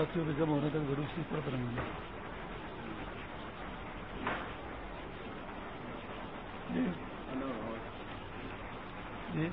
ساتھیوں کے جمع ہونے تک ضرور سی پڑھتے رہیں گے جی جی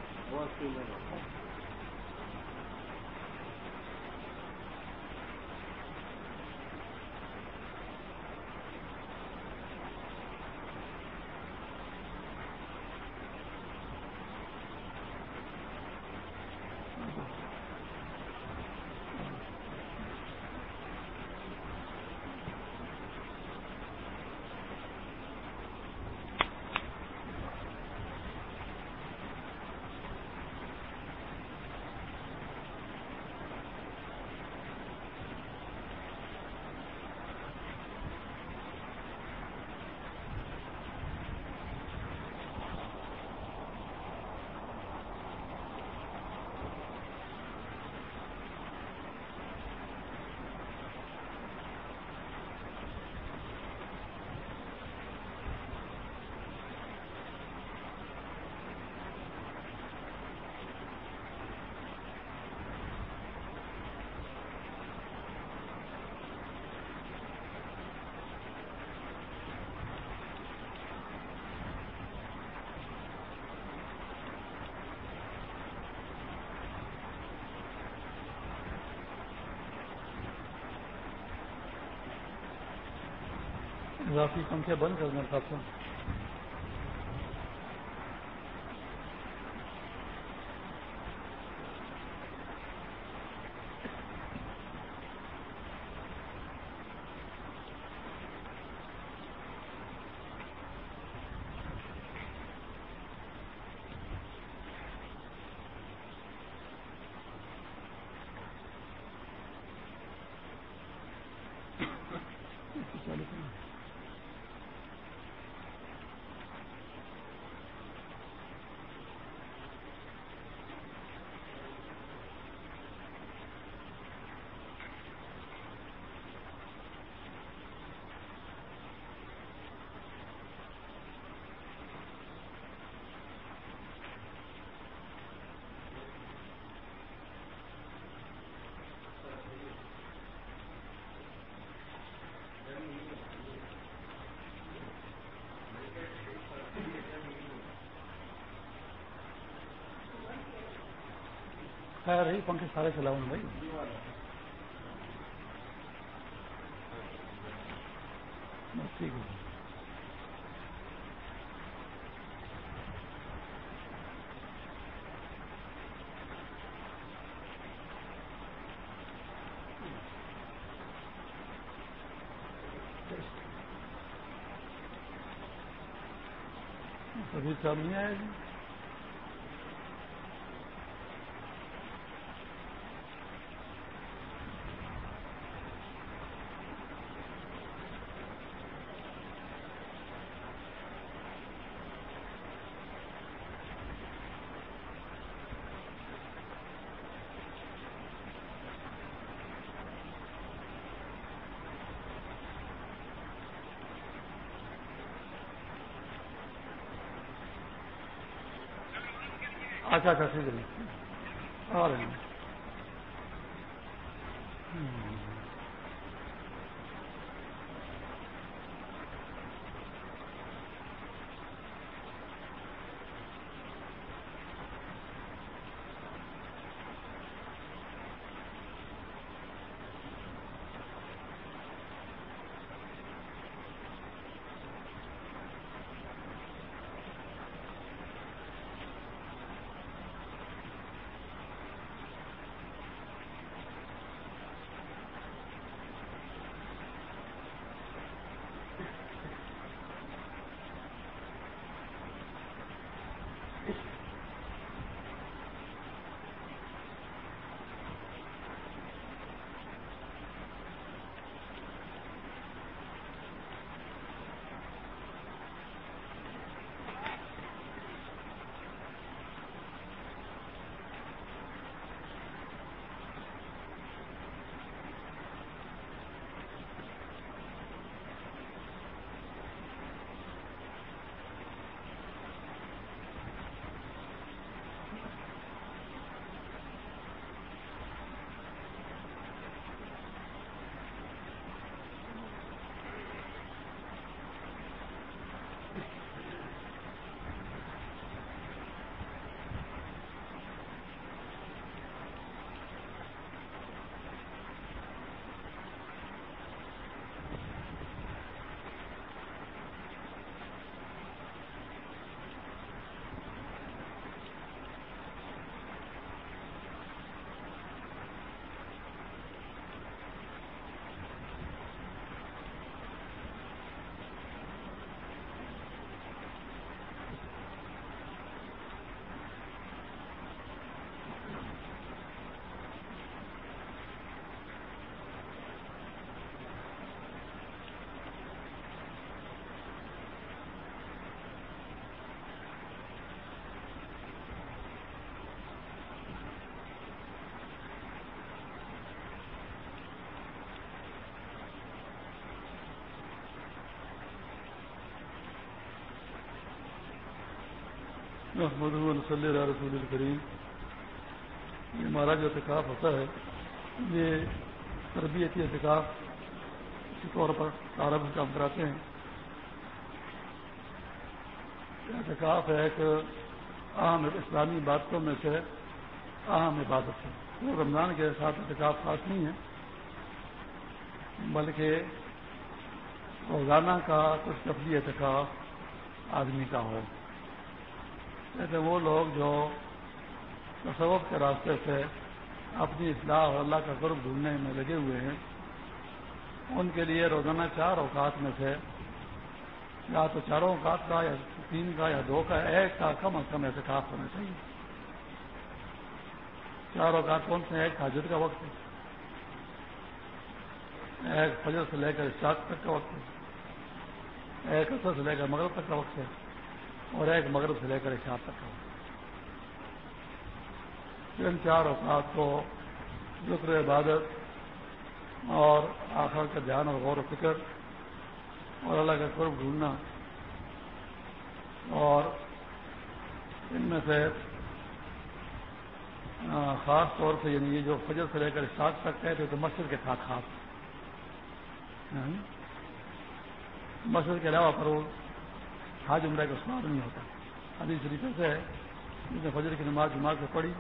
اضافی پنکھے بند کر دیں ساتھ خیر رہی پنکھے سارے چلاؤں بھائی۔ ٹھیک ہے۔ ابھی کام نہیں آئے گی جی۔ اچھا اچھا ٹھیک ہے۔ محمد صلی اللہ رسول الکریم یہ ہمارا جو اعتکاف ہوتا ہے، یہ تربیتی اعتکاف کے طور پر عرب کام کراتے ہیں۔ اعتکاف ہے ایک اہم اسلامی عبادتوں میں سے اہم عبادت ہے۔ وہ رمضان کے ساتھ اعتکاف خاص نہیں ہے، بلکہ روزانہ کا کچھ تفریح اعتکاف آدمی کا ہو۔ جیسے وہ لوگ جو تصوف کے راستے سے اپنی اصلاح اور اللہ کا قرب ڈھونڈنے میں لگے ہوئے ہیں، ان کے لیے روزانہ چار اوقات میں سے یا تو چاروں اوقات کا یا تین کا یا دو کا، ایک کا کم از کم احتکاب ہونا چاہیے۔ چار اوقات کون سے ایک حاجت کا وقت ہے، ایک فجر سے لے کر اسٹارٹ تک کا وقت ہے، ایک اثر سے لے کر مغرب تک کا وقت ہے۔ اور ایک مغرب سے لے کر اشاعت تک کا ان چار اوقات کو ذکر عبادت اور آخر کا دھیان اور غور و فکر اور اللہ کا قرب ڈھونڈنا اور ان میں سے خاص طور سے یعنی یہ جو فجر سے لے کر سات تک ہے، تو مسجد کے ساتھ خاص۔ ہاں؟ مسجد کے علاوہ پر وہ حاج عمرہ کا سواد نہیں ہوتا۔ ابھی طریقے سے جس نے فجر کی نماز جماعت سے پڑھی،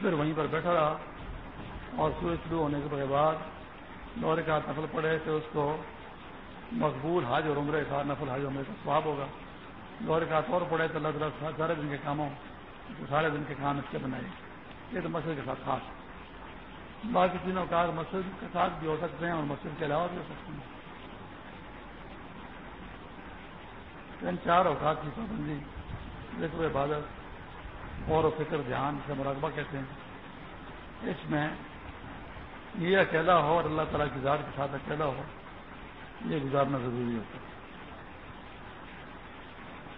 پھر وہیں پر بیٹھا رہا اور سورج شروع ہونے کے بعد دورے کا نفل پڑے تو اس کو مقبول حاج اور عمرے کا نفل حاج عمرے کا سواب ہوگا۔ دورے کا طور پڑے تو اللہ تعالیٰ سارے دن کے کاموں، سارے دن کے کام اس کے بنائے۔ یہ تو مسجد کے ساتھ خاص۔ باقی تینوں کار مسجد کے ساتھ بھی ہو سکتے ہیں اور مسجد کے علاوہ بھی ہو سکتے ہیں ان چار اوقات کی پابندی ذکر عبادت اور و فکر، دھیان سے مراقبہ کہتے ہیں۔ اس میں یہ اکیلا ہو اور اللہ تعالیٰ کی ذات کے ساتھ اکیلا ہو، یہ گزارنا ضروری ہوتا ہے۔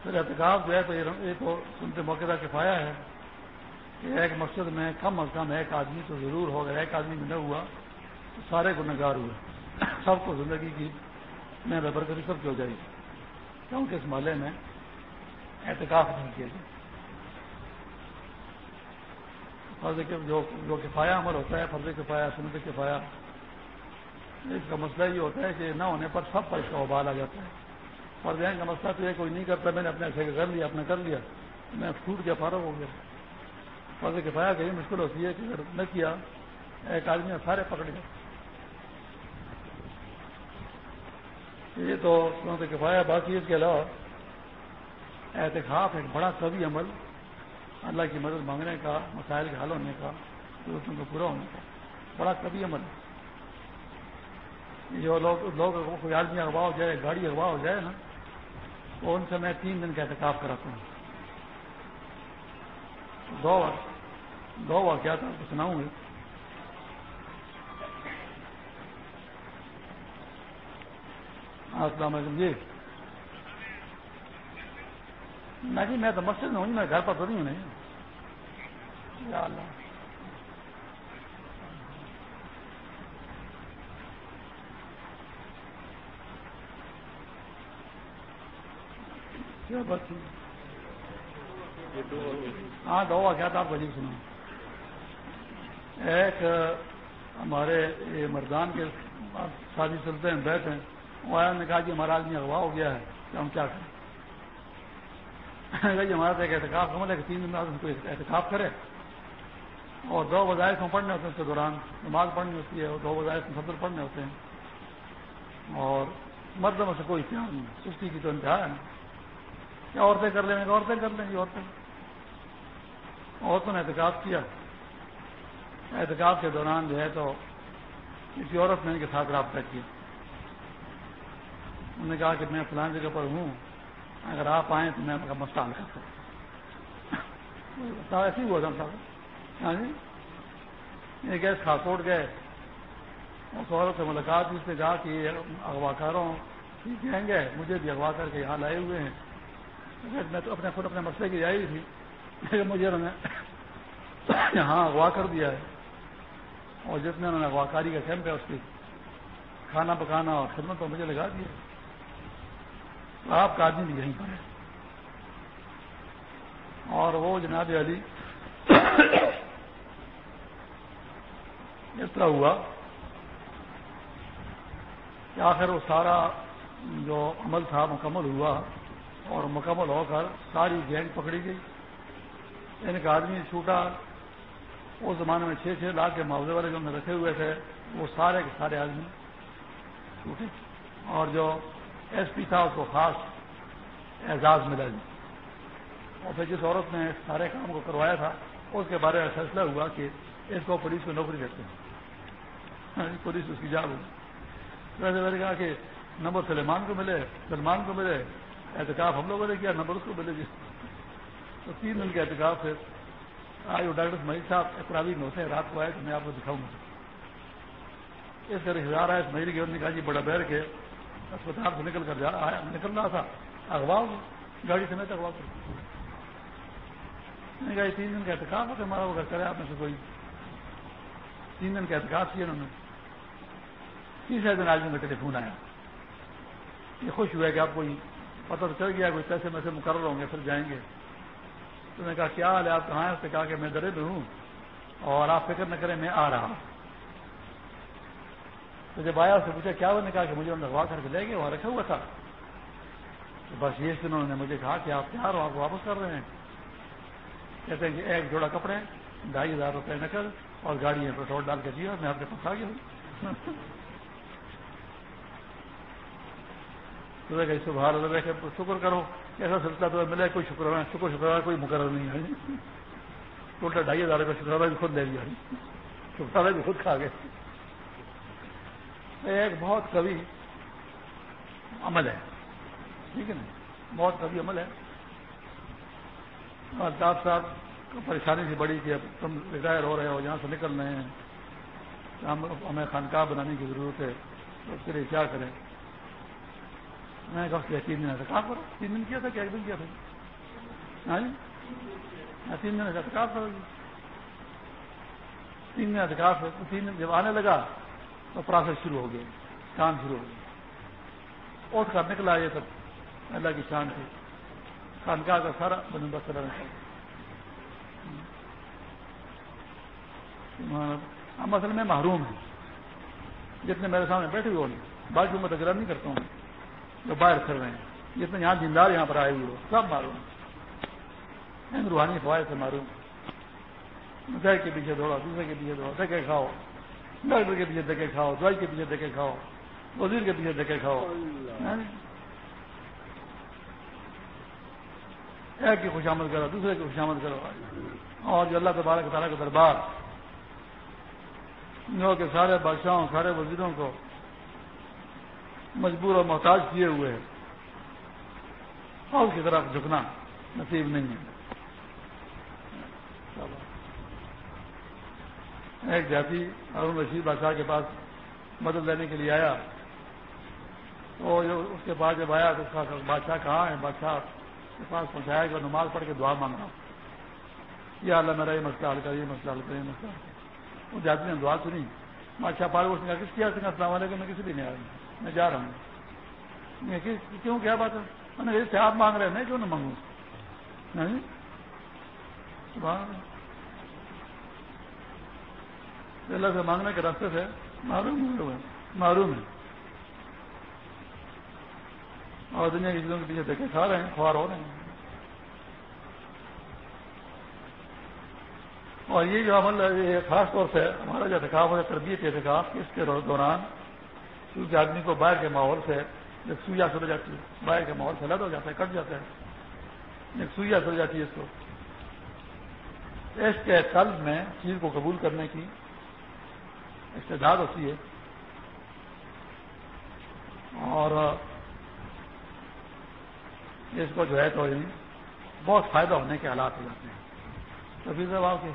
پھر احتکاب جو ہے تو یہ تو سنتے موقع کا کفایا ہے کہ ایک مقصد میں کم از کم ایک آدمی تو ضرور ہو، اگر ایک آدمی میں نہ ہوا تو سارے گنگار ہوئے، سب کو زندگی کی میں برکتی سب کی ہو جائے گی۔ کیونکہ اس محلے میں احتکاف نہیں کیا جائے۔ فرض جو جو کفایا عمل ہوتا ہے، فرض کفایا سنت کفایا اس کا مسئلہ یہ ہوتا ہے کہ نہ ہونے پر سب پر اس کا ابال آ جاتا ہے۔ فرض کا مسئلہ تو یہ کوئی نہیں کرتا، میں نے اپنے سے کر لیا، اپنا کر لیا، میں ٹوٹ گیا، فارغ ہو گیا۔ فرض کفایا کہ یہ مشکل ہوتی ہے کہ اگر نہ کیا، ایک آدمی سارے پکڑ گئے یہ تو سنت کفایا باقی اس کے علاوہ احتخاب ایک بڑا کبھی عمل، اللہ کی مدد مانگنے کا، مسائل کے حل ہونے کا ضرورتوں کو پورا ہونے کا، بڑا کبھی عمل۔ جو لوگ لوگ کوئی آدمی اغوا ہو جائے، گاڑی اغوا ہو جائے نا، تو ان سے میں تین دن کا احتکاب کراتا ہوں۔ دو دو واقعات آپ کو سناؤں گے ہاں، السلام علیکم جی۔ میں جی میں تو مسجد میں ہوں جی، میں گھر پر تو نہیں ہوں، نہیں۔ یا اللہ۔ کیا بات ہاں دو واقعات آپ عجیب سنا ایک، ہمارے مردان کے شادی چلتے ہیں بیٹھ ہیں۔ وہ نے کہا کہ ہمارا آدمی اغوا ہو گیا ہے، کہ ہم کیا کریں؟ جی ہمارا تو ایک احتکاب سمجھ ہے کہ تین دن بعد کو احتکاب کرے اور دو وظائف میں پڑھنے ہوتے ہیں اس کے دوران، نماز پڑھنی ہوتی ہے اور دو وظائف میں صدر پڑھنے ہوتے ہیں۔ اور مردوں سے کوئی پیار نہیں، سستی کی تو انتہا ہے۔ کیا عورتیں کر لیں؟ گے عورتیں کر لیں گی، عورتیں۔ عورتوں نے احتکاب کیا۔ احتکاب کے دوران جو ہے تو کسی عورت نے ان کے ساتھ رابطہ کیا۔ انہوں نے کہا کہ میں فلان جگہ پر ہوں، اگر آپ آئیں تو میں ان کا مسئلہ حل کر سکتا ایسے ہی ہوا تھا۔ ہاں جی؟ یہ گیس کھاسوٹ گئے۔ اس عورت سے ملاقات اس نے کہا کہ اغوا کاروں کہیں گے مجھے بھی اغوا کر کے یہاں لائے ہوئے ہیں۔ میں تو اپنے خود اپنے مسئلے کی آئی تھی۔ لیکن مجھے انہوں نے یہاں اغوا کر دیا ہے۔ اور جتنے انہوں نے اغواکاری کا کیمپ ہے، اس کی کھانا پکانا اور خدمت تو مجھے لگا دیا آپ کا آدمی بھی یہیں پر ہے۔ اور وہ جناب علی اس طرح ہوا کہ آخر وہ سارا جو عمل تھا مکمل ہوا اور مکمل ہو کر ساری گینگ پکڑی گئی۔ یعنی ان کا آدمی چھوٹا اس زمانے میں چھ چھ لاکھ کے معاوضے والے جو ہم نے رکھے ہوئے تھے، وہ سارے کے سارے آدمی چھوٹے۔ اور جو ایس پی تھا اس کو خاص اعزاز ملا جی۔ اور پھر جس عورت نے سارے کام کو کروایا تھا، اس کے بارے میں فیصلہ ہوا کہ اس کو پولیس کو نوکری دیتے ہیں۔ ہاں جی، پولیس اس کی جاب ہوگی ویسے میں نے کہا کہ نمبر سلیمان کو ملے، سلمان کو ملے احتکاب ہم لوگوں نے کیا، نمبر اس کو ملے جی۔ تو تین دن کے احتکاب سے آج وہ ڈاکٹر مہیش صاحب اقرابی میں ہوتے ہیں، رات کو آئے تو میں آپ کو دکھاؤں گا۔ اس کا رشتے دار ہے مہیل کی نے کہا جی بڑا بیر کے اسپتال سے نکل کر جا آیا نکل رہا تھا۔ اغوا گاڑی سے میں اغوا کر کہا تین دن کا احتکاب ہو کہ ہمارا وہ کرے آپ میں سے کوئی۔ تین دن کا احتکاب کیا انہوں نے۔ تیسرے دن آدمی کا ٹیلی فون آیا۔ یہ خوش ہوا کہ آپ کو پتہ تو چل گیا، کوئی پیسے میں سے مقرر ہوں گے، پھر جائیں گے۔ تو نے کہا، کیا حال ہے؟ آپ کہاں ہیں؟ اس نے کہا کہ میں درد ہوں اور آپ فکر نہ کریں، میں آ رہا ہوں۔ تو جب آیا اس سے پوچھا، کیا انہوں نے کہا کہ مجھے لگوا کر کے لے گئے، وہاں رکھا ہوا تھا۔ تو بس یہ انہوں نے مجھے کہا کہ آپ تیار ہو، آپ واپس کر رہے ہیں۔ کہتے ہیں کہ ایک جوڑا کپڑے، ڈھائی ہزار روپے نکل اور گاڑی میں پیٹرول ڈال کے جی، دیا میں آپ کے پاس آ گیا ہوں۔ شکر کرو، ایسا سلسلہ تو ملے کوئی شکر شکر شکر کوئی مقرر نہیں ہے۔ ٹوٹل ڈھائی ہزار روپئے شکر بھی خود لے لیا۔ شکر بھی خود کھا گئے۔ ایک بہت کبھی عمل ہے۔ ٹھیک ہے نا؟ بہت کبھی عمل ہے۔ الطاف صاحب کو پریشانی سی بڑی کہ اب تم ریٹائر ہو رہے ہو، یہاں سے نکل رہے ہیں۔ ہم ہمیں خانقاہ بنانے کی ضرورت ہے، تو اس کے لیے کیا کریں؟ میں کہا تین دن احتکاب کرو۔ تین دن کیا تھا کہ ایک دن کیا تھا؟ ہاں جی؟ ہاں، تین دن احتکاب کرو جی۔ تین دن احتکاب تین دن جب آنے لگا تو پروسیس شروع ہو گیا کام شروع ہو گیا اٹھ کر نکلا یہ سب۔ اللہ کی شان تھی۔ خانقاہ کا سارا بندوبست کرنا چاہیے ہم اصل میں محروم ہیں۔ جتنے میرے سامنے بیٹھے ہوئے باقی میں تجربہ نہیں کرتا ہوں۔ جو باہر کر رہے ہیں، جتنے یہاں دیندار یہاں پر آئے ہوئے ہو سب معروم روحانی فوائد سے معروم مٹھائی کے پیچھے دوڑا دوسرے کے پیچھے دوڑا دکے کھاؤ۔ ڈاکٹر کے پیچھے دکے کھاؤ دوائی کے پیچھے دکے کھاؤ وزیر کے پیچھے دکے کھاؤ۔ ایک کی خوشامد کرو دوسرے کی خوشامد کرو۔ اور جو اللہ تبارک تعالیٰ کا دربار جو کہ سارے بادشاہوں سارے وزیروں کو مجبور اور محتاج کیے ہوئے ہیں۔ اور اس کی طرف جھکنا نصیب نہیں ہے۔ ایک جاتی ارون رشید بادشاہ کے پاس مدد لینے کے لیے آیا۔ تو جو اس کے بعد جب آیا تو اس کا بادشاہ کہاں ہے؟ بادشاہ کے پاس پہنچایا کہ نماز پڑھ کے دعا مانگ رہا ہوں۔ یا اللہ میرا یہ مسئلہ حل کر، یہ مسئلہ حل کر، یہ مسئلہ وہ جاتی نے دعا سنی۔ بادشاہ پاک اس نے کہا، کس کیا سنگا السلام علیکم، میں کسی بھی نہیں آیا میں جا رہا ہوں۔ کیوں، کیا بات ہے؟ میں نے آپ مانگ رہے ہیں، میں کیوں نہ مانگوں؟ اللہ سے مانگنے کے راستے سے معروم معروم ہے اور دنیا کی چیزوں کے پیچھے دیکھے، کھا رہے ہیں، خوار ہو رہے ہیں۔ اور یہ جو عمل یہ خاص طور سے ہمارا جو احتکاب ہے، تربیت احتکاب اس کے دوران، کیونکہ آدمی کو باہر کے ماحول سے ایک سویا سر جاتی ہے، باہر کے ماحول سے الگ ہو جاتا ہے، کٹ جاتا ہے۔ ایک سویا سر جاتی ہے اس کو، اس کے قلب میں چیز کو قبول کرنے کی استعداد ہوتی ہے۔ اور اس کو جو ہے تو یعنی بہت فائدہ ہونے کے حالات ہو جاتے ہیں۔ تو پھر جب آپ کے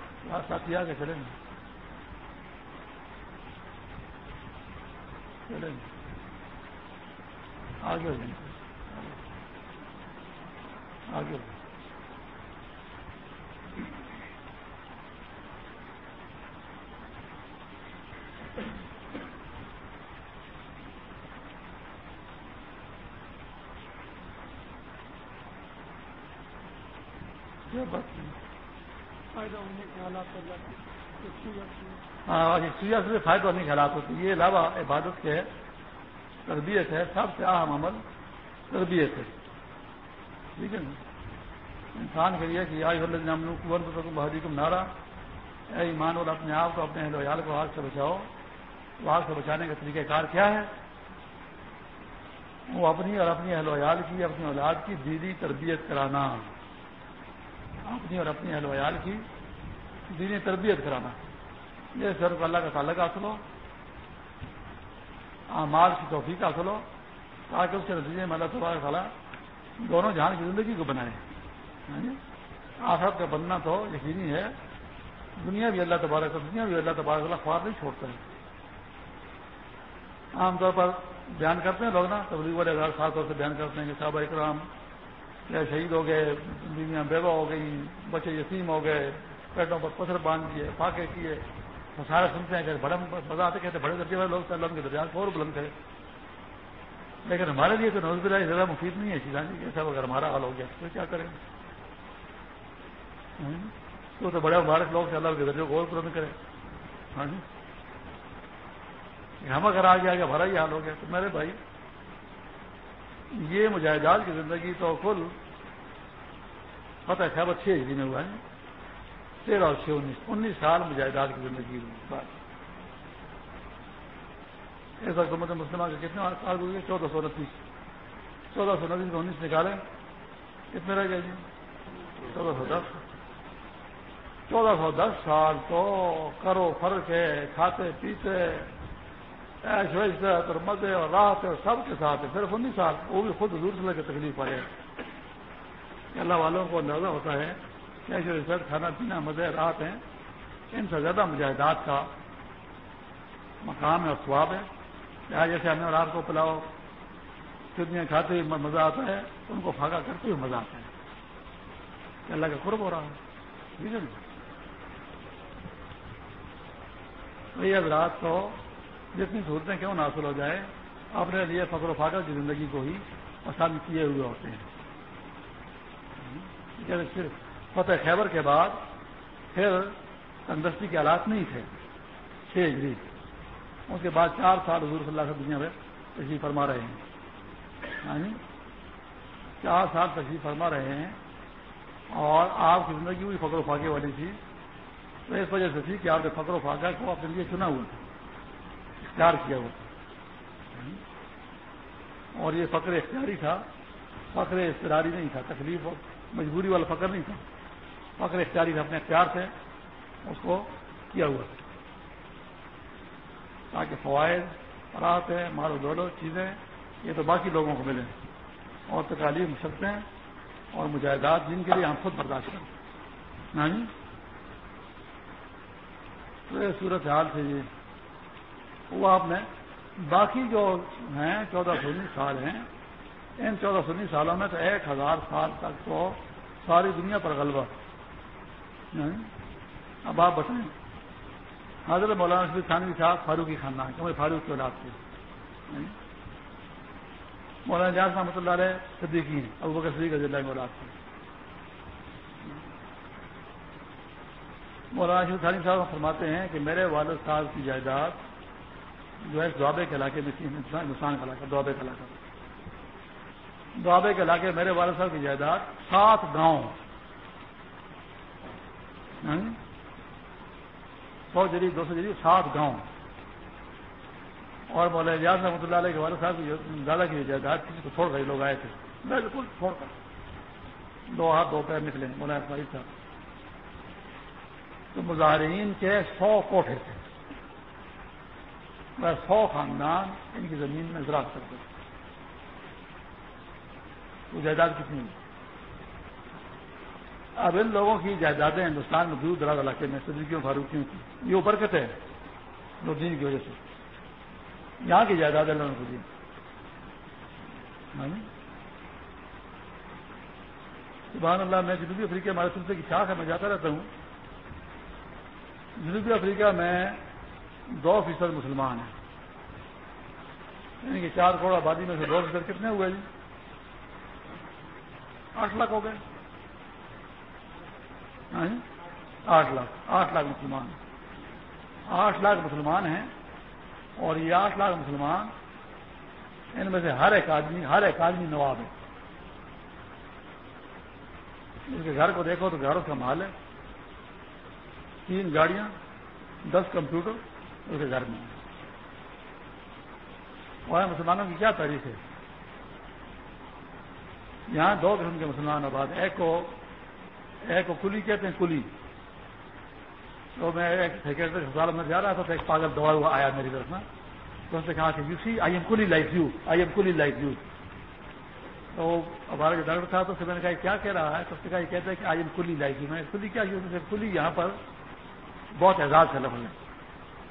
ساتھی آگے چلیں گے چلیں گے آگے ہو جائیں۔ آگے بات نہیں فائدہ ہونے کے حالات ہاں سے فائدہ ہونے کے حالات ہوتے یہ علاوہ عبادت کے تربیت ہے، سب سے اہم عمل تربیت ہے۔ ٹھیک ہے نا؟ انسان کے لیے کہ آج بہادی کو نارا۔ اے ایمان اور اپنے آپ کو، اپنے اہل ویال کو آگ سے بچاؤ۔ تو آگ سے بچانے کا طریقہ کار کیا ہے؟ وہ اپنی اور اپنی اہل ویال کی، اپنی اولاد کی دیدی تربیت کرانا۔ اپنی اور اپنی اہل ویال کی دینی تربیت کرانا۔ یہ سر کو اللہ کا تعلق حاصل ہو۔ مال کی توفیق حاصل ہو۔ تاکہ اس کے نتیجے میں اللہ تبارک تعالیٰ دونوں جہان کی زندگی کو بنائے۔ ہاں جی؟ آخرت کا بننا تو یقینی ہے۔ دنیا بھی اللہ تبارک دنیا بھی اللہ تبارک اللہ خواب نہیں چھوڑتا ہے۔ عام طور پر بیان کرتے ہیں لوگ نا، تبلیغ والے ہزار خاص طور سے بیان کرتے ہیں کہ صاحب اکرام یا شہید ہو گئے، بیویاں بیوہ ہو گئی بچے یتیم ہو گئے۔ پیٹوں پر پتھر باندھ دیے فاقے کیے سارے سنتے ہیں کہ بڑے مزہ آتے کہتے بڑے درجے والے لوگ اللہ کے درجات اور بلند کرے لیکن ہمارے لیے تو نوز اللہ زیادہ مفید نہیں ہے، شیزان جی کہ اگر ہمارا حال ہو گیا تو کیا کریں؟ تو تو بڑے مبارک لوگ سے اللہ کے درجے کو اور بلند کرے ہاں جی۔ ہم اگر آ گیا کہ ہمارا یہ حال ہو گیا تو میرے بھائی، یہ مجاہدات کی زندگی تو کل فتح خیبر چھ ہجری میں ہوا ہے تیرہ اور چھ انیس انیس سال مجاہدات کی زندگی ایسا حکومت مسلمہ کے کتنے سال ہوئے چودہ سو انتیس۔ چودہ سو انتیس کو انیس نکالے۔ کتنے رہ گئے جی؟ چودہ سو دس۔ چودہ سو دس سال تو کرو فرق ہے، کھاتے، پیتے ایش ویش اور مزے اور رات اور سب کے ساتھ صرف انیس سال، وہ بھی خود حضور سے لے کے تکلیف پڑے اللہ والوں کو اندازہ ہوتا ہے کہ جو کھانا پینا مزے رات ہیں، ان سے زیادہ مجاہدات کا مقام ہے اور سواب ہے۔ یا جیسے ہمیں رات کو پلاؤ چڑیاں کھاتے ہوئے مزہ آتا ہے، ان کو پھاگا کرتے ہوئے مزہ آتا ہے۔ کہ اللہ کا قرب ہو رہا ہے۔ ٹھیک ہے جی؟ نا رات کو جتنی سہولتیں کیوں نہ حاصل ہو جائے، اپنے لیے فخر و فاقہ کی زندگی کو ہی پسند کیے ہوئے ہوتے ہیں۔ صرف؟ فتح خیبر کے بعد پھر تندرستی کے حالات نہیں تھے۔ چھ ہجری۔ اس کے بعد چار سال حضور صلی اللہ دنیا میں تشریف فرما رہے ہیں۔ یعنی چار سال تشریف فرما رہے ہیں اور آپ کی زندگی ہوئی فخر و فاقے والی تھی۔ تو اس وجہ سے تھی کہ آپ نے فخر و فاقہ کو اپنے لیے چنا ہوا تھا۔ اختیار کیا ہوا تھا۔ اور یہ فقر اختیاری تھا۔ فقر اختیاری نہیں تھا، تکلیف اور مجبوری والا فقر نہیں تھا۔ فقر اختیاری اپنے اختیار سے اس کو کیا ہوا تاکہ فوائد، رات ہے مارو دولو چیزیں، یہ تو باقی لوگوں کو ملیں۔ اور تکالیف، مشقتیں اور مجاہدات جن کے لیے ہم خود برداشت کریں۔ ہاں جی؟ تو یہ صورت حال سے یہ جی۔ وہ آپ نے باقی جو ہیں، چودہ سو انیس سال ہیں، ان چودہ سو انیس سالوں میں تو ایک ہزار سال تک تو ساری دنیا پر غلبہ۔ اب آپ بتائیں۔ حضرت مولانا شریف خانوی صاحب فاروقی خاندان کیونکہ فاروق کی اولاد تھے مولانا جاز محمد اللہ علیہ صدیقی ہیں ابو بکر صدیق رضی اللہ اولاد تھے مولانا شریف خانی صاحب فرماتے ہیں کہ میرے والد صاحب کی جائیداد جو ہے، دوابے کے علاقے میں تھی، ہندوستان کا علاقہ دوابے کا علاقہ دوابے کے علاقے میرے والد صاحب کی جائیداد سات گاؤں سو جری دو سو جری سات گاؤں۔ اور مولانا اجاز رحمۃ اللہ علیہ کے والد صاحب کی دادا کی جائیداد کسی کو چھوڑ کر لوگ آئے تھے۔ بالکل چھوڑ کر۔ دو ہاتھ، دو پیر نکلے، مولانا اسماعیل صاحب۔ تو مظاہرین کے سو کوٹھے تھے۔ میں سو خاندان ان کی زمین میں زراعت کرتے تھے۔ وہ جائیداد کتنی اب ان لوگوں کی جائیدادیں ہندوستان میں دور دراز علاقے میں صدیقیوں فاروقیوں کی یہ اوپر کہتے ہیں دین کی وجہ سے۔ یہاں کی جائیداد اللہ کو دی۔ سبحان اللہ، میں جنوبی افریقہ، ہمارے سلسلے کی شاخ ہے، میں جاتا رہتا ہوں۔ جنوبی افریقہ میں دو فیصد مسلمان ہیں۔ یعنی کہ چار کروڑ آبادی میں سے دو فیصد کتنے ہوئے جی؟ آٹھ لاکھ ہو گئے۔ آٹھ لاکھ آٹھ لاکھ مسلمان آٹھ لاکھ مسلمان ہیں اور یہ آٹھ لاکھ مسلمان ان میں سے ہر ایک آدمی، ہر ایک آدمی نواب ہے۔ اس کے گھر کو دیکھو تو گھر اس کا مال ہے۔ تین گاڑیاں، دس کمپیوٹر اس کے گھر میں اور مسلمانوں کی کیا تاریخ ہے؟ یہاں دو قسم کے مسلمان آباد ایک کو ایک کو کلی کہتے ہیں کلی۔ تو میں ایک سیکرٹری ہسپتال میں جا رہا تھا تو ایک پاگل دوا ہوا آیا میری طرف میں تو اس نے کہا کہ یو سی آئی ایم کلی لائک یو آئی ایم کلی لائک یو تو ہمارا جو ڈاکٹر تھا تو میں نے کہا کیا کہہ رہا ہے؟ تو اس نے کہا یہ کہتے ہیں کہ آئی ایم کلی لائک یو میں کلی کیا یوں کلی یہاں پر بہت اعزاز کا لفظ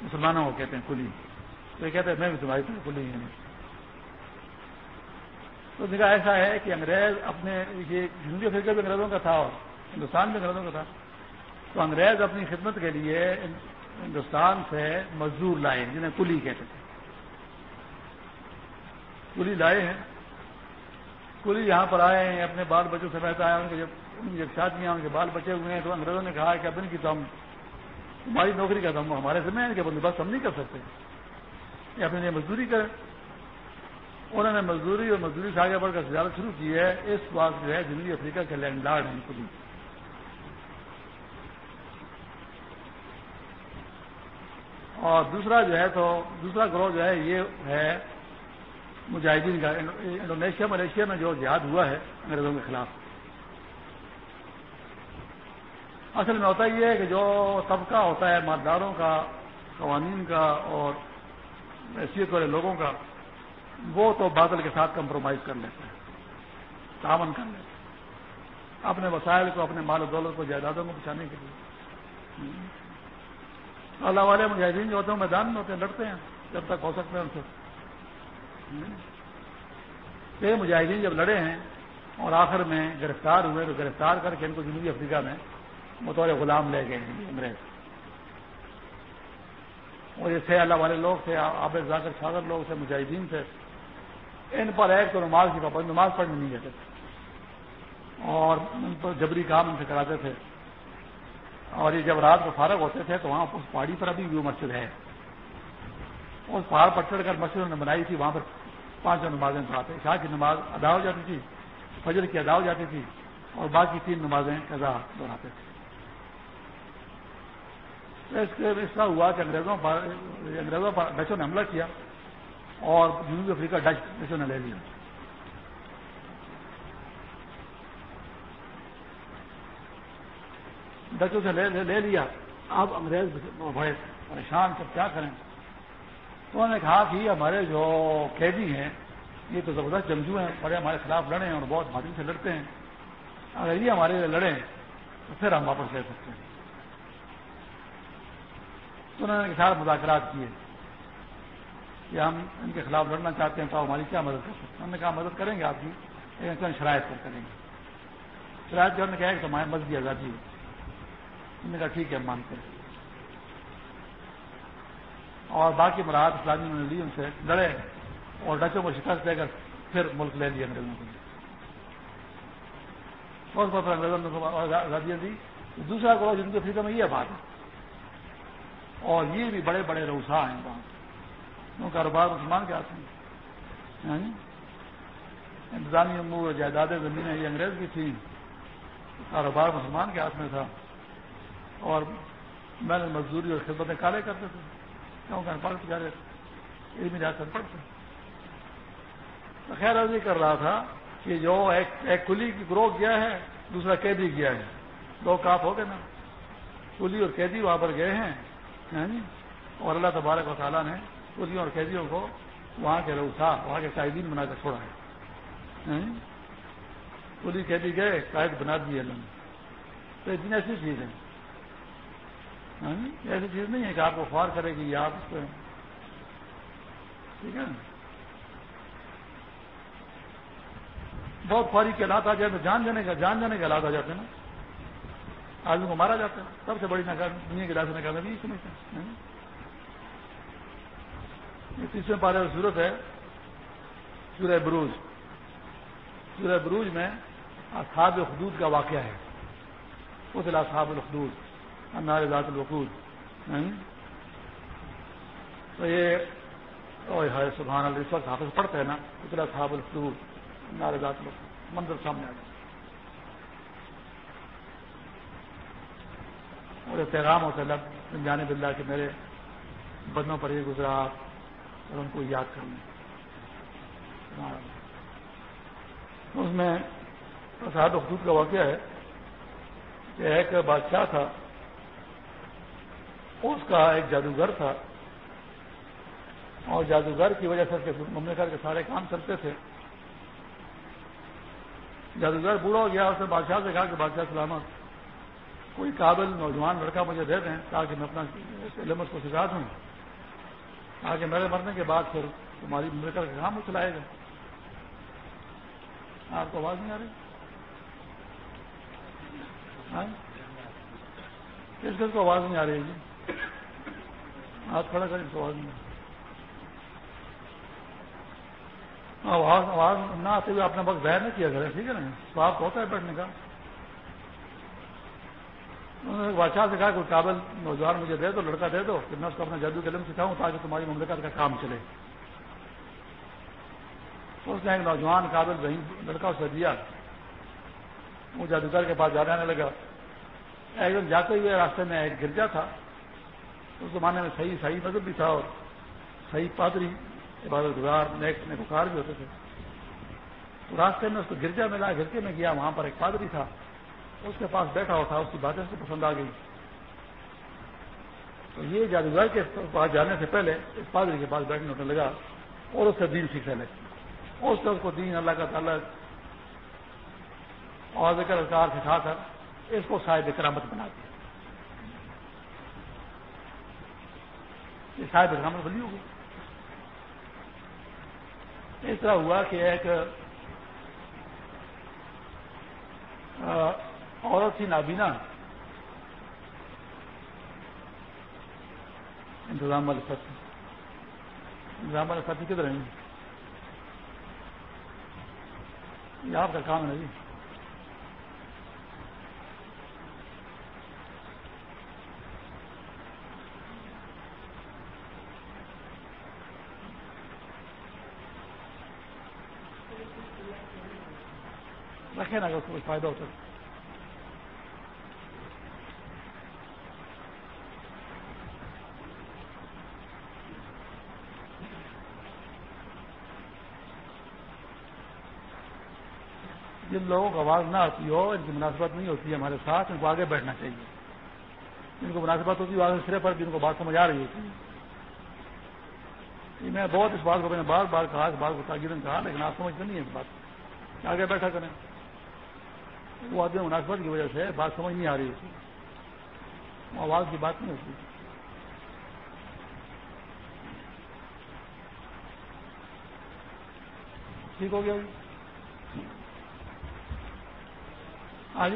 مسلمانوں کو کہتے ہیں کلی۔ تو یہ کہتے ہیں میں بھی تمہاری طرح کلی ہوں۔ تو نگاہ ایسا ہے کہ انگریز اپنے یہ جنوبی افریقہ بھی انگریزوں کا تھا اور ہندوستان بھی انگریزوں کا تھا۔ تو انگریز اپنی خدمت کے لیے ہندوستان سے مزدور لائے، جنہیں کلی کہتے تھے۔ کلی لائے ہیں۔ کلی یہاں پر آئے ہیں، اپنے بال بچوں سے رہتا ہے، ان کے جب، ان کی جب شادیاں ان کے بال بچے ہوئے ہیں، تو انگریزوں نے کہا کہ اب ان کی تو ہم، ہماری نوکری کا تو ہمارے ذمہ ہے کہ بندوبست ہم نہیں کر سکتے۔ یہ اپنے لیے مزدوری کریں۔ انہوں نے مزدوری اور مزدوری سے آگے بڑھ کر تجارت شروع کی ہے۔ اس وقت جو ہے، جنوبی افریقہ کے لینڈ لارڈ ہیں کلی۔ اور دوسرا جو ہے تو دوسرا گروہ جو ہے یہ ہے مجاہدین کا، انڈونیشیا، ملیشیا میں جو جہاد ہوا ہے انگریزوں کے خلاف۔ اصل میں ہوتا یہ ہے کہ جو طبقہ ہوتا ہے مالداروں کا، قوانین کا اور حیثیت والے لوگوں کا، وہ تو بادل کے ساتھ کمپرومائز کر لیتے ہیں تعاون کر لیتے ہیں۔ اپنے وسائل کو، اپنے مال و دولت کو، جائیدادوں کو بچانے کے لیے۔ اللہ والے مجاہدین جو ہوتے ہیں میدان میں ہوتے ہیں، لڑتے ہیں، جب تک ہو سکتے ہیں ان سے۔ یہ مجاہدین جب لڑے ہیں اور آخر میں گرفتار ہوئے، تو گرفتار کر کے ان کو جنوبی افریقہ میں بطور غلام لے گئے انگریز۔ اور یہ تھے اللہ والے لوگ، تھے عابد ذاکر شاگر لوگ، تھے مجاہدین تھے۔ ان پر ایک تو نماز کی پابند نماز پڑھنے نہیں دیتے۔ تھے اور ان پر جبری کام ان سے کراتے تھے۔ اور یہ جب رات کو فارغ ہوتے تھے تو وہاں اس پہاڑی پر ابھی بھی وہ مسجد ہے۔ اس پہاڑ پر چڑھ کر مسجد نے بنائی تھی، وہاں پر پانچوں نمازیں پڑھاتے شاہ کی نماز ادا ہو جاتی تھی، فجر کی ادا ہو جاتی تھی اور باقی تین نمازیں قضا دہراتے تھے۔ اس طرح ہوا کہ انگریزوں پر انگریزوں پر ڈچوں نے حملہ کیا اور جنوبی افریقہ ڈچ ڈچوں نے لے لیا۔ ڈچوں سے لے لیا۔ اب انگریز بڑے پریشان سب کیا کریں؟ تو انہوں نے کہا کہ ہمارے جو قیدی ہیں، یہ تو زبردست جنگجو ہیں بڑے ہمارے خلاف لڑے ہیں اور بہت بھاری سے لڑتے ہیں۔ اگر یہ ہمارے لیے لڑیں تو پھر ہم واپس لے سکتے ہیں۔ تو انہوں نے ساتھ مذاکرات کیے کہ ہم ان کے خلاف لڑنا چاہتے ہیں، تو ہماری کیا مدد کر سکتے ہیں؟ انہوں نے کہا، مدد کریں گے آپ کی لیکن شرائط پر کریں گے۔ شرائط جو نے کہا کہ تو مذہبی آزادی ہے۔ نے کہا ٹھیک ہے، ہم مانتے ہیں۔ اور باقی مراحت اسلامی انہوں نے لی ان سے لڑے اور ڈچوں کو شکست دے کر پھر ملک لے لیا انگریزوں کو اس پر انگریزوں نے آزادیاں دی۔ دوسرا گروہ جن کے فریقہ میں یہ بات ہے۔ اور یہ بھی بڑے بڑے روسا ہیں وہاں۔ کاروبار مسلمان کے آتے ہیں ہاں جی؟ انتظامی امور جائیداد زمینیں یہ انگریز کی تھیں۔ کاروبار مسلمان کے ہاتھ میں تھا۔ اور میں نے مزدوری اور خدمتیں کالے کرتے تھے۔ کیوں کہ پڑھ جا علمی جا کر پڑھتے خیر عرضی کر رہا تھا کہ جو ایک ایک کلی کی گروہ گیا ہے، دوسرا قیدی گیا ہے۔ دو کاپ ہو گئے نا۔ کلی اور قیدی وہاں پر گئے ہیں۔ ہاں جی؟ اور اللہ تبارک و تعالیٰ نے کلیوں اور قیدیوں کو وہاں کے روسا وہاں کے قائدین بنا کر چھوڑا ہے۔ ہاں جی؟ کلی قیدی گئے، قائد بنا دیے اللہ نے۔ تو اتنی ایسی چیز ہے ہاں جی، ایسی چیز نہیں ہے کہ آپ کو خوار کرے گی، یا آپ اس کو ٹھیک ہے بہت خواری کے حالات آ جائے تو جان جانے کا جان جانے کے حالات آ جاتے ہیں نا۔ آدمی کو مارا جاتا ہے، سب سے بڑی دنیا کی راستہ نکالنا بھی سمجھتے ہیں یہ تیسرے پارے کی صورت ہے، سورہ بروج۔ سورہ بروج میں اصحاب حدود کا واقعہ ہے۔ اتلا صاحب الخدود۔ انار ذات الوقود تو یہ سبحان اللہ، اس وقت حافظ پڑھتے ہیں نا اتلا صاحب الخدود انار ذات الوقود، منظر سامنے آ جائے اور پیغام ہوتا ہے لب جانے بلّہ کہ میرے بدنوں پر یہ گزرا اور ان کو یاد کرنا اس میں فساد حدود کا واقعہ ہے کہ ایک بادشاہ تھا اس کا ایک جادوگر تھا۔ اور جادوگر کی وجہ سے مملکت کے سارے کام چلتے تھے۔ جادوگر بوڑھا ہو گیا اس نے بادشاہ سے کہا کہ بادشاہ سلامت، کوئی قابل نوجوان لڑکا مجھے دے دیں تاکہ میں اپنا علم کو سکھا دوں۔ تاکہ میرے مرنے کے بعد پھر تمہاری مملکت کا کام چلائے گا۔ آپ کو آواز نہیں آ رہی؟ ہاں؟ کس کس کو آواز نہیں آ رہی ہے جی؟ ہاتھ کھڑا کریں تو آواز نہیں آواز آواز نہ آتے ہوئے اپنا وقت ظاہر نہیں کیا کریں، ٹھیک ہے نا؟ تو ہوتا ہے بیٹھنے کا۔ انہوں نے بادشاہ سے کہا کوئی قابل نوجوان مجھے دے دو، لڑکا دے دو، کہ میں اس کو اپنا جادو قلم سکھاؤں تاکہ تمہاری مملکت کا کام چلے۔ اس نے ایک نوجوان قابل رہی لڑکا اسے دیا۔ وہ جادوگر کے پاس جانے آنے لگا۔ ایک دم جاتے ہوئے راستے میں ایک گرجا تھا۔ اس زمانے میں صحیح صحیح مذہب بھی تھا اور صحیح پادری، عبادت گزار، نیک نے بخار بھی ہوتے تھے۔ تو راستے میں اس کو گرجا ملا گرجے میں گیا، وہاں پر ایک پادری تھا۔ اس کے پاس بیٹھا ہوا تھا، اس کی باتیں اس کو پسند آ گئی۔ تو یہ جادوگر کے پاس جانے سے پہلے اس پادری کے پاس بیٹھنے ہونے لگا اور اس سے دین سیکھنے لگے اس سے اس کو دین اللہ کا تعلق اور ذکر اذکار سکھا کر اس کو صاحب کرامت بنا دیا۔ یہ صاحب کرامت بلی ہوگی۔ اس طرح ہوا کہ ایک عورت تھی نابینا۔ انتظام والے ساتھی۔ انتظام والے ساتھی کدھر ہیں یہ آپ کا کام ہے جی؟ رکھے نا اگر اس کو کچھ فائدہ ہوتا ہے جن لوگوں کو آواز نہ آتی ہو ان کی مناسبت نہیں ہوتی ہے ہمارے ساتھ ان کو آگے بیٹھنا چاہیے جن کو مناسبت ہوتی ہے آگے سرے پر بھی ان کو بات سمجھ آ رہی ہوتی ہے میں بہت اس بات کو میں نے بار بار کہا اس بات کو تاکہ کہا لیکن آپ سمجھتے نہیں ہے اس بات آگے بیٹھا کریں وہ آدمی مناسبت کی وجہ سے بات سمجھ نہیں آ رہی۔ ہوتی آواز کی بات نہیں ہوتی۔ ٹھیک ہو گیا ہاں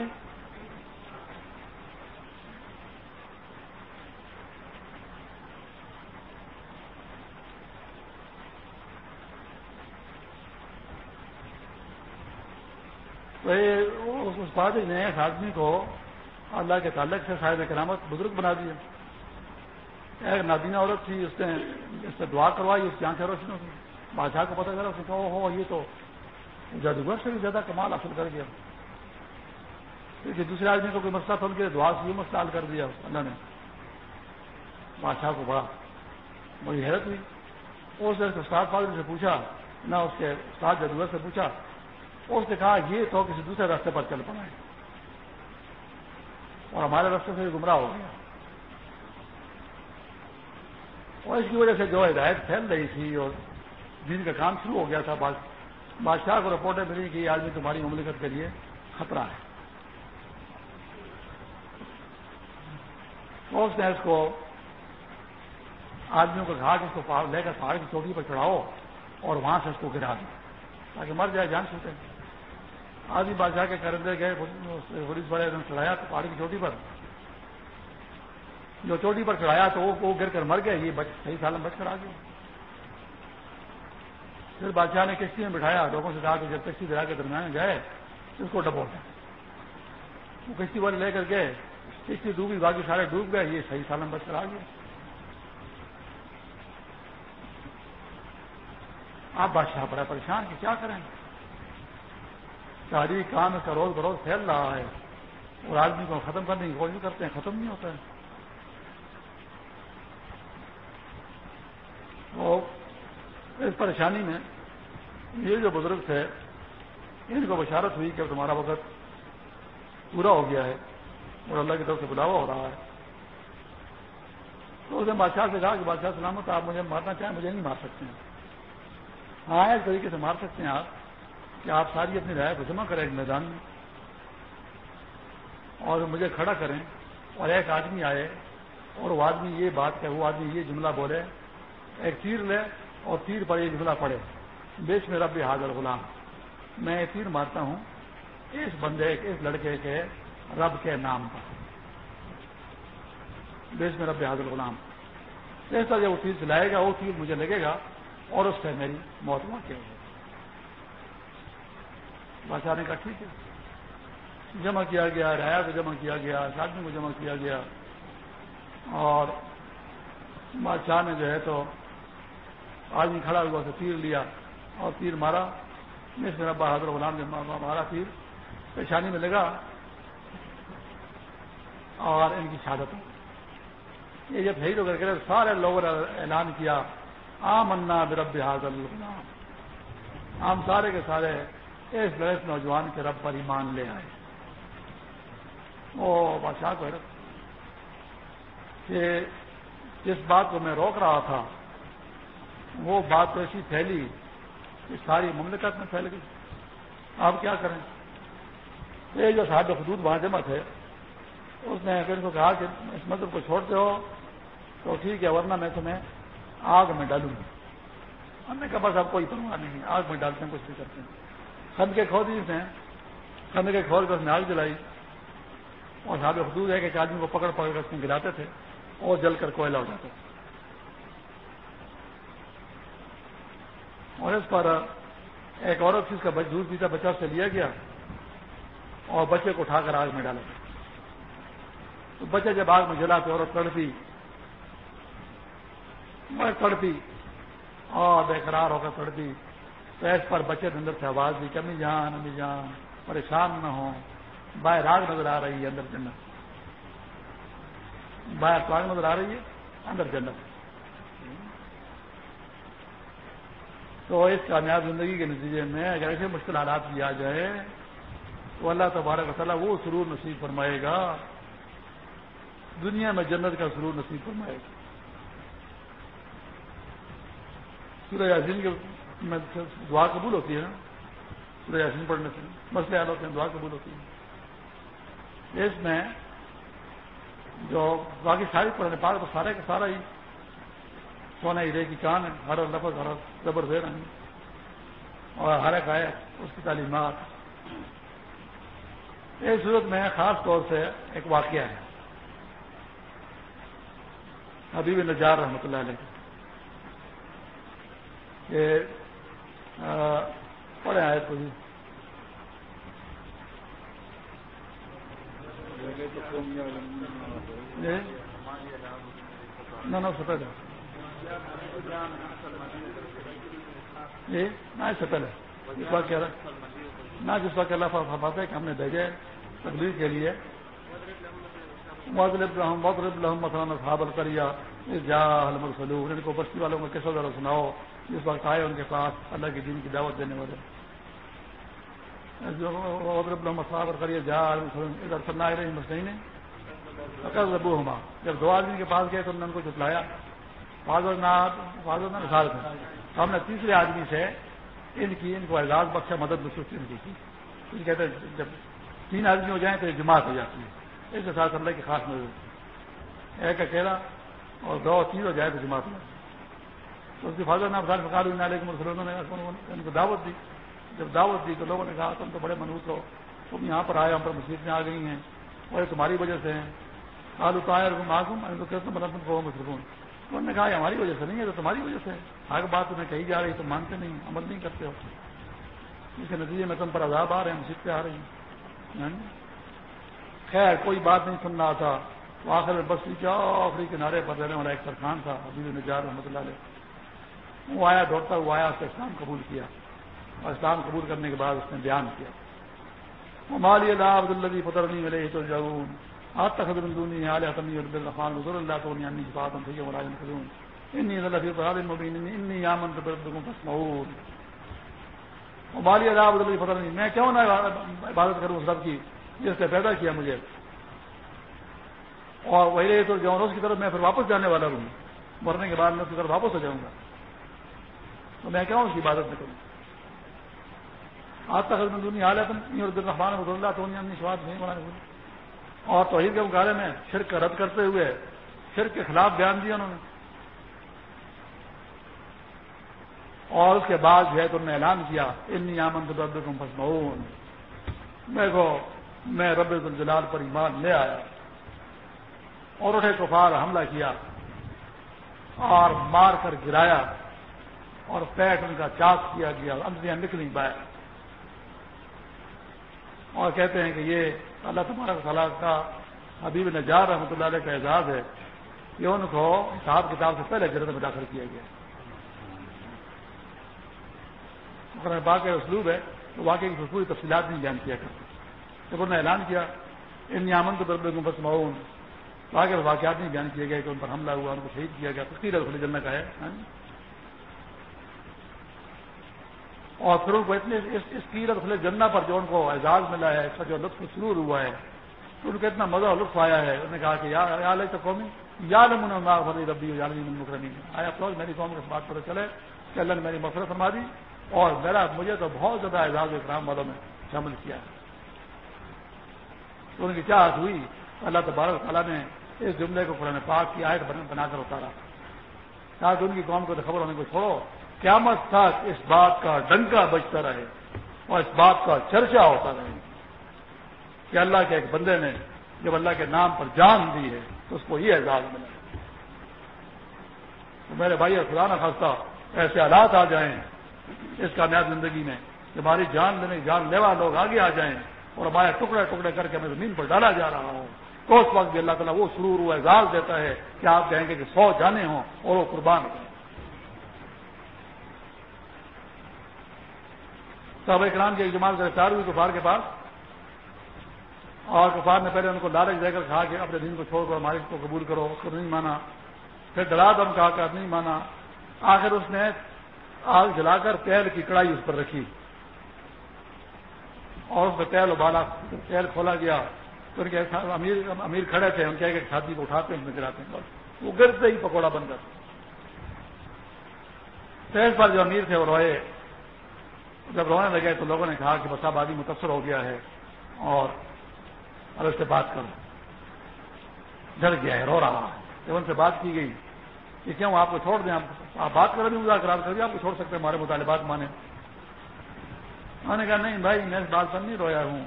اس پادری نے اس آدمی کو اللہ کے تعلق سے شاید کرامت بزرگ بنا دیا۔ ایک نادینہ عورت تھی، اس نے اس سے دعا کروائی، اس کی آنکھیں روشنی بادشاہ کو پتہ چلا، اس نے کہا ہو، یہ تو جادوگر سے بھی زیادہ کمال حاصل کر گیا۔ کیونکہ دوسرے آدمی کو کوئی مسئلہ تھا ان کے دعا سے یہ مسئلہ حل کر دیا اللہ نے۔ بادشاہ کو بڑا بڑی حیرت ہوئی۔ اس نے استاد فادر سے پوچھا، نہ اس کے استاد جدور سے پوچھا اس نے کہا، یہ تو کسی دوسرے راستے پر چل پڑا ہے۔ اور ہمارے راستے سے گمراہ ہو گیا۔ اور اس کی وجہ سے جو ہدایت پھیل رہی تھی اور دن کا کام شروع ہو گیا تھا بادشاہ کو رپورٹیں ملی کہ یہ آدمی تمہاری مملکت کے لیے خطرہ ہے۔ تو اس نے اس کو آدمیوں کو کہا کہ اس کو لے کر پہاڑ کی چوٹی پر چڑھاؤ اور وہاں سے اس کو گرا دو تاکہ مر جائے، جان سکتے آدمی بادشاہ کے کرندے گئے پولیس بڑے چڑھایا تو پہاڑی کی چوٹی پر۔ جو چوٹی پر چڑھایا تو وہ گر کر مر گیا یہ صحیح سال میں بچ کر آ گیا پھر بادشاہ نے کشتی میں بٹھایا، لوگوں سے کہا کہ جب کشتی درا کے درمیان گئے، اس کو ڈبو وہ کشتی والے لے کر گئے، کشتی ڈوبی، باقی سارے ڈوب گئے، یہ صحیح سالم بچ کر آ گیا آپ بادشاہ بڑا پریشان کہ کیا کریں؟ تاریخ کام کا روز بروز پھیل رہا ہے اور آدمی کو ختم کرنے کی کوشش کرتے ہیں، ختم نہیں ہوتا ہے۔ اس پریشانی میں یہ جو بزرگ تھے، ان کو بشارت ہوئی کہ تمہارا وقت پورا ہو گیا ہے اور اللہ کی طرف سے بلاوا ہو رہا ہے۔ تو اس نے بادشاہ سے کہا کہ بادشاہ سلامت آپ مجھے مارنا چاہیں، مجھے نہیں مار سکتے ہیں۔ ہاں اس طریقے سے مار سکتے ہیں آپ۔ کہ آپ ساری اپنی رائے کو جمع کریں ایک میدان میں اور مجھے کھڑا کریں اور ایک آدمی آئے اور وہ آدمی یہ بات کہ وہ آدمی یہ جملہ بولے، ایک تیر لے اور تیر پر یہ جملہ پڑے بیچ میں رب حاضر غلام. میں تیر مارتا ہوں، اس بندے اس لڑکے کے رب کے نام پر۔ بیچ میں رب حاضر غلام. جیسا جب وہ تیر چلائے گا، وہ تیر مجھے لگے گا اور اس سے میری موت واقع ہوگی۔ بچانے کا ٹھیک ہے۔ جمع کیا گیا ریا کو جمع کیا گیا شادی کو جمع کیا گیا۔ اور بادشاہ نے جو ہے تو آدمی کھڑا ہوا تو تیر لیا اور تیر مارا۔ جس میں ابا حضر غلام نے مارا تیر۔ پیشانی میں لگا اور ان کی شہادت یہ جب شہید ہو کر کے سارے لوگوں نے اعلان کیا آ منا برب حاضر غلام ہم سارے کے سارے اس لڑس نوجوان کے رب پر ایمان لے آئے۔ وہ بادشاہ کو کہ جس بات کو میں روک رہا تھا، وہ بات تو ایسی پھیلی کہ ساری مملکت میں پھیل گئی۔ آپ کیا کریں؟ یہ جو صاحب حدود وہاں جمع تھے، اس نے پھر کو کہا کہ اس مذہب کو چھوڑتے ہو، تو ٹھیک ہے، ورنہ میں تمہیں آگ میں ڈالوں گا۔ ہم نے کہا، بس اب کوئی پرواہ نہیں، آگ میں ڈالتے ہیں، کچھ بھی کرتے ہیں۔ خند کے کھود نے خند کے کھود کر اس نے آگ جلائی۔ اور صاحب حدود ہے کہ ایک آدمی کو پکڑ پکڑ کر اس میں گراتے تھے اور جل کر کوئلہ ہو جاتا تھا اور اس پر ایک عورت جس کا دودھ پیتا، بچہ سے لیا گیا اور بچے کو اٹھا کر آگ میں ڈالا۔ تو بچہ جب آگ میں جلا تو عورت تڑپی۔ میں تڑپی اور بےقرار ہو کر تڑپی۔ تو پر بچے اندر سے آواز دی کمی جان، امی جان، پریشان نہ ہو باہر آگ نظر آ رہی ہے اندر جنت۔ باہر تو آگ نظر آ رہی ہے اندر جنت۔ تو اس کامیاب زندگی کے نتیجے میں اگر ایسے مشکل حالات بھی آ جائے تو اللہ تبارک تعالیٰ وہ سرور نصیب فرمائے گا۔ دنیا میں جنت کا سرور نصیب فرمائے گا۔ سورہ یاسین کے میں دعا قبول ہوتی ہے نا سورہ یاسین پڑھنے سے۔ مسئلے حال ہوتے ہیں، دعا قبول ہوتی ہے۔ اس میں جو باقی ساری پڑھنے پاک تو سارے کا سارا ہی سونا ہی رے کی کان ہے۔ ہر لفظ، ہر زبر دے رہے ہیں اور ہر ایک آئے اس کی تعلیمات۔ اس صورت میں خاص طور سے ایک واقعہ ہے۔ ابھی بھی نجار رحمۃ اللہ علیہ۔ پڑھے آئے تو نہ سفید ہے۔ جی نہ سفید ہے۔ اس بات کہہ رہا نہ، جس بات اللہ فرماتے ہے کہ ہم نے بھیجے تقریر کے لیے۔ صحاب الکریا جا سلو ان کو بستی والوں کو کیسا ذرا سناؤ۔ جس وقت آئے ان کے پاس اللہ کی دین کی دعوت دینے والے۔ صحاب الکریا جا ادھر سننا رہی مسئلہ نے ربو ہما جب دو آدمی کے پاس گئے تو انہوں نے ان کو جتلایا فاضر مثال تھا تو ہم نے تیسرے آدمی سے ان کی، ان کو اعزاز بخشا، مدد مصروف ان کی۔ کہتے ہیں، جب تین آدمی ہو جائیں تو یہ جماعت ہو جاتی ہے۔ اس کے ساتھ اللہ کی خاص مدد۔ ایک اکیلا اور دو تین ہو جائے تو جماعت ہو جاتی ہے۔ تو اس کی فاضر نے افزار فکار کے مسلمانوں نے ان کو دعوت دی۔ جب دعوت دی تو لوگوں نے کہا، تم تو بڑے منوط ہو۔ تم یہاں پر آئے، ہم پر مسجد میں آ گئی ہیں۔ اور یہ تمہاری وجہ سے ہیں۔ آلو طائر معصوم میں مطلب تم کو مسلم انہوں نے کہا ہماری وجہ سے نہیں ہے تو تمہاری وجہ سے ہر بات تمہیں کہی جا رہی تو مانتے نہیں، عمل نہیں کرتے ہو۔ اس کے نتیجے میں تم پر عذاب آ رہے ہیں مسجد پہ آ رہی ہیں۔ خیر، کوئی بات نہیں سن رہا تھا۔ تو آخر میں بستی کے آخری کنارے پر رہنے والا ایک سرخان تھا ابھی نجار رحمۃ اللہ علیہ۔ وہ آیا دوڑتا ہوا آیا اس نے اسلام قبول کیا اور اسلام قبول کرنے کے بعد اس نے بیان کیا۔ ہماری اللہ عبد اللہ فتر نہیں ملے تو جاؤں آج تک حضر دونی عال حتمی عبد الرحمان حضر اللہ تو انی بات ہم ٹھیک ہے مراجم کروں انی اللہ فراد مبین انی یامن تو بردگوں بس مہور ہماری اللہ عبد اللہ فتر نہیں میں کیوں نہ عبادت کروں اس رب کی جس نے پیدا کیا مجھے۔ اور وہی تو جاؤں اس کی طرف میں پھر واپس جانے والا ہوں مرنے کے بعد میں اس کی طرف واپس ہو جاؤں گا۔ تو میں کیا اس کی عبادت میں کروں۔ آج تک دنیا حالت الرحمان رحمان اللہ تو سواد نہیں بنا اور توحید کے مقابلے میں شرک کا رد کرتے ہوئے شرک کے خلاف بیان دیا انہوں نے۔ اور اس کے بعد جو ہے تو انہوں نے اعلان کیا ان آمن رب کو میں کو میں رب الجلال پر ایمان لے آیا۔ اور اٹھے کفار حملہ کیا اور مار کر گرایا۔ اور پیٹ ان کا چاک کیا گیا اندریاں نکلی پائے اور کہتے ہیں کہ یہ اللہ تبارک تعالیٰ کا حبیب نجار رحمۃ اللہ علیہ کا اعزاز ہے کہ ان کو حساب کتاب سے پہلے جرد میں داخل کیا گیا۔ اگر باقی اسلوب ہے تو واقعی کی پوری تفصیلات نہیں بیان کیا کرتے۔ جب انہوں نے اعلان کیا، ان نیامن تو بربے بس معاون باقی واقعات نہیں بیان کیے گئے کہ ان پر حملہ ہوا، ان کو شہید کیا گیا، تقریر کھلی جنت کا ہے ہاں جی؟ اور پھر ان کو اتنے اس کیرت کھلے جنہ پر جو ان کو اعزاز ملا ہے، اس کا جو لطف شروع ہوا ہے، تو ان کو اتنا مزہ اور لطف آیا ہے۔ انہوں نے کہا کہ یا تو قومی، یا نمنا فری ربی یا مکرمی آیا افروز میری قوم کے بات پتہ چلے کہ اللہ نے میری مفرت فرما دی اور میرا، مجھے تو بہت زیادہ اعزاز اکرام والوں میں شامل کیا تو ان کی چاہت ہوئی؟ اللہ تبارک تعالیٰ نے اس جملے کو قرآن پاک کی آیت بنا کر اتارا۔ تاکہ ان کی قوم کو تو خبر ہونے کو چھوڑو۔ قیامت تک اس بات کا ڈنکا بچتا رہے اور اس بات کا چرچا ہوتا رہے کہ اللہ کے ایک بندے نے جب اللہ کے نام پر جان دی ہے تو اس کو یہ اعزاز ملا تو میرے بھائی خدا نہ خاصہ ایسے حالات آ جائیں اس کامیاب زندگی میں کہ ہماری جان لینے، جان لیوا لوگ آگے آ جائیں اور ہمارے ٹکڑے ٹکڑے کر کے میں زمین پر ڈالا جا رہا ہوں تو اس وقت بھی اللہ تعالیٰ وہ سرور ہوا اعزاز دیتا ہے کہ آپ کہیں گے کہ سو جانے ہوں اور وہ قربان ہوں صحابہ اکرام کی ایک جماعت گرفتار ہوئی کفار کے پاس اور کفار نے پہلے ان کو لالچ دے کر کہا کہ اپنے دن کو چھوڑ کر ہمارے کو قبول کرو، اس کو نہیں مانا۔ پھر ڈرا دم کہا کر نہیں مانا۔ آخر اس نے آگ جلا کر تیل کی کڑائی اس پر رکھی۔ اور اس میں تیل ابالا، تیل کھولا گیا۔ تو ان کے امیر امیر کھڑے تھے، ان کے ایک چھاتی کو اٹھاتے ہیں اس میں گراتے۔ ہیں وہ گرتے ہی پکوڑا بن کر تیل پر جو امیر تھے وہ روئے۔ جب رونے لگے تو لوگوں نے کہا کہ بس آبادی متاثر ہو گیا ہے اور اب اس سے بات کرو۔ ڈر گیا ہے، رو رہا ہے۔ جب ان سے بات کی گئی کہ کیوں آپ کو چھوڑ دیں، آپ بات کریں بھی مذاکرات کر بھی آپ کو چھوڑ سکتے ہیں، ہمارے مطالبات مانے۔ میں نے کہا، نہیں بھائی، میں اس بات پر نہیں رویا ہوں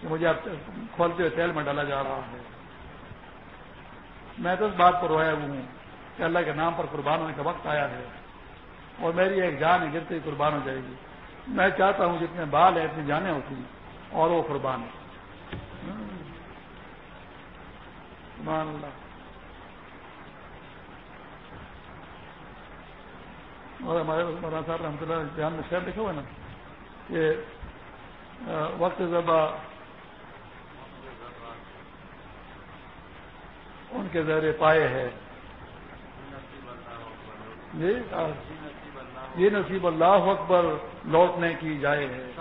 کہ مجھے اب کھولتے ہوئے تیل میں ڈالا جا رہا ہے۔ میں تو اس بات پر رویا ہوں کہ اللہ کے نام پر قربان ہونے کا وقت آیا ہے۔ اور میری ایک جان ہے گرتے قربان ہو جائے گی۔ میں چاہتا ہوں جتنے بال ہیں، اتنی جانیں ہوتی ہیں، اور وہ قربان ہے اللہ۔ اور ہمارے مولانا صاحب رحمۃ اللہ دھیان میں شہر لکھے ہوئے نا کہ وقت زبا۔ ان کے زیر پائے ہے۔ جی یہ نصیب اللہ اکبر لوٹنے کی جائے ہے۔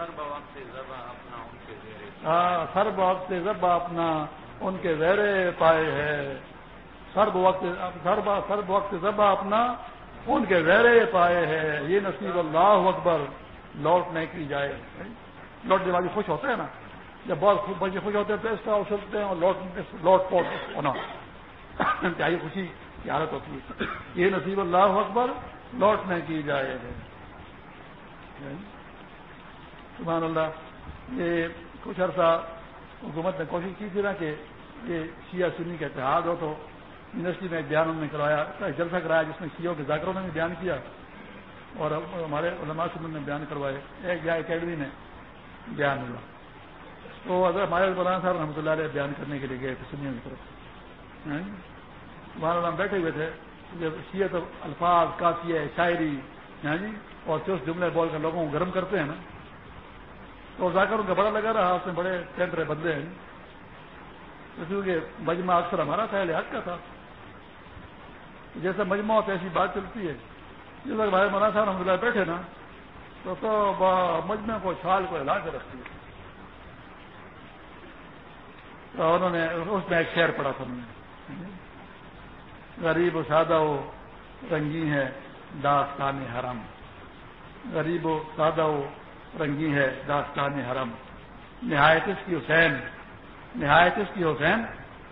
ہاں سر وقت ضبع اپنا ان کے زیر پائے ہے۔ سرب وقت سرب وقت ذبح اپنا ان کے زیر پائے ہے۔ یہ نصیب اللہ اکبر لوٹنے کی جائے لوٹنے والی خوش ہوتے ہیں نا؟ جب بہت بچے خوش ہوتے ہیں تو اس طرح اچھلتے ہیں اور لوٹ لوٹ پوٹ ہونا۔ انتہائی خوشی کی حالت ہوتی ہے۔ یہ نصیب اللہ اکبر لوٹنے کی جائے ہے سبحان اللہ، یہ کچھ عرصہ حکومت نے کوشش کی تھی نا کہ یہ شیعہ سنی کا اتحاد ہو تو یونیورسٹی میں ایک بیان انہوں نے کروایا جلسہ کرایا جس میں سیو کے ذاکروں نے بھی بیان کیا اور ہمارے علماء سے نے بیان کروائے۔ ایک یا اکیڈمی نے بیان ہوا۔ تو اگر ہمارے مولانا صاحب رحمۃ اللہ علیہ بیان کرنے کے لیے گئے تھے سنیا کی طرف۔ وہاں ہم بیٹھے ہوئے تھے۔ جب شیت الفاظ، کافی ہے، شاعری ہاں جی؟ اور چوس جملے بول کر لوگوں کو گرم کرتے ہیں نا، تو جا کر ان کا بڑا لگا رہا، اس میں بڑے ٹینڈر بندے ہیں۔ کہ مجمع اکثر ہمارا تھا لحاظ کا تھا۔ جیسا مجمع ہوتا ہے ایسی بات چلتی ہے جس وقت بھائی مولانا صاحب اللہ بیٹھے نا، تو تو مجمع کو چھال کو ہلا کے رکھتی ہے تو انہوں نے اس میں ایک شعر پڑا تھا انہوں نے۔ غریب و سادہ و رنگی ہے داستان حرم۔ غریب و سادہ و رنگی ہے داستان حرم۔ نہایت اس کی حسین، نہایت اس کی حسین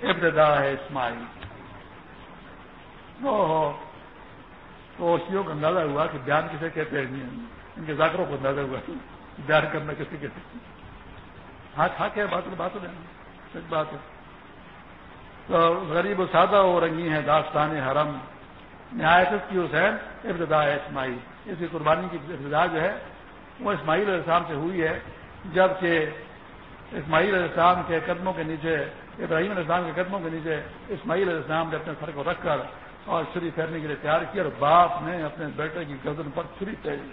ابتدا ہے اسماعیل۔ تو شیوں کا اندازہ ہوا کہ بیان کسے کہتے ہیں ان کے ذاکروں کو اندازہ ہوا بیان کرنا کسی کہتے ہیں۔ ہاں, ہاں، کھا کے بات بات سچ بات ہے۔ غریب و سادہ و رنگی ہے داستان حرم۔ نہایت کی حسین ابتدا ہے اسماعیل۔ اس کی قربانی کی ابتدا جو ہے وہ اسماعیل علیہ السلام سے ہوئی ہے، جبکہ اسماعیل علیہ السلام کے قدموں کے نیچے، ابراہیم علیہ السلام کے قدموں کے نیچے اسماعیل علیہ السلام نے اپنے سر کو رکھ کر اور چھری پھیرنے کے لیے تیار کیا اور باپ نے اپنے بیٹے کی گردن پر چھری پھیری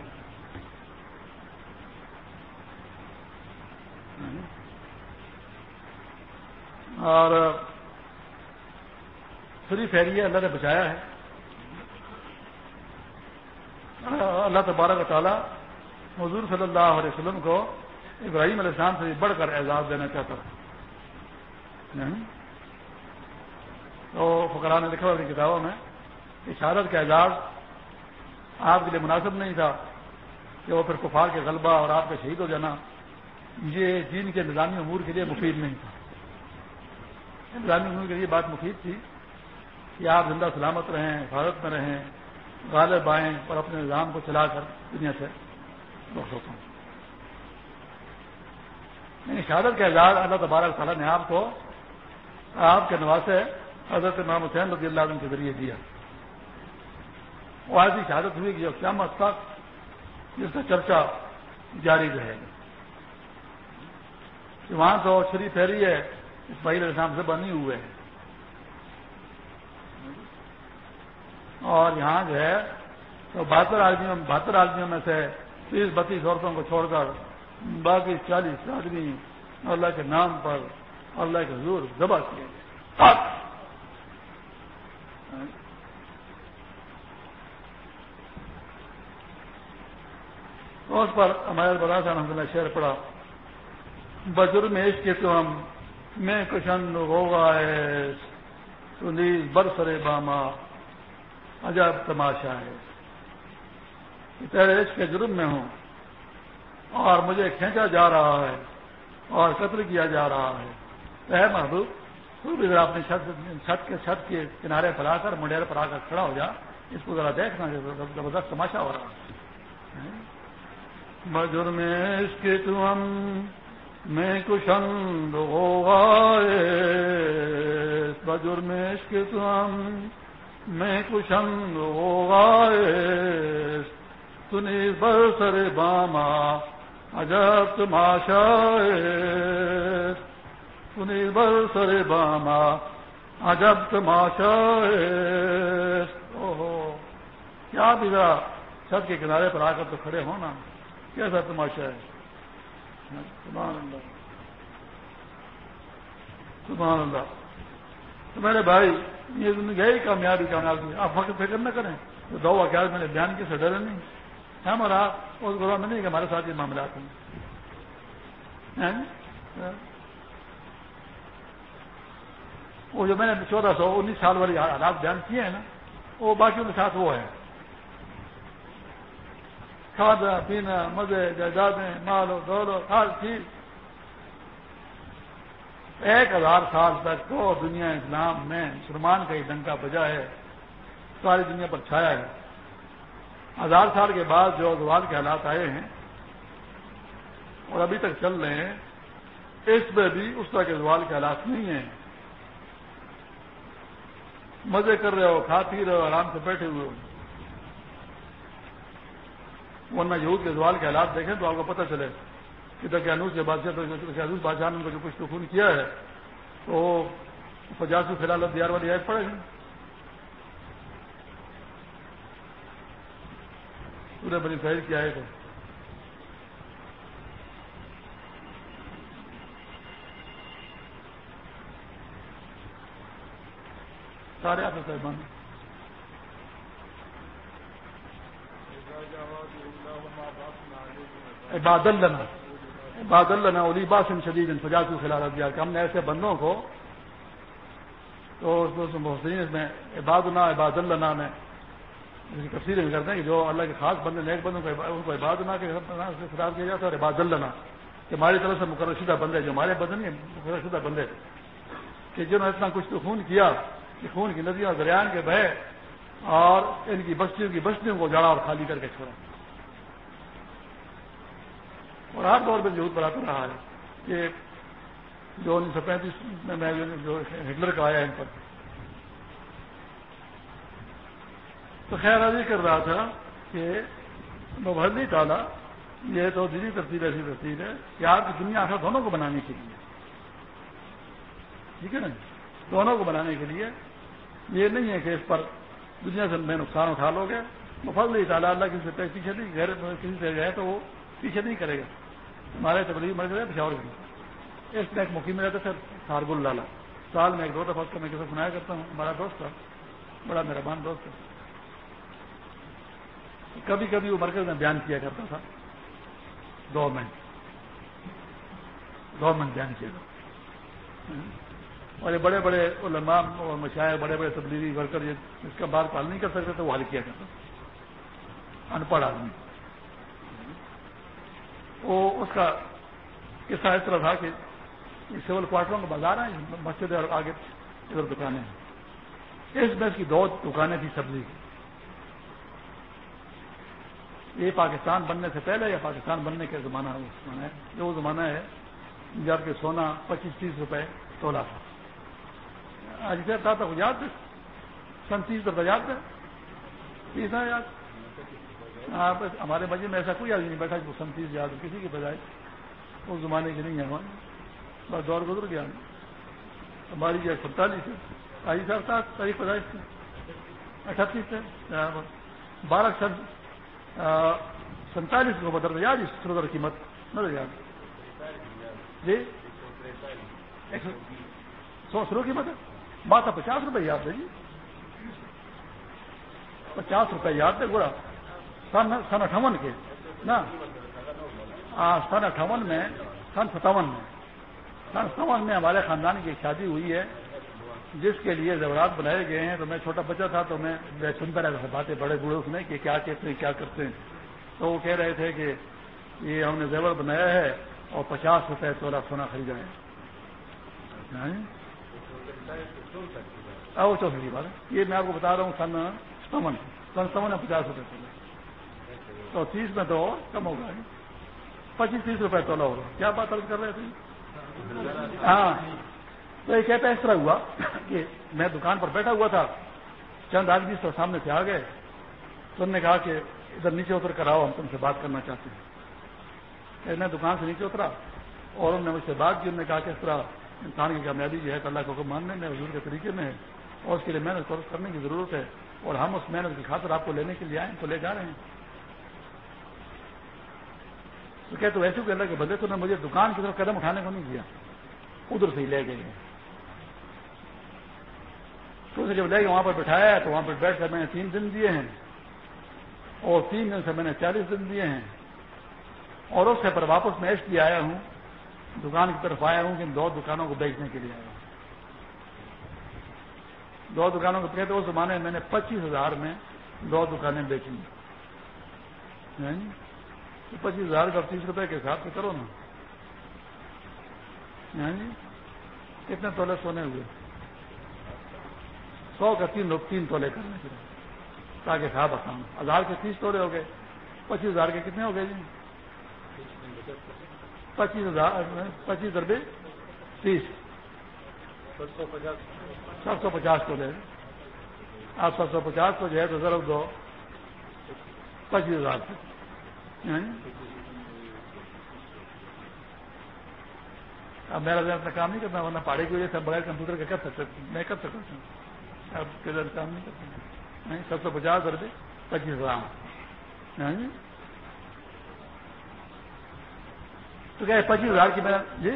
اور چھری پھیری ہے، اللہ نے بچایا ہے۔ اللہ تبارک تعالیٰ حضور صلی اللہ علیہ وسلم کو ابراہیم علیہ السلام سے بڑھ کر اعزاز دینا چاہتا تھا تو فکرا نے لکھا اپنی کتابوں میں کہ شہادت کا اعزاز آپ کے لیے مناسب نہیں تھا کہ وہ پھر کفار کے غلبہ اور آپ کا شہید ہو جانا۔ یہ دین کے نظامی امور کے لیے مفید نہیں تھا۔ نظامی امور کے لیے بات مفید تھی کہ آپ زندہ سلامت رہیں، حفاظت میں رہیں، غالب آئیں اور اپنے نظام کو چلا کر دنیا سے ہوتا ہوں۔ یعنی شہادت کا اعزاز اللہ تبارک تعالیٰ نے آپ کو آپ کے نواسے حضرت امام حسین رضی اللہ عنہ کے ذریعے دیا۔ وہ ایسی شہادت ہوئی کہ جو قیامت تک جس کا چرچا جاری رہے گا۔ وہاں تو چھری پھیری ہے، اسماعیل السلام سے بنی ہوئے ہیں۔ اور یہاں جو ہے تو بہتر آدمیوں بہتر آدمیوں میں سے تیس بتیس عورتوں کو چھوڑ کر باقی چالیس آدمی اللہ کے نام پر اللہ کے حضور ذبح کیے گئے۔ اس پر ہمارے بڑا سا الحمد للہ شعر پڑا بزرگ میں عشق کے تو ہم میں کشن ہوگا برسرے باما۔ عجب تماشا ہے۔ تیرے عشق کے جرم میں ہوں اور مجھے کھینچا جا رہا ہے اور قتل کیا جا رہا ہے۔ اے محبوب، تو بھی ذرا اپنی چھت چھت کے چھت کے کنارے پر آ کر منڈیر پر آ کر کھڑا ہو جا۔ اس کو ذرا دیکھنا زبردست تماشا ہو رہا ہے۔ ہاں؟ بجر میں اس کے تم میں کشند ہو بجر میں اس کے تم میں کشند ہو گائے سنی برسر باما، عجب تماشا سنی بر سر باما، عجب تماشا کیا بھی چھت کے کنارے پر آ کر تو کھڑے ہونا کیسا تماشا ہے؟ سبحان اللہ۔ سبحان اللہ۔ تو میرے بھائی یہ کامیابی کامیابی۔ آپ فخر فکر نہ کریں۔ تو دو واقعات میں نے بیان کی سے ڈرے نہیں۔ ہم اور آپ اس گروہ میں نہیں کہ ہمارے ساتھ یہ معاملات ہیں۔ ہاں جی؟ وہ جو میں نے چودہ سو انیس سال والی حالات بیان کیے ہیں نا، وہ باقیوں کے ساتھ وہ ہے۔ کھانا پینا، مزے، جائیدادیں، مال و دولو ہر چیز۔ ایک ہزار سال تک تو دنیا اسلام میں مسلمان کا ہی ڈنکا بجا ہے، ساری دنیا پر چھایا ہے۔ ہزار سال کے بعد جو زوال کے حالات آئے ہیں اور ابھی تک چل رہے ہیں، اس میں بھی اس طرح کے زوال کے حالات نہیں ہیں۔ مزے کر رہے ہو، کھا پی رہے ہو، آرام سے بیٹھے ہوئے ہو۔ ورنہ یہود کے زوال کے حالات دیکھیں تو آپ کو پتہ چلے۔ کہ انوس کے بادشاہ انوس بادشاہ نے ان کو جو کچھ تو خون کیا ہے، تو پچاس فی الحال اب دیار والی آئے پڑے گی پورے بنی فہر کی آئے تو سارے آپ صاحبان عباد اللہ عباد اللہ علی باسم شدید فجا کو خلال دیا کہ ہم نے ایسے بندوں کو تو محسن میں عباد اللہ عباد اللہ میں تفصیل میں کرتے ہیں کہ جو اللہ کے خاص بندے، نیک بندوں کو ان کو عباد اللہ کے خطاب کیا جاتا ہے، اور عباد اللہ کہ ہماری طرف سے مقرر شدہ بندے جو ہمارے بدن ہیں، مقرر شدہ بندے کہ جنہوں نے اتنا کچھ تو خون کیا، کہ خون کی ندیاں دریان کے بہے، اور ان کی بستیوں کی بستیوں کو جڑا اور خالی کر کے چھوڑا۔ اور ہر دور میں ضرورت بڑھاتا رہا ہے کہ جو انیس سو پینتیس میں جو ہٹلر کا آیا ان پر۔ تو خیر یہ کر رہا تھا کہ مبلی ڈالا یہ تو دینی ترتیب ایسی ترتیب ہے کہ آپ کی دنیا آخر دونوں کو بنانے کے لیے۔ ٹھیک ہے نا جی؟ دونوں کو بنانے کے لیے۔ یہ نہیں ہے کہ اس پر دنیا سے میں نقصان اٹھا لو گے۔ مفضل نہیں ڈالا اللہ کسی سے پیچھے نہیں گھر کسی سے گئے تو وہ پیچھے نہیں کرے گا۔ ہمارے تبلیغ مر گئے پشاور میں۔ اس میں ایک مقیم رہتا تھا سارگل لالا۔ سال میں ایک دو دفعہ میں کسی سنایا کرتا ہوں۔ ہمارا دوست تھا۔ بڑا مہربان دوست تھا۔ کبھی کبھی وہ مرکز میں بیان کیا کرتا تھا۔ گورنمنٹ۔ گورنمنٹ بیان کیا کرتا اور یہ بڑے بڑے علماء اور مشاعر بڑے بڑے تبدیلی ورکر اس کا بات پال نہیں کر سکتے تو وہ حل کیا کرتا ان پڑھ آدمی۔ وہ اس کا قصہ اس طرح تھا کہ سول کوارٹروں کا بازار ہے مسجد اور آگے ادھر دکانیں ہیں۔ اس میں اس کی دو دکانیں تھیں سبزی کی۔ یہ پاکستان بننے سے پہلے یا پاکستان بننے کا زمانہ ہے جو وہ زمانہ ہے، جبکہ سونا پچیس تیس روپے تولا تھا۔ آج تھا تو یاد سن تیس روپے یاد ہے؟ تیس یاد۔ ہاں ہمارے مجھے میں ایسا کوئی آدمی نہیں بیٹھا جو سن تیس یاد کسی کے بجائے اس زمانے کی نہیں ہے ہمارے۔ بس دور گزر گیا۔ ہماری جو سینتالیس ہے۔ آئی صاحب تھا تاریخ پیدائش اٹھتیس ہے۔ بارہ سن سینتالیس کو بدل یاد اس سردر قیمت نہ یاد۔ جی؟ سو سرو قیمت ہے۔ بات ہے پچاس روپئے یاد ہے جی۔ پچاس روپئے یاد ہے گوڑا سن سن اٹھاون کے، نا؟ سن اٹھاون میں، سن ستاون میں۔ سن ستاون میں ہمارے خاندان کی شادی ہوئی ہے، جس کے لیے زیورات بنائے گئے ہیں۔ تو میں چھوٹا بچہ تھا تو میں سنتا رہتا تھا باتیں بڑے بوڑھے اس میں کہ کیا کہتے ہیں، کیا کرتے ہیں۔ تو وہ کہہ رہے تھے کہ یہ ہم نے زیور بنایا ہے اور پچاس روپے تولا سونا خریدا ہے۔ ہاں؟ وہ چوتھی بات ہے۔ یہ میں آپ کو بتا رہا ہوں، سن ستون سن ستون ہے پچاس روپے تولا تو تیس میں تو کم ہوگا پچیس تیس روپے تولا ہوگا کیا بات کر رہے تھے؟ ہاں۔ تو یہ کہتا ہے، اس طرح ہوا کہ میں دکان پر بیٹھا ہوا تھا۔ چند آدمی اس سامنے سے آ گئے۔ تو انہوں نے کہا کہ ادھر نیچے اتر کر آؤ، ہم تم سے بات کرنا چاہتے ہیں۔ میں دکان سے نیچے اترا اور انہوں نے مجھ سے بات کی۔ انہوں نے کہا کہ اس طرح انسان کی کامیابی جو ہے اللہ کو ماننے میں، حضور کے طریقے میں ہے۔ اور اس کے لیے محنت کرنے کی ضرورت ہے۔ اور ہم اس محنت کی خاطر آپ کو لینے کے لیے آئے تو لے جا رہے ہیں۔ تو کہتے تو ایسے کہ اللہ کے بدلے تو نے مجھے دکان کی طرف قدم اٹھانے کو نہیں دیا ادھر سے ہی لے گئے۔ تو اسے جب لے کے وہاں پر بٹھایا تو وہاں پر بیٹھ کر میں نے تین دن دیے ہیں۔ اور تین دن سے میں نے چالیس دن دیے ہیں۔ اور اس سے پر واپس میں اس لیے آیا ہوں۔ دکان کی طرف آیا ہوں کہ دو دکانوں کو بیچنے کے لیے آیا ہوں۔ دو دکانوں کو کہتے اس زمانے میں میں نے پچیس ہزار میں دو دکانیں بیچی یعنی پچیس ہزار کا تیس روپے کے حساب سے کرو نا۔ یعنی کتنے تولے سونے ہوئے؟ سو کا تین لوگ تین تولے کرنے کے تاکہ خواب آسان ہزار کے تیس تولے ہو گئے۔ پچیس ہزار کے کتنے ہو گئے جی؟ پچیس ہزار، پچیس اربے تیس۔ سات سو پچاس تولے۔ آپ سات سو پچاس کو جو ہے تو ضرور دو۔ پچیس ہزار۔ تک اب میرا ذہن اپنا کام نہیں کرتا ورنہ پہاڑی کی وجہ سے بغیر کمپیوٹر کے کر سکتے میں کر سکتا ہوں۔ اب کے کام نہیں کرتا۔ سب سو پچاس روپے پچیس ہزار تو کیا پچیس ہزار کی میں جی؟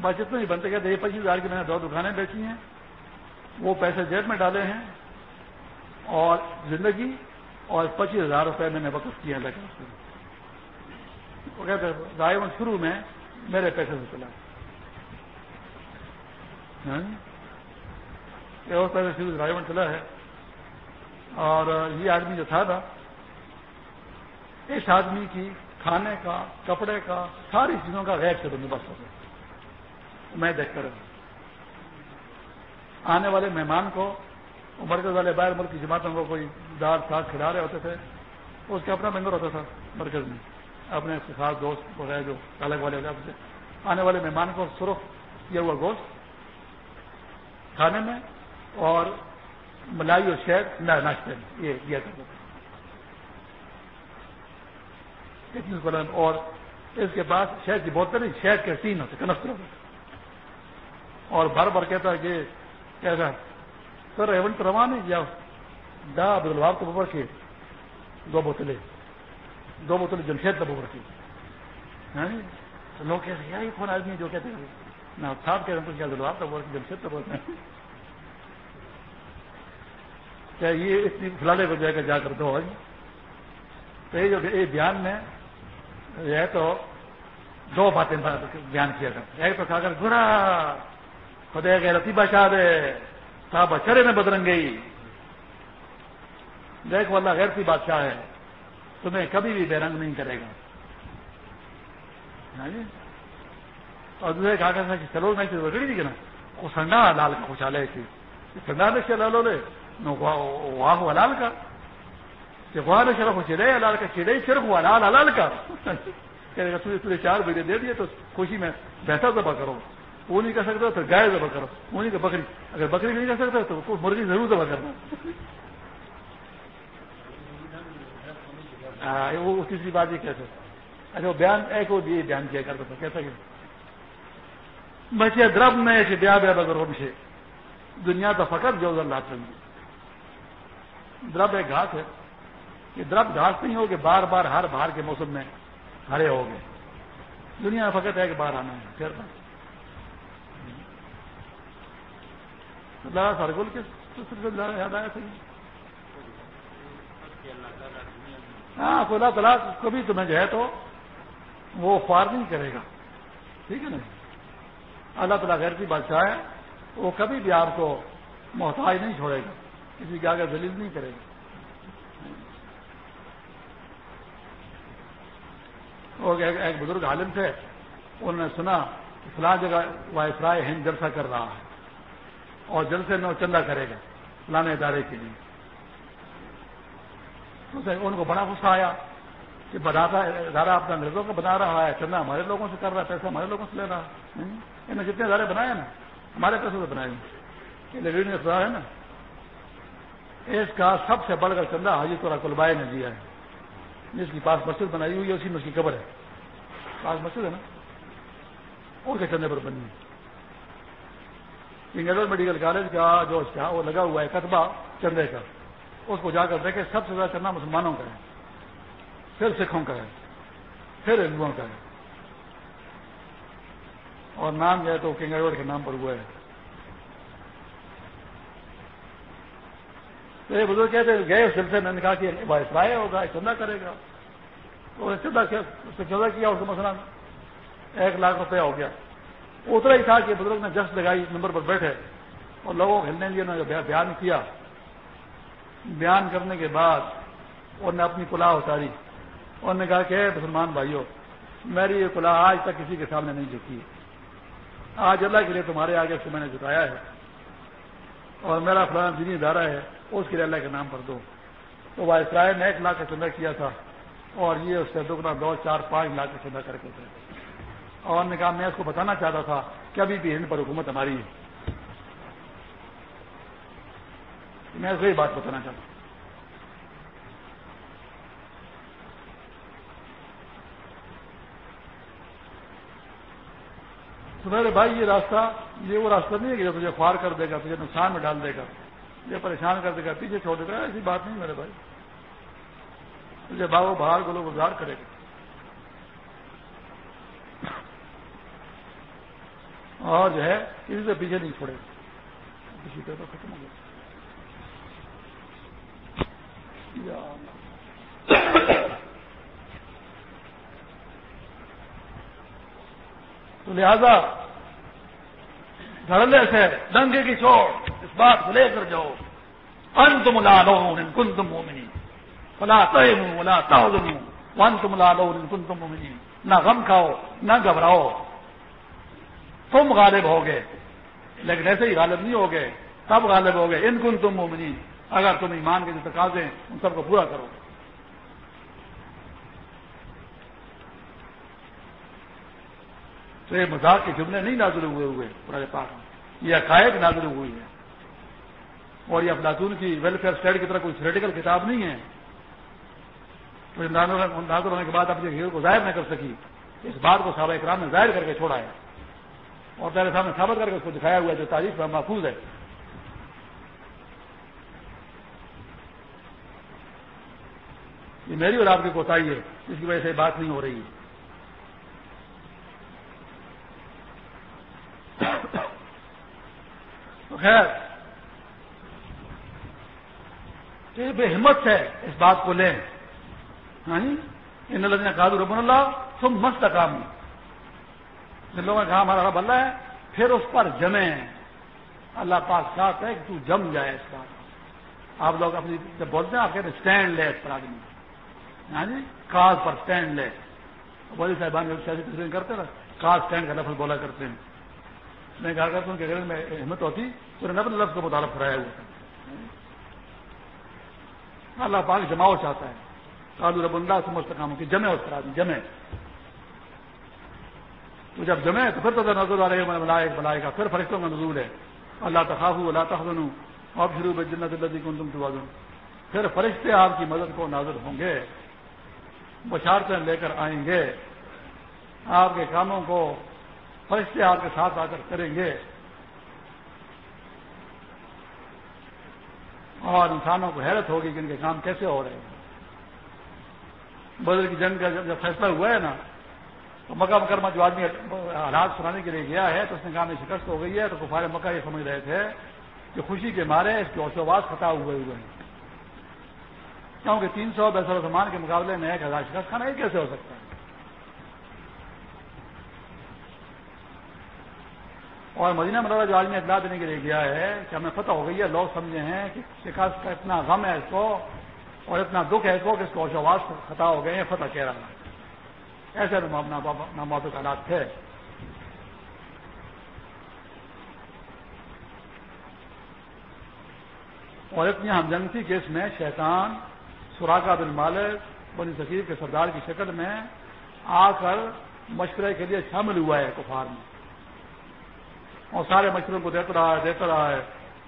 بس اتنا ہی بنتے کہتے یہ پچیس ہزار کی میں نے دو دکانیں بیچی ہیں۔ وہ پیسے جیب میں ڈالے ہیں۔ اور زندگی اور پچیس ہزار روپے میں نے وقف کیا لگا وہ کہتے رائے شروع میں میرے پیسے سے چلا۔ ہاں؟ اور شروع رائے چلا ہے۔ اور یہ آدمی جو تھا نا، اس آدمی کی کھانے کا، کپڑے کا، ساری چیزوں کا غیر سے بندوبست ہو گیا۔ میں دیکھ کر۔ آنے والے مہمان کو مرکز والے باہر ملک کی جماعتوں کو کوئی دال ساگ کھلا رہے ہوتے تھے، اس کا اپنا ممبر ہوتا تھا مرکز میں، اپنے خاص دوست وغیرہ جو الگ والے ہوتے آنے والے مہمان کو سرخ کیا ہوا گوشت کھانے میں اور ملائی اور شہد ناشتے میں، یہ دیا کرتا تھا اور اس کے بعد شہد کی بوتل نہیں شہد کے تین ہوتے، کنستر ہوتے۔ اور بھر بھر کہتا ہے کہ کیسا سر ایونٹ روا نہیں یا ڈا بدلوار تو ببر کے دو بوتلیں دو بوتلیں جمشید ببر کی ہاں؟ جی؟ لوگ کہتے ہیں یہ کون آدمی جو کہتے ہیں؟ نہ، صاحب کہہ رہے ہیں عبد دلوار تو بول جمشید تو بولتے ہیں کیا یہ اتنی فلالے کو جائے گا جا کر دو آج؟ تو یہ جو بیان میں یہ تو دو باتیں بیان کیا کرتے ایک تو کہا کر گرا خدا کہ رتی بادشاہ دے صاحب اچرے میں بدرنگ گئی دیکھ واللہ غیر سی بادشاہ ہے تمہیں کبھی بھی بے رنگ نہیں کرے گا۔ ہاں جی؟ اور دوسرے کہا کہ چلو میں بگڑی تھی کہ نا؟ وہ سنڈا لال کا خوشحال ہے سنڈا نے چلا لو لے۔ واہ لال کا۔ غوار شرف چڑے لال کا؟ چڑے صرف ہوا، لال لال کا۔ تجھے چار بیٹے دے دیے تو خوشی میں بہتر دبا کرو۔ وہ نہیں کر سکتا تو گائے دبا کرو۔ وہ نہیں کہ بکری۔ اگر بکری نہیں کر سکتا تو مرغی ضرور دبا کرنا۔ وہ تیسری بات یہ کیسے اچھا وہ بیان، ایک وہ بھی بیان کیا کرتا تھا، کیسا کہ بچے درب میں ایسے بیا بیا بگر سے، دنیا تو فقط جو اللہ درب ایک گھاس ہے، یہ درخت گھاس نہیں ہو کہ بار بار ہر باہر کے موسم میں ہرے ہو گئے۔ دنیا فقط ہے کہ باہر آنا ہے، پھر اللہ سرگل کے یاد آیا تھا؟ ہاں تو اللہ تعالیٰ کبھی تمہیں جو ہے تو وہ خوار نہیں کرے گا۔ ٹھیک ہے نا؟ اللہ تعالیٰ غیر کی بادشاہ ہے، وہ کبھی بھی آپ کو محتاج نہیں چھوڑے گا۔ کسی کے آگے دلیل نہیں کرے گا۔ اور ایک بزرگ عالم تھے، انہوں نے سنا فلاں جگہ وائسرائے ہند جلسہ کر رہا ہے اور جلسے میں وہ چندہ کرے گا فلانے ادارے کے لیے۔ ان کو بڑا غصہ آیا کہ بناتا ادارہ اپنا انگریزوں کا بنا رہا ہے، چندہ ہمارے لوگوں سے کر رہا ہے، پیسہ ہمارے لوگوں سے لے رہا ہے۔ انہوں نے جتنے ادارے بنائے نا، ہمارے پیسوں سے بنائے۔ لیکن اقتدار ہے نا۔ اس کا سب سے بڑھ کر چندہ حاجی تو کلبائے نے دیا ہے۔ جس کی پاس مسجد بنائی ہوئی ہے، اسی میں اس کی قبر ہے۔ پاس مسجد ہے نا۔ اور کے چندے پر بنی انگلینڈ میڈیکل کالج کا جو وہ لگا ہوا ہے، کتبہ چندے کا۔ اس کو جا کر دیکھے، سب سے زیادہ چندہ مسلمانوں کا ہے۔ پھر سکھوں کا ہے۔ پھر ہندوؤں کا ہے۔ اور نام جو ہے تو کنگ ایڈورڈ کے نام پر ہوا ہے۔ تو یہ بزرگ کہتے گئے اس سلسلے میں نے کہا کہ وائسرائے ہوگا چندہ کرے گا۔ تو چندہ چندہ کیا، اس کا مسئلہ ایک لاکھ روپیہ ہو گیا۔ اتنا ہی تھا کہ بزرگ نے جس لگائی، نمبر پر بیٹھے اور لوگوں کو ہلنے لیے انہوں نے بیان کیا۔ بیان کرنے کے بعد انہوں نے اپنی کلاح اتاری انہوں نے کہا کہ مسلمان بھائیوں میری یہ کلاح آج تک کسی کے سامنے نہیں جھکی۔ آج اللہ کے لیے تمہارے آگے سے میں نے جتایا ہے اور میرا فلاں دینی ادارہ ہے، اس کے لیے اللہ کے نام پر دو۔ تو وہ نے ایک لاکھ کا چندہ کیا تھا اور یہ اس سے دگنا دو، چار، پانچ لاکھ کا چندہ کر کے تھے۔ اور نے کہا، میں اس کو بتانا چاہتا تھا کہ ابھی بھی ہند پر حکومت ہماری ہے۔ میں اس کو بات بتانا چاہتا ہوں۔ تو میرے بھائی، یہ راستہ، یہ وہ راستہ نہیں ہے کہ جو تجھے خوار کر دے گا، تجھے نقصان میں ڈال دے گا یہ پریشان کر دے گا، پیچھے چھوڑ دے گا، ایسی بات نہیں میرے بھائی۔ تجھے باغ باہر گلو گزار کرے گا۔ اور جو ہے، کسی سے پیچھے نہیں چھوڑے گا۔ کسی طرح تو ختم ہو گیا۔ تو لہذا دھڑلے سے ڈنگے کی چھوڑ، اس بات کو لے کر جاؤ۔ ان تم لا لو کن تم مومنی فلا تم ولا تم ون تم لا لو کن تم مومنی نہ غم کھاؤ، نہ گھبراؤ۔ تم غالب ہو گئے لیکن ایسے ہی غالب نہیں ہو گئے تب غالب ہو گئے ان کن تم مومنی اگر تم ایمان کے جو تقاضے ہیں، ان سب کو پورا کرو۔ تو یہ مذاق کے جملے نہیں نازل ہوئے ہوئے پورا پاک یہ عقائد نازل ہوئی ہے اور یہ افلاطون کی ویلفیئر اسٹیٹ کی طرح کوئی تھریٹیکل کتاب نہیں ہے۔ تو نازل ہونے کے بعد اپنے کو ظاہر نہ کر سکی۔ اس بات کو صحابہ اکرام نے ظاہر کر کے چھوڑا ہے۔ اور تیرے سامنے ثابت کر کے اس کو دکھایا ہوا ہے جو تاریخ میں محفوظ ہے۔ یہ میری اور آپ کی کوتاہی ہے، اس کی وجہ سے بات نہیں ہو رہی ہے۔ خیر بے ہمت ہے اس بات کو لیں۔ ہاں جی؟ ان نے کہا ربن اللہ تم مست کام جن لوگوں نے کہا ہمارا رب اللہ ہے، پھر اس پر جمے اللہ پاک ساتھ ہے کہ تو جم جائے اس پر۔ آپ لوگ اپنی جب بولتے ہیں، آپ کہتے ہیں اسٹینڈ لے اس پر آدمی۔ ہاں جی؟ کاز پر اسٹینڈ لے۔ بولی صاحبان سیاسی کرتے نا کار اسٹینڈ کا لفظ بولا کرتے ہیں۔ میں کہا کرتا ہوں کہ اگر میں ہمت ہوتی، تو نبل لفظ کو مطالب کرایا ہوا اللہ پاک جماؤ چاہتا ہے۔ کالو رب اللہ سے مستقام کی جمے اس طرح جمے تو جب جمے تو پھر تو نظر آ رہے میں بلائے بلائے گا پھر فرشتوں کا نظور ہے۔ اللہ تخاف اللہ تخن اب شروع میں جنت اللہ کن تم پھر فرشتے آپ کی مدد کو نازر ہوں گے۔ بشارتیں لے کر آئیں گے۔ آپ کے کاموں کو فرشتے آپ کے ساتھ آ کر کریں گے۔ اور انسانوں کو حیرت ہوگی کہ ان کے کام کیسے ہو رہے ہیں۔ بدر کی جنگ کا جب فیصلہ ہوا ہے نا، تو مکہ مکرمہ جو آدمی حالات سنانے کے لیے گیا ہے، تو اس نے کہا میں شکست ہو گئی ہے، تو کفار مکہ یہ سمجھ رہے تھے کہ خوشی کے مارے اس کے آواز خطا ہوئے ہوئے ہیں۔ کیونکہ تین سو بیسر سامان کے مقابلے میں ایک ہزار شکست کھانا یہ کیسے ہو سکتا ہے؟ اور مدینہ مرادہ جو آدمی اطلاع دینے کے لیے گیا ہے کہ ہمیں پتہ ہو گئی ہے، لوگ سمجھے ہیں کہ شکست کا اتنا غم ہے اس کو اور اتنا دکھ ہے اس کو کہ اس کو آواز خطا ہو گئے ہیں، فتح کہہ رہا ہے ایسے ناموافق حالات تھے۔ اور اتنی ہم جنگ تھی کہ اس میں شیطان سراغا بن مالک بنی سکیر کے سردار کی شکل میں آ کر مشورے کے لیے شامل ہوا ہے کفار میں۔ اور سارے مچھروں کو دیتا رہا ہے، دیتا رہا ہے۔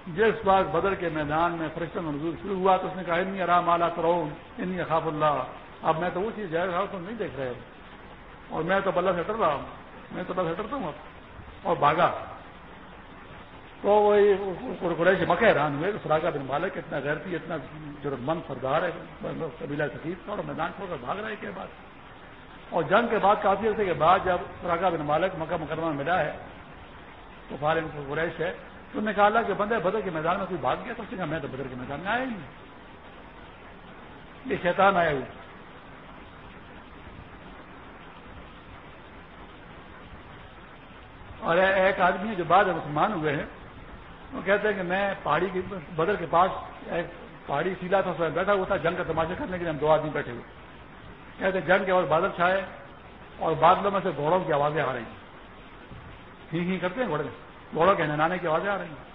جس بات بدر کے میدان میں فرشتوں کا نزول شروع ہوا تو اس نے کہا، انی آرام اعلیٰ کرو انی اخاف اللہ۔ اب میں تو وہ چیز جائے رہا تو نہیں دیکھ رہے۔ اور میں تو بلّہ سے ڈر رہا ہوں، میں تو بس ڈرتا ہوں اب۔ اور بھاگا۔ تو وہی کرکڑے سے مکہ حیران ہوئے کہ سراغا بن مالک، اتنا غیرتی، اتنا ضرورت مند سردار ہے، قبیلہ سکیف کا اور میدان چھوڑ کر بھاگ رہے کے بعد اور جنگ کے بعد کافی عرصے کے بعد جب سراغا بن مالک مکہ مکرمہ ملا ہے، تو فارم کو گریش ہے۔ تو نے کہا کہ بندے، بدر کے میدان میں کوئی بھاگ گیا؟ تو اس نے کہا، میں تو بدر کے میدان میں آیا ہی نہیں۔ یہ شیطان آیا ہوئی اور ایک آدمی جو بعد مسلمان ہوئے ہیں وہ کہتے ہیں کہ میں پہاڑی کی بدر کے پاس ایک پہاڑی سیلا تھا، اس بیٹھا ہوا تھا، جنگ کا تماشا کرنے کے لیے ہم دو آدمی بیٹھے ہوئے۔ کہتے جنگ کے بعد بادل چھائے اور بادلوں میں سے گھوڑوں کی آوازیں آ رہی ہیں۔ ہی ہی کرتے ہیں گھوڑے گھوڑوں کے نہانے کی آوازیں آ رہی ہیں۔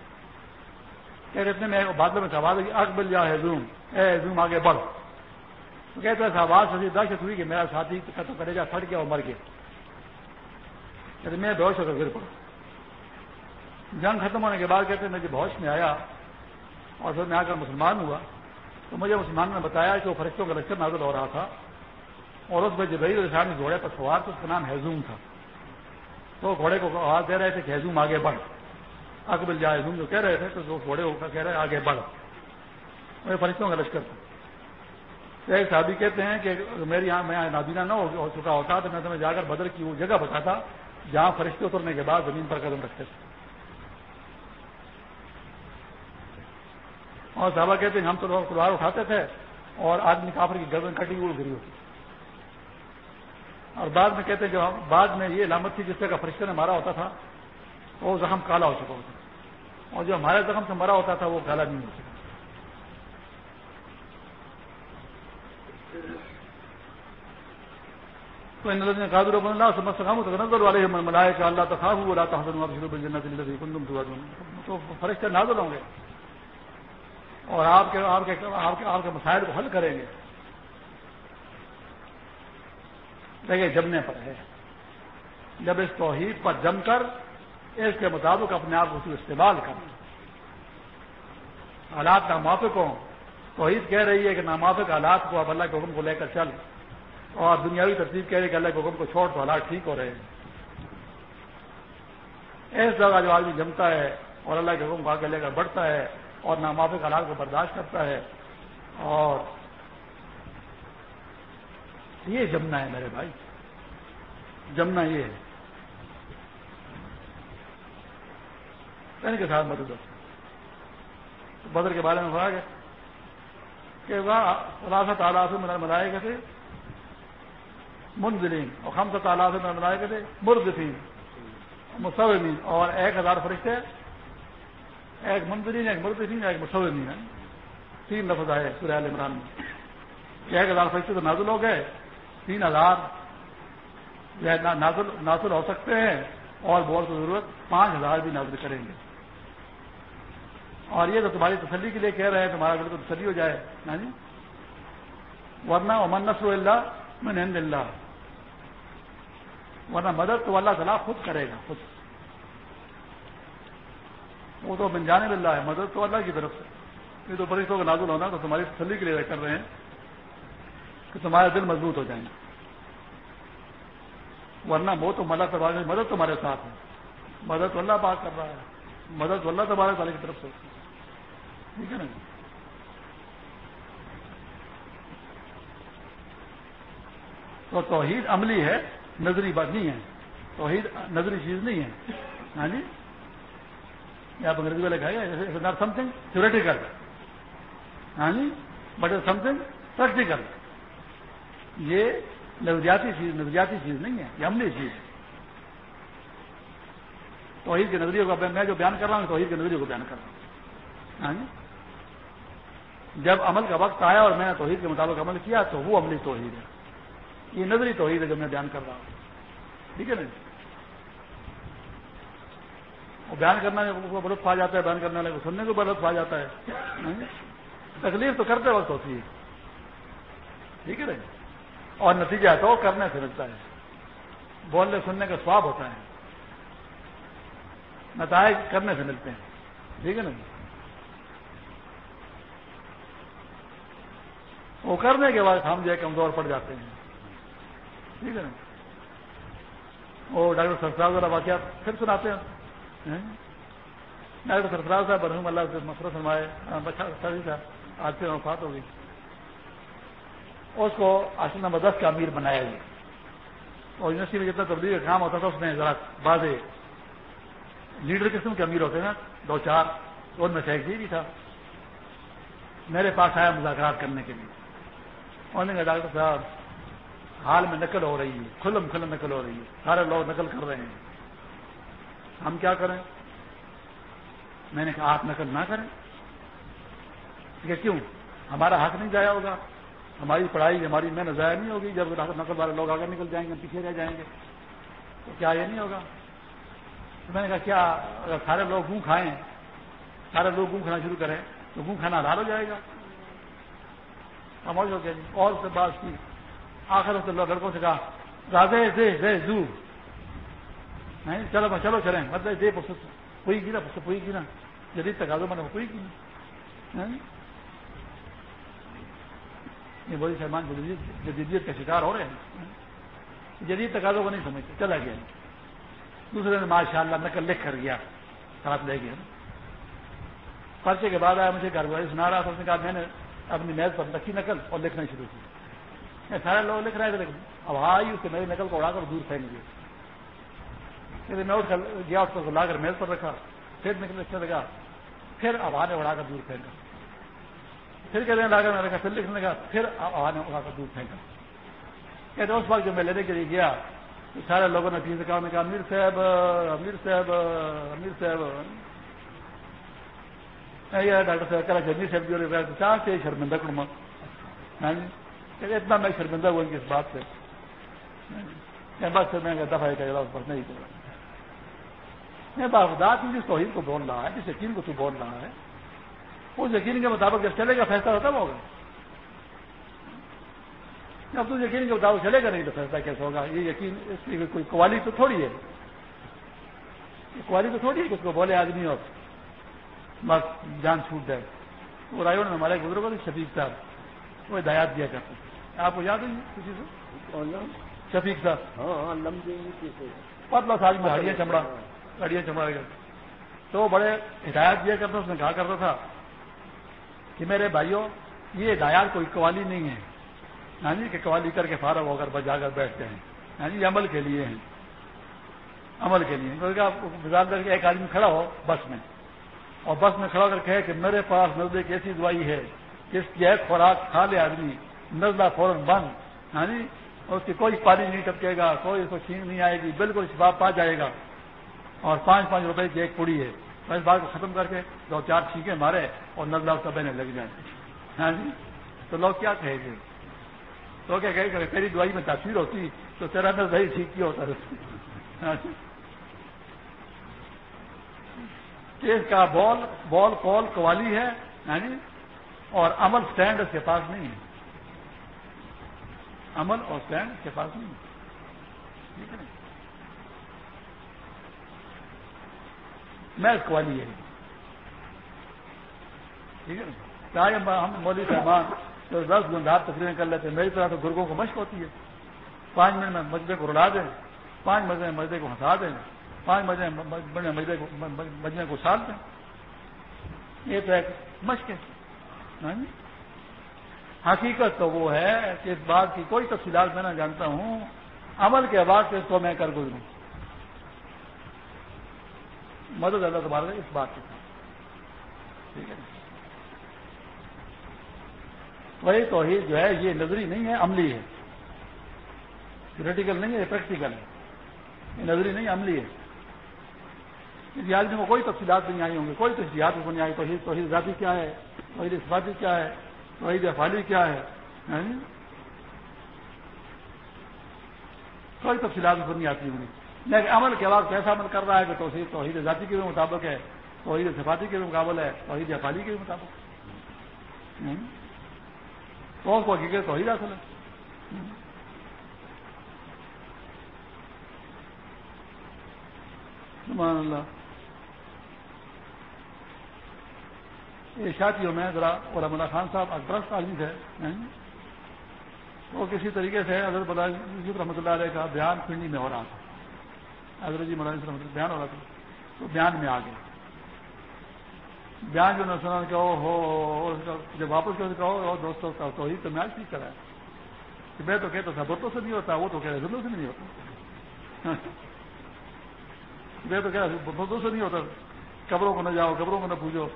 کہہ رہتے میں بادلوں میں سے آواز ہوئی اک بل جا ہے زوم، اے زوم آگے بڑھ۔ تو کہتے ہیں آواز سے دہشت ہوئی کہ میرا ساتھی کا تو کرے جا پھٹ گیا اور مر گیا۔ کہتے میں بہت ہو کر گر پڑا۔ جنگ ختم ہونے کے بعد کہتے ہیں، میں جب میں آیا اور پھر میں آ کر مسلمان ہوا، تو مجھے مسلمان نے بتایا کہ وہ فرشتوں کا لشکر نازل ہو رہا تھا اور اس میں جب رسان گھوڑے پر سوار تو اس کا نام ہیزوم تھا۔ تو گھوڑے کو آواز دے رہے تھے کہ ہزوم آگے بڑھ۔ اکبل جائے ہزوم جو کہہ رہے تھے، تو وہ گھوڑے کہہ رہے آگے بڑھ۔ وہ فرشتوں کا لشکر تھا ایک صحابی کہتے ہیں کہ میری یہاں، میں نابینا نہ ہو چکا ہوتا، تو میں تمہیں جا کر بدر کی وہ جگہ بتاتا جہاں فرشتے اترنے کے بعد زمین پر قدم رکھتے تھے۔ اور صحابہ کہتے ہیں، ہم تو تلوار اٹھاتے تھے اور آدمی کافر کی گردن کٹی ہوئی گری ہوتی۔ اور بعد میں کہتے ہیں جو بعد میں یہ علامت تھی، جس طرح کا فرشتے نے مارا ہوتا تھا، وہ زخم کالا ہو چکا ہوتا اور جو ہمارے زخم سے مرا ہوتا تھا، وہ کالا نہیں ہو سکا تو ان نے قادر بن اللہ سمجھ سکا تو نظر والے ملائے کہ اللہ تخاف ہوا اللہ تعالیٰ تو فرشتے نازل ہوں گے۔ اور آپ کے آپ کے آپ کے آپ کے مسائل کو حل کریں گے۔ دیکھیے جمنے پر ہے۔ جب اس توحید پر جم کر اس کے مطابق اپنے آپ کو استعمال کریں حالات ناموافق ہوں۔ توحید کہہ رہی ہے کہ ناموافق حالات کو اب اللہ کے حکم کو لے کر چل۔ اور دنیاوی ترتیب کہہ رہی ہے کہ اللہ کے حکم کو چھوڑ تو حالات ٹھیک ہو رہے ہیں۔ اس جگہ جو آدمی جمتا ہے اور اللہ کے حکم کو آگے لے کر بڑھتا ہے اور نامافق حالات کو برداشت کرتا ہے اور یہ جمنا ہے میرے بھائی، جمنا یہ ہے۔ کے ساتھ مدد بدر کے بارے میں کہا گیا کہ وہ خلاصہ تعالیٰ سے ملائے گئے تھے۔ منزلین اور ہم سے تعالیٰ سے ملائے گئے تھے۔ مردفین مصومین اور ایک ہزار فرشتے ایک منظرین ایک مرتفین ایک مصورین ہے تین لفظ آئے سورہ عمران میں۔ ایک ہزار فرشتے تو نازل ہو گئے، تین ہزار۔ نازل نازل ہو سکتے ہیں اور بہت ضرورت، پانچ ہزار بھی نازل کریں گے۔ اور یہ تو تمہاری تسلی کے لیے کہہ رہے ہیں، تمہارا گھر کو تسلی ہو جائے۔ نا جی؟ ورنہ امن نسر اللہ میں اللہ ورنہ مدد تو اللہ تعالیٰ خود کرے گا، خود۔ وہ تو بن جانے مل رہا ہے، مدد تو اللہ کی طرف سے۔ یہ تو فرشتوں کا نازل ہونا تو تمہاری تسلی کے لیے کر رہے ہیں کہ تمہارے دل مضبوط ہو جائیں گے ورنہ وہ تو ملا تباہ مدد تمہارے ساتھ ہے۔ مدد تو اللہ بات کر رہا ہے۔ مدد تو اللہ تبارک تعالیٰ کی طرف سے۔ ٹھیک ہے نا جی؟ تو توحید عملی ہے، نظری بات نہیں ہے۔ توحید نظری چیز نہیں ہے۔ ہاں جی؟ آپ انگریزی والے کہا ناٹ سم تھنگ تھوریٹیکل ہاں جی؟ But is something practical یہ نظریاتی چیز نظریاتی چیز نہیں ہے، یہ عملی چیز ہے۔ توحید کے نظریے کو میں جو بیان کر رہا ہوں، توحید کے نظریے کو بیان کر رہا ہوں۔ ہاں جی؟ جب عمل کا وقت آیا اور میں نے توحید کے مطابق عمل کیا، تو وہ عملی توحید ہے۔ یہ نظری توحید ہے جو میں بیان کر رہا ہوں۔ ٹھیک ہے نا جی؟ بیان کرنا کو برف آ جاتا ہے، بیان کرنے والے کو سننے کو برف آ جاتا ہے۔ تکلیف تو کرتے وقت ہوتی ہے۔ ٹھیک ہے نا؟ اور نتیجہ تو کرنے سے ملتا ہے۔ بولنے، سننے کا سواب ہوتا ہے۔ نتائج کرنے سے ملتے ہیں۔ ٹھیک ہے نا؟ وہ کرنے کے بعد ہم جو ہے کمزور پڑ جاتے ہیں۔ ٹھیک ہے نا؟ وہ ڈاکٹر سرفراز والا واقعات پھر سناتے ہیں۔ ڈاکٹر سرفراز صاحب برحم اللہ سے مسئلہ سنوائے ہاں، بچہ اچھا تھا، آج سے وفات ہو گئی۔ اس کو اصل نمبر دس کا امیر بنایا گیا۔ اور یونیورسٹی میں جتنا تبدیلی کا کام ہوتا تھا، اس نے ذرا بعض لیڈر قسم کے امیر ہوتے ہیں نا، دو چار، ان میں سے ایک بھی تھا۔ میرے پاس آیا مذاکرات کرنے کے لیے۔ انہوں نے کہا، ڈاکٹر صاحب، حال میں نقل ہو رہی ہے، کھلم کھلم نقل ہو رہی ہے، سارے لوگ نقل کر رہے ہیں۔ ہم کیا کریں؟ میں نے کہا، آپ نقل نہ کریں۔ کہ کیوں؟ ہمارا حق نہیں جایا ہوگا۔ ہماری پڑھائی، ہماری محنت ضائع نہیں ہوگی۔ جب نقل والے لوگ آگے نکل جائیں گے، پیچھے رہ جائیں گے، تو کیا یہ نہیں ہوگا؟ تو میں نے کہا، کیا اگر سارے لوگ گوں کھائیں، سارے لوگ گوں کھانا شروع کریں، تو گوں کھانا حلال ہو جائے گا؟ سمجھ ہو گیا جی اور سے بات کی آخر اس لڑکوں سے کہا راجے زو۔ چلو چلو چلیں مطلب دے کوئی گرا کوئی گرا جدید تقاضوں میں نے کوئی کی یہ بڑی سلمان جدیدیت کا شکار ہو رہے ہیں جدید تقاضوں کو نہیں سمجھتے چلا گیا دوسرے نے ماشاء اللہ نقل لکھ کر گیا ساتھ لے گیا پرچے کے بعد آیا مجھے گھر والے سنا رہا تھا اس نے کہا میں نے اپنی میز پر رکھی نقل اور لکھنا شروع کی سارے لوگ لکھ رہے تھے لیکن اب آئی اس کے میری نقل کو اڑا کر دور پھینک دیا میں اٹھ کر گیا، اس کو لا کر میز پر رکھا، پھر نکل لکھنے لگا، پھر اب نے اڑا کر دور پھینکا۔ پھر کہتے ہیں لا کر میں رکھا پھر لکھنے لگا، پھر اب نے اڑا کر دور پھینکا۔ کہتے اس وقت جب میں لینے کے لیے گیا، تو سارے لوگوں نے تین سے کہا کہا، امیر صاحب امیر صاحب امیر صاحب۔ ڈاکٹر صاحب کہا جنی صاحب جو چاہ سے شرمندہ کروں ہاں جی، اتنا میں شرمندہ ہوا اس بات سے۔ بس میں دفاع کا اس نہیں کر رہا میں باغداد جس توحید کو بول رہا ہے جس یقین کو تو بول رہا ہے اس یقین کے مطابق جب چلے گا فیصلہ ہوتا ہوگا۔ اب تو یقین کے مطابق چلے گا نہیں تو فیصلہ کیسے ہوگا؟ یہ یقین اس کی کوئی قوالی تو تھوڑی ہے۔ قوالی تو تھوڑی ہے کہ اس کو بولے آدمی اور بس جان چھوٹ جائے۔ وہ رائے نے ہمارے بزرگوں نے شفیق صاحب وہ ہدایات دیا کرتے آپ کو یاد ہے کسی سے شفیق صاحب۔ ہاں پتلا سال میں ہڑیاں چمڑا۔ ہڑیاں چمڑا گیا تو وہ بڑے ہدایات دیا کرتا اس نے کہا کرتا تھا کہ میرے بھائیوں، یہ ہدایات کوئی قوالی نہیں ہے ہاں جی کہ قوالی کر کے فارغ ہو کر بجا کر بیٹھتے ہیں۔ ہاں جی عمل کے لیے ہیں۔ عمل کے لیے۔ مثال کر کے ایک آدمی کھڑا ہو بس میں۔ اور بس میں کھڑا کر کہے کہ میرے پاس نزلے کی ایسی دوائی ہے کہ اس کی ایک خوراک کھا لے آدمی، نزلہ فوراً بند۔ ہاں جی اس کی کوئی پانی نہیں ٹپکے گا، کوئی اس کو چھینک نہیں آئے گی، بالکل شفاف پا جائے گا۔ اور پانچ پانچ روپے کی ایک پڑی ہے۔ اس بات کو ختم کر کے دو چار چھینکیں مارے اور نزلہ اس کا لگ جائیں۔ ہاں جی؟ تو لوگ کیا کہیں گے؟ تو کیا کہے کہ تیری دوائی میں تاثیر ہوتی تو تیرا نظر ہی ٹھیک کیا ہوتا ہاں جی؟ اس کا بال بال کال قوالی ہے یعنی اور عمل سٹینڈ اس کے پاس نہیں ہے۔ عمل اور سٹینڈ اس کے پاس نہیں ہے۔ ٹھیک ہے؟ میں قوالی ہے۔ ٹھیک ہے چاہے ہم مودی صاحبان تو دس گندار تقریریں کر لیتے ہیں، میری طرح تو گرگوں کو مشق ہوتی ہے۔ پانچ منٹ میں مسجدے کو رلا دیں، پانچ منٹ میں مسجدے کو ہنسا دیں، پانچ بجے بڑے بجنے کو سال دیں۔ یہ تو ایک مشق ہے۔ ہاں جی؟ حقیقت تو وہ ہے کہ اس بات کی کوئی تفصیلات میں نہ جانتا ہوں۔ عمل کے بعد سے تو میں کر گزروں۔ مدد اللہ تبارک اس بات کی ٹھیک ہے۔ وہی توحید جو ہے، یہ نظری نہیں ہے، عملی ہے۔ تھریٹیکل نہیں ہے پریکٹیکل ہے۔ یہ نظری نہیں، عملی ہے۔ اس آدمی کو کوئی تفصیلات نہیں آئی ہوں گی۔ کوئی تفصیلات کو نہیں آئی۔ توحید توحید ذاتی کیا ہے؟ توحید اسفاتی کیا ہے؟ توحید افالی کیا ہے؟ ہاں جی؟ کوئی تفصیلات کو نہیں آتی ہوں گی۔ لیکن عمل کے بعد کیسا عمل کر رہا ہے کہ توحید توحید ذاتی کے بھی مطابق ہے، توحید صفاتی کے بھی مقابل ہے، توحید افالی کے بھی مطابق تو اس کو حقیقت توحید حاصل ہے۔ سبحان اللہ۔ یہ شادیوں میں ذرا اور املا خان صاحب اکبرست آدمی تھے وہ کسی طریقے سے حضرت بلا رحمۃ اللہ علیہ کا بیان پنڈی میں ہو رہا تھا۔ حضرت جی مولانا رحمۃ بیان ہو رہا تھا۔ تو بیان میں آ گیا بیان جو نہ کہ ہو جب واپس کر کہو دوستوں کا تو ہی تو میں آج ٹھیک کرا کہ میں تو کہتا تھا برتوں سے نہیں ہوتا، وہ تو کہہ رہے دلوں سے نہیں ہوتا۔ میں تو کہہ رہا برتوں سے نہیں ہوتا۔ قبروں کو نہ جاؤ، قبروں کو نہ پوجو۔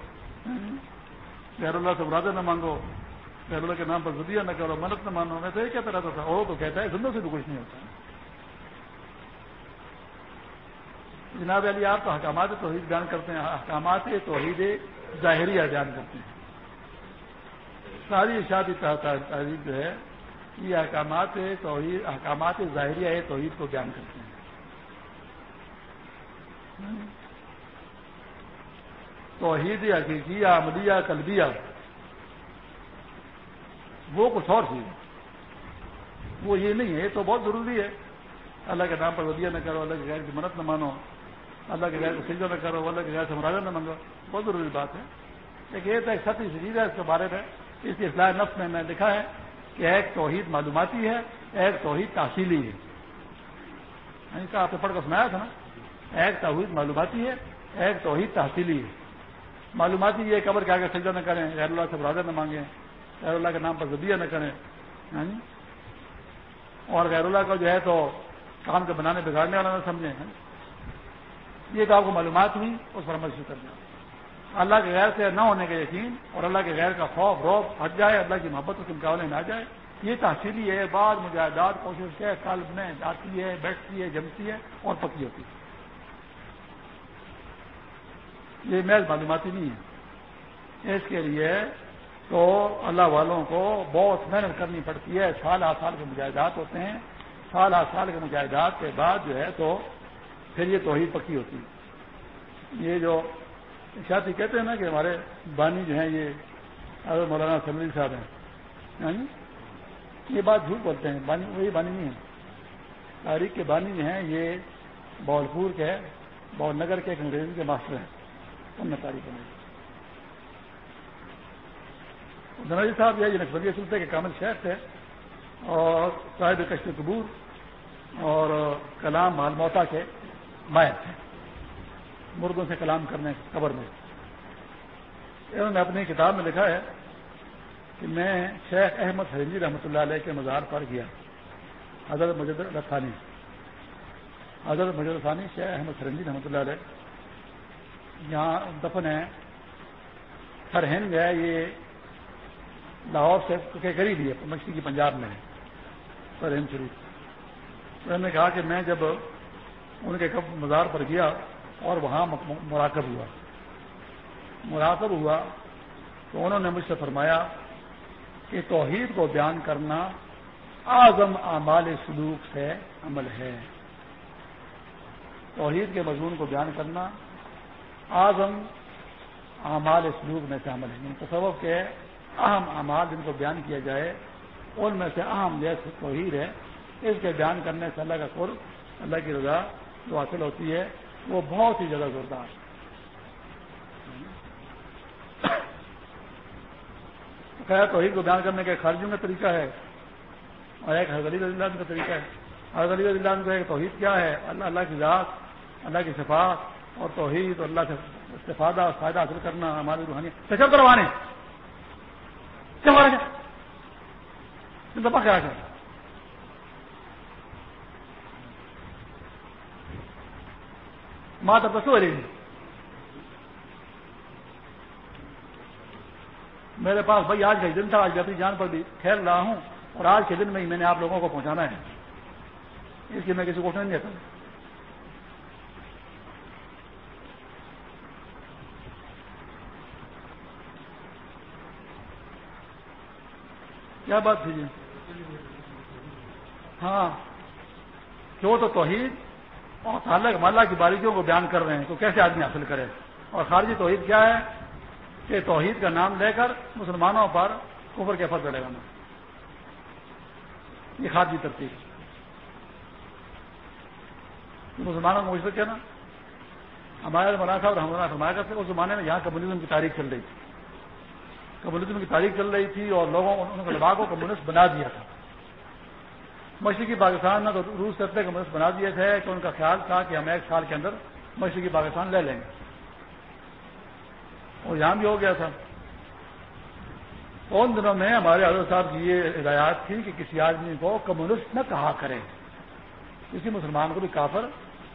خیر اللہ سے برادر نہ مانگو۔ خیر اللہ کے نام پر زدیہ نہ کرو، منت نہ مانو۔ میں تو یہ کہتا رہتا تھا، اور تو کہتا ہے زندوں سے بھی کچھ نہیں ہوتا۔ جناب علی، آپ تو حکامات توحید بیان کرتے ہیں، احکامات توحید ظاہری بیان کرتے ہیں۔ ساری شادی تحریر جو ہے، یہ احکامات توحید، احکامات ظاہری توحید کو بیان کرتے ہیں۔ توحید حقیقیہ، عملیہ کلبیہ وہ کچھ اور چیز وہ یہ نہیں ہے، یہ تو بہت ضروری ہے۔ اللہ کے نام پر ودیا نہ کرو، اللہ کے غیر کی منت نہ مانو۔ اللہ کے غیر کو سجدہ نہ کرو، اللہ کے غیر سے مراجہ نہ مانگو، بہت ضروری بات ہے۔ لیکن یہ تو ایک ستی شدید ہے، اس کے بارے میں، اس کی اصلاح نفس میں میں لکھا ہے کہ ایک توحید معلوماتی ہے، ایک توحید تحصیلی ہے۔ یعنی آپ نے پڑھ کر سنایا تھا نا، ایک توحید معلوماتی ہے، ایک توحید تحصیلی ہے۔ معلوماتی یہ قبر کے آگے سجدہ نہ کریں، غیر اللہ سے برادر نہ مانگیں، غیر اللہ کے نام پر زبیہ نہ کریں۔ یعنی اور غیر اللہ کو جو ہے تو کام کے بنانے، بگاڑنے والا نہ سمجھیں۔ یہ تو آپ کو معلومات ہوئی، اس پر عمل شروع کرنا اللہ کے غیر سے نہ ہونے کا یقین اور اللہ کے غیر کا خوف، روب، ہٹ جائے، اللہ کی محبت اس مقابلے میں آ جائے۔ یہ تحصیلی ہے، بعد مجاہدات کوشش ہے قلب میں جاتی ہے، بیٹھتی ہے، جمتی ہے اور پکی ہوتی ہے۔ یہ محض معلوماتی نہیں ہے۔ اس کے لیے تو اللہ والوں کو بہت محنت کرنی پڑتی ہے۔ سال آ سال کے مجاہدات ہوتے ہیں۔ سال آ سال کے مجاہدات کے بعد جو ہے تو پھر یہ توحید پکی ہوتی ہے۔ یہ جو ساتھی کہتے ہیں نا کہ ہمارے بانی جو ہیں یہ مولانا سلی صاحب ہیں۔ ہاں جی؟ یہ بات جھوٹ بولتے ہیں، بانی، وہی بانی نہیں ہے۔ تاریخ کے بانی جو ہیں یہ بولپور کے بول نگر کے ایک انگریزی کے ماسٹر ہیں۔ ان میں تاریخ بنائی۔ دنوی صاحب یہ نقبی سلطے کے کامل شیخ تھے اور صاحب کشت قبور اور کلام مالموتا کے مائر تھے مردوں سے کلام کرنے، قبر میں۔ انہوں نے اپنی کتاب میں لکھا ہے کہ میں شیخ احمد حرنجی رحمۃ اللہ علیہ کے مزار پر گیا۔ حضرت مجد الفانی حضرت مجد الفانی شیخ احمد حرنجی رحمۃ اللہ علیہ۔ یہاں دفن ہے ہر ہے، یہ لاہور سے کے قریب ہی ہے، مشرقی پنجاب میں ہے سر شریف۔ انہوں نے کہا کہ میں جب ان کے مزار پر گیا اور وہاں مراکب ہوا۔ مراکب ہوا تو انہوں نے مجھ سے فرمایا کہ توحید کو بیان کرنا اعظم اعمال سلوک سے عمل ہے۔ توحید کے مضمون کو بیان کرنا اعظم اعمال سلوک میں سے عمل ہے۔ یعنی تصور کے اہم اعمال جن کو بیان کیا جائے، ان میں سے اہم جیسے توحید ہے، اس کے بیان کرنے سے اللہ کا قرب اللہ کی رضا جو حاصل ہوتی ہے، وہ بہت ہی زیادہ زوردار۔ خیر، توحید کو بیان کرنے کے خارجیوں کا طریقہ ہے اور ایک حضرت علی اللہ کا طریقہ ہے۔ حضرت علی اللہ کا ایک توحید کیا ہے؟ اللہ اللہ کی ذات، اللہ کی صفات اور توحید اور اللہ سے استفادہ، فائدہ حاصل کرنا ہماری روحانی چکر کروانے۔ دفاع کیا کر ماں تو بسو رہی میرے پاس بھائی آج کا دن تھا، آج اپنی جان پر بھی کھیل رہا ہوں اور آج کے دن میں ہی میں نے آپ لوگوں کو پہنچانا ہے۔ اس لیے میں کسی کو نہیں دیتا کیا بات تھی جی؟ ہاں جو تو توحید اور تعلق مالا کی باریکیوں کو بیان کر رہے ہیں تو کیسے آدمی حاصل کرے۔ اور خارجی توحید کیا ہے کہ توحید کا نام لے کر مسلمانوں پر کفر کے فرض لگانا۔ یہ خارجی ترتیب۔ مسلمانوں کو مشرق کہنا ہمارے مولانا صاحب ہمارا فرمایا کرتے اس زمانے میں یہاں کمیونزم کی تاریخ چل رہی تھی۔ کمیونزم کی تاریخ چل رہی تھی اور لوگوں نے لبا کو کمیونسٹ بنا دیا تھا۔ مشرقی پاکستان نے تو روس کرتے کمیونسٹ بنا دیے تھے کہ ان کا خیال تھا کہ ہم ایک سال کے اندر مشرقی پاکستان لے لیں گے۔ اور یہاں بھی ہو گیا تھا۔ ان دنوں میں ہمارے حضرت صاحب کی یہ ہدایات تھی کہ کسی آدمی کو کمیونسٹ نہ کہا کرے۔ کسی مسلمان کو بھی کافر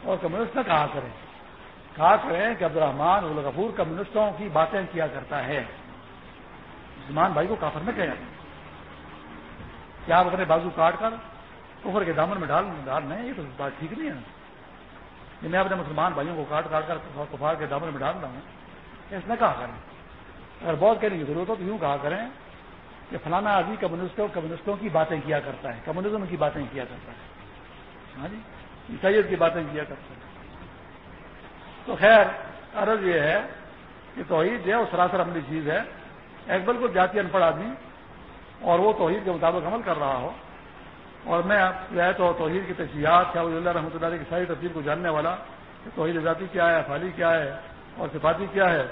اور کمیونسٹ نہ کہا کرے۔ کہا کریں کہ عبدالرحمان الغفور کمیونسٹوں کی باتیں کیا کرتا ہے۔ مسلمان بھائی کو کافر میں کہا کیا آپ اپنے بازو کاٹ کر کفر کے دامن میں ڈال ڈال رہے ہیں، یہ تو بات ٹھیک نہیں ہے۔ کہ میں اپنے مسلمان بھائیوں کو کاٹ کاٹ کر کفار کے دامن میں ڈال رہا ہوں۔ اس نے کہا کریں۔ اگر بہت کہنے کی ضرورت ہو تو یوں کہا کریں کہ فلانا آدمی کمیونسٹوں کمیونسٹوں کی باتیں کیا کرتا ہے، کمیونزم کی باتیں کیا کرتا ہے۔ ہاں جی؟ عیسائیت کی باتیں کیا کرتا ہے۔ تو خیر، عرض یہ ہے کہ توحید جو ہے وہ سراسر عملی چیز ہے۔ ایک بالکل جاتی ان پڑھ آدمی اور وہ توحید کے مطابق عمل کر رہا ہو۔ اور میں جو ہے تو توحید کی تجزیات کیا اللہ رحمۃ اللہ کی ساری تفصیل کو جاننے والا، کہ توحید ذاتی کیا ہے افالی کیا ہے، اور صفاتی کیا ہے،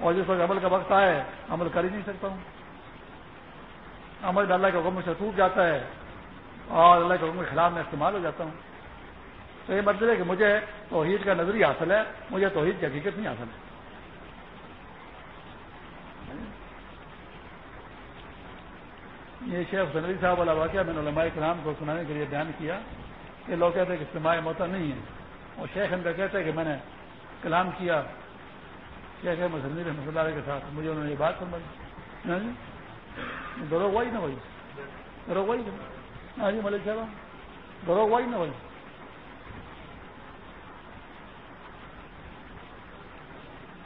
اور جس وقت عمل کا وقت آئے، عمل کر ہی نہیں سکتا ہوں۔ عمل اللہ کے حکم سے ٹوٹ جاتا ہے، اور اللہ کے حکم کے خلاف میں استعمال ہو جاتا ہوں۔ تو یہ مطلب ہے کہ مجھے توحید کا نظری حاصل ہے، مجھے توحید کی حقیقت نہیں حاصل ہے۔ یہ شیخ سنری صاحب والا واقعہ میں نے علماء کرام کو سنانے کے لیے بیان کیا کہ لوگ کہتے ہیں کہ اجتماع موتا نہیں ہے۔ اور شیخ ان کا کہتے ہیں کہ میں نے کلام کیا۔ شیخ مسلم رحمۃ اللہ علیہ کے ساتھ مجھے انہوں نے یہ بات سمجھ ہاں جی؟ دورو وہی نا بھائی دورو وہی ہاں جی ملک صاحب؟ دورو وہی نا بھائی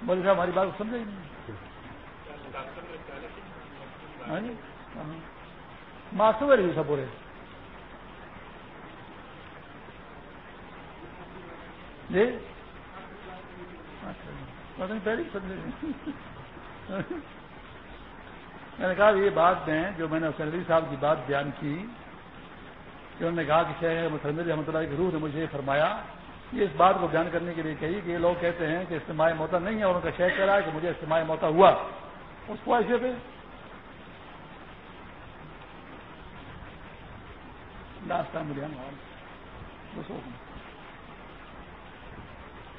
ملک صاحب ہماری بات سمجھے ہی نہیں۔ ہاں جی؟ ہاں۔ معصوم رہی سب پورے جی میں نے کہا یہ بات میں جو میں نے سنگری صاحب کی بات بیان کی کہ انہوں نے کہا کہ شیخ مسلم رحمۃ اللہ کی روح نے مجھے فرمایا یہ اس بات کو بیان کرنے کے لیے کہی کہ یہ لوگ کہتے ہیں کہ استماع موتا نہیں ہے اور ان کا شیخ کہہ رہا ہے کہ مجھے استماع موتا ہوا اس کو ایسے پہ لاسٹ ٹائم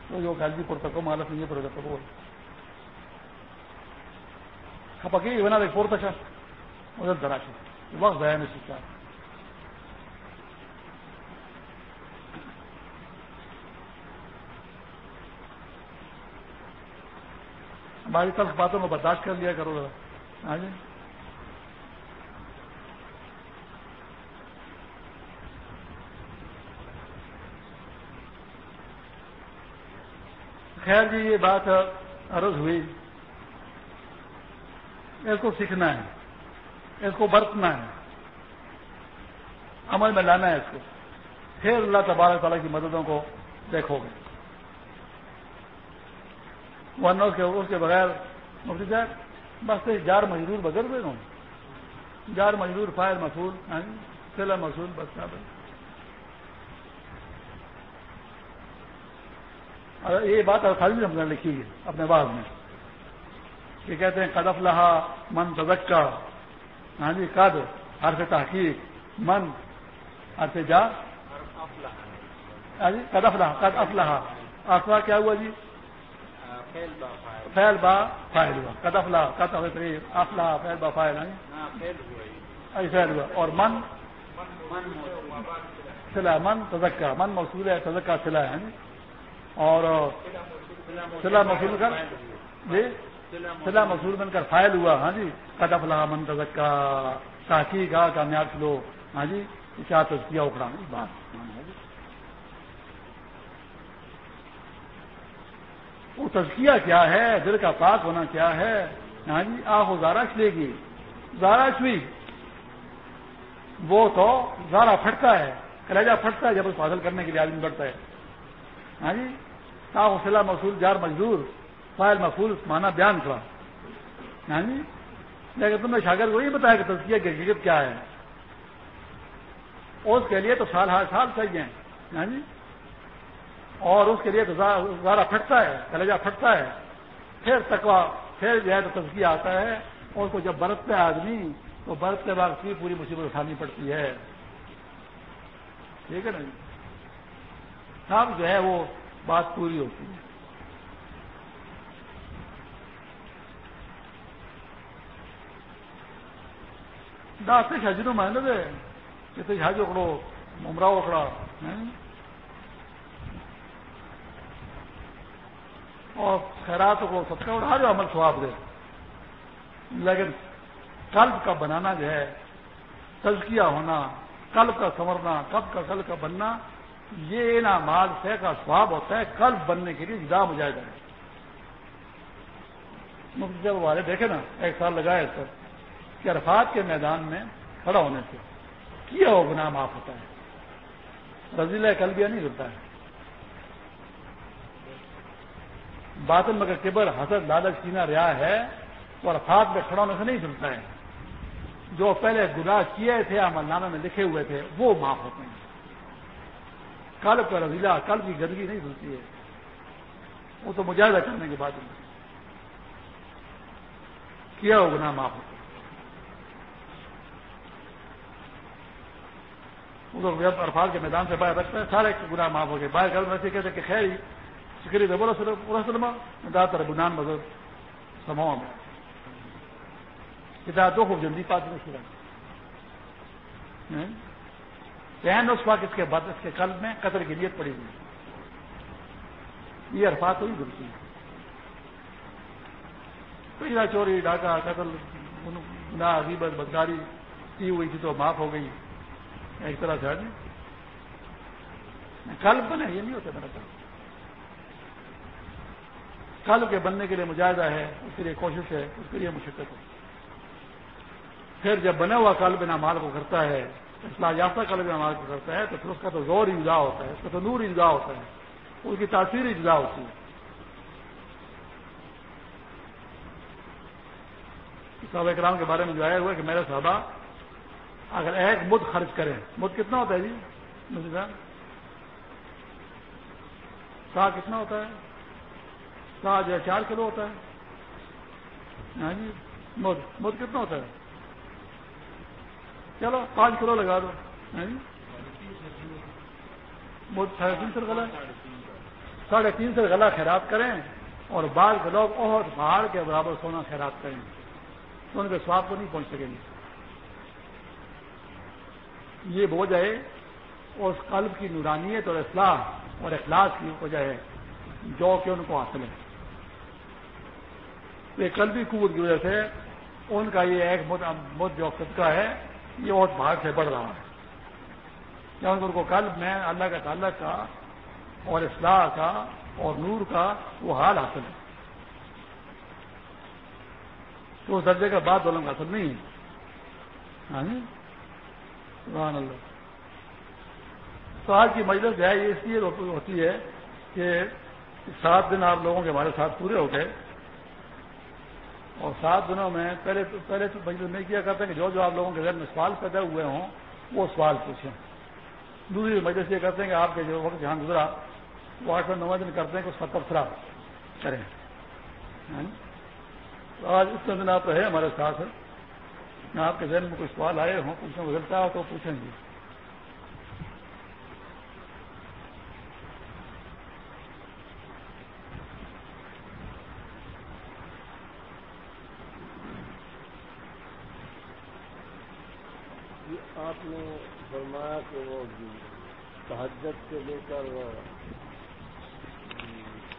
تو جو گالی جی پورتا کو مالک نہیں پڑے گا تو وہ ہاں، کھپکی بنا دے، پورتا چا۔ ادھر درا چھ وقت ضائع نہیں سیکھا ہماری طرف باتوں کو برداشت کر لیا کرو ذرا۔ ہاں جی۔ خیر جی یہ بات عرض ہوئی۔ اس کو سیکھنا ہے۔ اس کو برتنا ہے۔ عمل میں لانا ہے اس کو۔ پھر اللہ تبارک تعالیٰ کی مددوں کو دیکھو گے۔ ورنہ اس کے اس کے بغیر مفتی صاحب، بس جار مجدور بغیر دے ہوں۔ جار مجدور فائر مصول یعنی سلا مصول بس کا یہ بات خالی ہم نے لکھی ہے اپنے بعد میں۔ یہ کہتے ہیں قدف لہا من تزکا ہاں جی قد حرف تحقیق۔ من حرف جا۔ ہاں جی قدف لہا قد افلاح افلا کیا ہوا جی؟ فیل با فائل ہوا۔ قدف لہا قد افلا فیل با فائل ہے فیل ہوا اور من؟ سلا من تزکا من موصول ہے تزکا سلا ہے جی۔ اور سلا مسول کر جی؟ سلا مسول بن کر فائل ہوا۔ ہاں جی؟ قدف لا منتظک کا تاکہ کا کامیاب لو ہاں جی؟ کیا تجکیا اکڑا؟ ہاں جی، بات۔ وہ تزکیہ کیا ہے؟ دل کا پاک ہونا کیا ہے؟ ہاں جی آہ زارش لے گی۔ زارش ہوئی وہ تو زارا پھٹتا ہے۔ کلیجا پھٹتا ہے جب اس کو حاصل کرنے کے لیے آدمی بڑھتا ہے۔ ہاں جی؟ حوصلہ مصول جار مزدور فائل مفول مانا بیان کرا۔ ہاں جی؟ لیکن تم نے شاگرد کو نہیں بتایا کہ تزکیہ کی حقیقت کیا ہے۔ اس کے لیے تو سال ہر سال چاہیے۔ ہاں جی؟ اور اس کے لیے تو زارا پھٹتا ہے کلیجا پھٹتا ہے۔ پھر تکوا پھر جو ہے تو تزکیہ آتا ہے۔ اور اس کو جب برتتے آدمی، تو برت کے بعد پھر پوری مصیبت اٹھانی پڑتی ہے۔ ٹھیک ہے نا جی؟ جو ہے وہ بات پوری ہوتی ہے۔ داستے حجروں محنت ہے کتنے حج اکڑو ممرا اکڑا اور خیرات کو سب کا اڑا جو عمل سواب دے۔ لیکن قلب کا بنانا جو ہے، تزکیہ ہونا قلب کا سنورنا، کب کا کل کا بننا یہ نا سے کا سواب ہوتا ہے، کل بننے کے لیے جدا مجاہدہ ہے۔ مفتی جب والے دیکھے نا، ایک سال لگائے اس پر کہ عرفات کے میدان میں کھڑا ہونے سے کیا ہو گناہ معاف ہوتا ہے؟ رضیلا کل نہیں ہوتا ہے۔ باطن مگر کبر حسد لالچ سینا ریا ہے تو عرفات میں کھڑا ہونے سے نہیں سنتا ہے۔ جو پہلے گناہ کیے تھے، عمل نامے میں لکھے ہوئے تھے، وہ معاف ہوتے ہیں۔ کل کا رضیلا کل کی گندگی نہیں دھلتی ہے۔ وہ تو مجاہدہ کرنے کے بعد کیا ہو گنا معاف ہوتا عرفات کے میدان سے باہر رکھتا ہے، سارے گناہ معاف ہو گئے۔ باہر گھر میں کہتے کہ خیر شکری رب السلم داتا ربنان مذہب سماؤ میں کتاب دو خوب جلدی پاتی میں سورج چین اس وقت اس کے بعد اس کے قلب میں قطر کی نیت پڑی ہوئی یہ عرفات ہوئی گرتی ہے پیڑا چوری، ڈاکہ، قتل گناہ عزیبت بدکاری کی ہوئی تھی تو معاف ہو گئی۔ ایک طرح سے آدمی کل بنے، یہ نہیں ہوتا میرا کل کل کے بننے کے لیے مجاہدہ ہے، اس کے لیے کوشش ہے، اس کے لیے مشقت ہے۔ پھر جب بنا ہوا کل بنا مال کو کرتا ہے اصلاح یافتہ کل بنا مال کرتا ہے، تو پھر اس کا تو زور انجا ہوتا ہے، اس کا تو نور انجا ہوتا ہے۔ اس کی تاثیر اجزا ہوتی ہے۔ صحابہ اکرام کے بارے میں جو آیا ہوا کہ میرے صحابہ، اگر ایک مد خرچ کریں، مد کتنا ہوتا ہے جی؟ مجھے سا کتنا ہوتا ہے؟ سا جو ہے چار کلو ہوتا ہے؟ ہاں جی مد مد کتنا ہوتا ہے؟ چلو، پانچ کلو لگا دو۔ ساڑھے تین سو گلا ساڑھے تین سو گلا خیرات کریں اور بعض کے لوگ بہت پہاڑ کے برابر سونا خیرات کریں۔ تو ان کے سواب کو نہیں پہنچ سکیں گے۔ یہ بوجھ ہے، اس قلب کی نورانیت اور اصلاح اور اخلاص کی وجہ ہے، جو کہ ان کو حاصل ہے۔ یہ قلبی قوت کی وجہ سے ان کا یہ ایک مد جو صدقہ ہے یہ بہت بھاگ سے بڑھ رہا ہے۔ کیونکہ ان کو قلب میں اللہ کا تعلق کا اور اصلاح کا اور نور کا وہ حال حاصل ہے۔ تو اس درجے کا بات دونوں کا حاصل نہیں ہے۔ ہاں جی؟ سبحان اللہ۔ تو آج کی مجلس جو ہے یہ اس لیے ہوتی ہے کہ سات دن آپ لوگوں کے ہمارے ساتھ پورے ہو گئے۔ اور سات دنوں میں پہلے تو پہلے تو مجلس نہیں کیا کرتے کہ جو جو آپ لوگوں کے گھر میں سوال پیدا ہوئے ہوں، وہ سوال پوچھیں۔ دوسری مجلس یہ کرتے ہیں کہ آپ کے جو وقت جہاں گزرا، وہ آٹھ سو نو دن کرتے ہیں کہ اس کا تبصرہ کریں۔ ہاں جی؟ تو آج اتنے دن آپ رہے ہمارے ساتھ۔ میں آپ کے ذہن میں کوئی سوال آئے ہوں پوچھیں گزرتا ہو تو پوچھیں گے۔ آپ نے فرمایا کہ وہ تحجت سے لے کر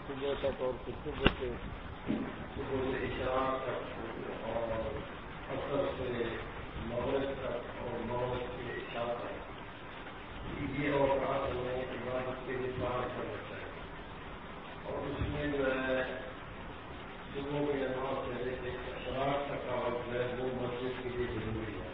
صبح تک اور پھر صبح سے صبح سے اور اثر سے مغرب تک اور مغرب کے اشار تک۔ یہ اوقات ہمیں عبادت کے لیے باہر کرنا چاہیے اور اس میں جو ہے صبح کی نماز سے لے کے اشراق تک کا وقت ہے وہ مسجد کے لیے ضروری ہے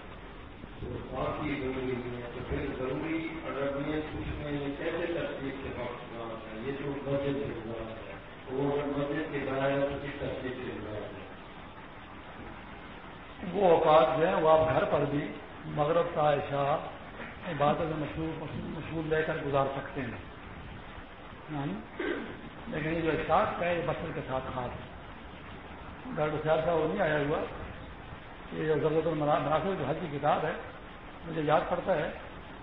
تو باقی ضروری نہیں ہے۔ تو پھر ضروری اگر نیت اس میں کیسے ترتیب سے وقت گزارنا ہے یہ جو مسجد سے گزارنا ہے وہ اگر مسجد کے بنایا تو کس ترتیب سے گزارنا ہے۔ وہ اوقات جو ہیں، وہ آپ گھر پر بھی مغرب کا عشاء، عبادت مشہور مشہور لے کر گزار سکتے ہیں۔ ہاں؟ لیکن یہ جو احساس ہے، یہ بسر کے ساتھ خاص ہے۔ ڈاکٹر سیاد صاحب وہ نہیں آیا ہوا یہ ضرورت المناسب جو حج کی کتاب ہے مجھے یاد پڑتا ہے،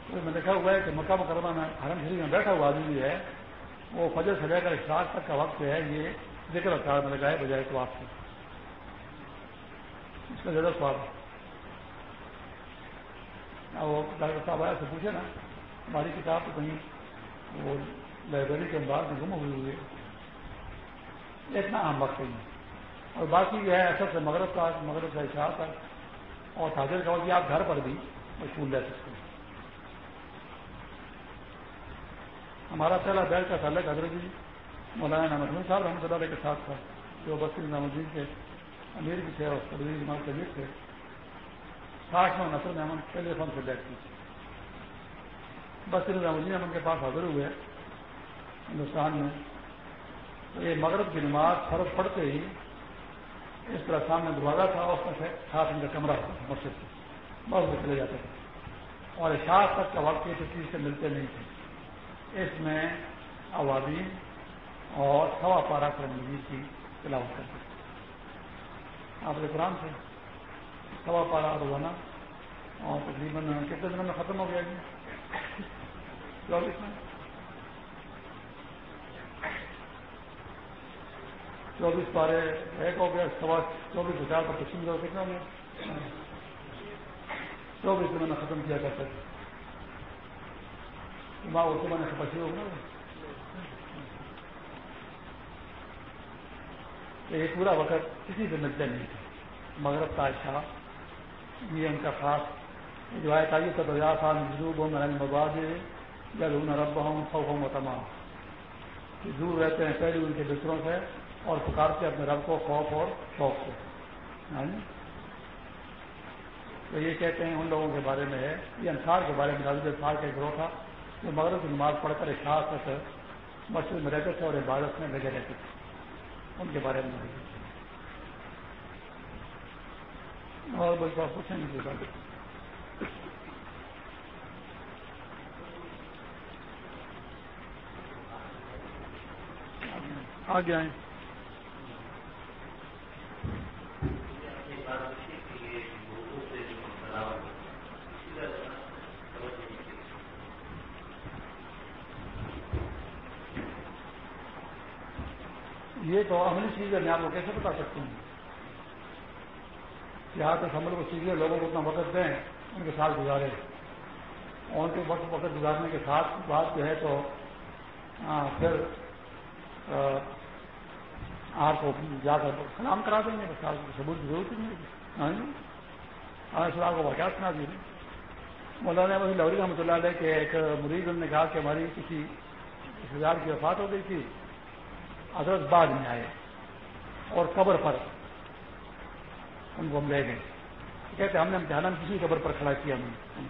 تو میں دیکھا ہوا ہے کہ مکہ مکرمہ میں حرم شریف میں بیٹھا ہوا آدمی ہے۔ وہ فجر سے لے کر اشراق تک کا وقت ہے، یہ ذکر اختار میں لگائے بجائے تو آپ سے اس کا زیادہ سواب ہے۔ وہ ڈاکٹر صاحب آیا سے پوچھے نا، ہماری کتاب تو کہیں وہ لائبریری کے بعد میں گم ہوئی ہوئی ہے۔ اتنا اہم وقت نہیں اور باقی جو ہے اثر سے مغرب کا مغرب کا اشاع تک، اور تاجر کا کہ آپ گھر پر بھی مشہور لے سکتے ہیں۔ ہمارا پہلا بیل کا تعلق حضرت جی مولانا نحمد صاحب رحمۃ اللہ کے ساتھ تھا، جو بصیر نام الدین کے امیر بھی تھے اور تدریج جماعت کے امیر تھے۔ ساٹھ میں نسل میں ہم پہلے فن سے بیٹھ کی بصیر نظام الدین ہم ان کے پاس حاضر ہوئے ہندوستان میں۔ تو یہ مغرب کی نماز فرض پڑتے ہی اس طرح سامنے دروازہ تھا، اس میں سے ساتھ ان کا کمرہ تھا، مسجد سے بس وہ چلے جاتے تھے اور اشاعت تک کا وقت کسی چیز سے ملتے نہیں تھے۔ اس میں آبادی اور سوا پارا قرآن کی تلاوت کرتے تھے آپ قرآن سے سوا پارا روزانہ اور تقریباً کتنے دنوں میں ختم ہو گیا جی؟ چوبیس میں؟ چوبیس پارے ایک ہو گیا، سوا چوبیس ہزار کا پچیس ہزار کتنا ہو گیا؟ چوبیس میں نے ختم کیا کرتے ماں اس میں نے پچیس ہوگا یہ پورا وقت کسی سے ملتے نہیں تھے مغرب تاشاہ یہ ان کا خاص جو ہے تاریخ تو بجا خان مجروب ہوں نرنگ مباد جب ہوں رب ہوں خوف ہوں تمام دور رہتے ہیں پہلے ان کے بستروں سے اور پکارتے اپنے رب کو خوف اور شوق سے تو یہ کہتے ہیں ان لوگوں کے بارے میں ہے، یہ انصار کے بارے میں انصار کا گروہ تھا، جو مغرب کی نماز پڑھ کر ایک خاص تک مسجد میں رہتے تھے اور عبادت میں لگے رہتے تھے۔ ان کے بارے میں اور بس بات پوچھیں گے؟ آگے آئیں۔ یہ تو عملی چیز ہے، میں آپ کو کیسے بتا سکتی ہوں؟ یہاں تک ہم لوگ چیزیں لوگوں کو اتنا وقت دیں، ان کے ساتھ گزارے۔ اور ان کے وقت وقت گزارنے کے ساتھ بات جو ہے تو پھر آپ کو جا کر سلام کرا دیں گے بس آپ کو ثبوت کی ضرورت نہیں ہوگی ہاں جی۔ آپ کو واقعات سنا دیجیے۔ مولانا لوری رحمۃ اللہ علیہ کے ایک مریض نے کہا کہ ہماری کسی رشتے دار کی وفات ہو گئی تھی۔ حضرت بعد میں آئے اور قبر پر ان کو ہم لے گئے۔ کہتے ہم نے امتحان کسی قبر پر کھڑا کیا ہم نے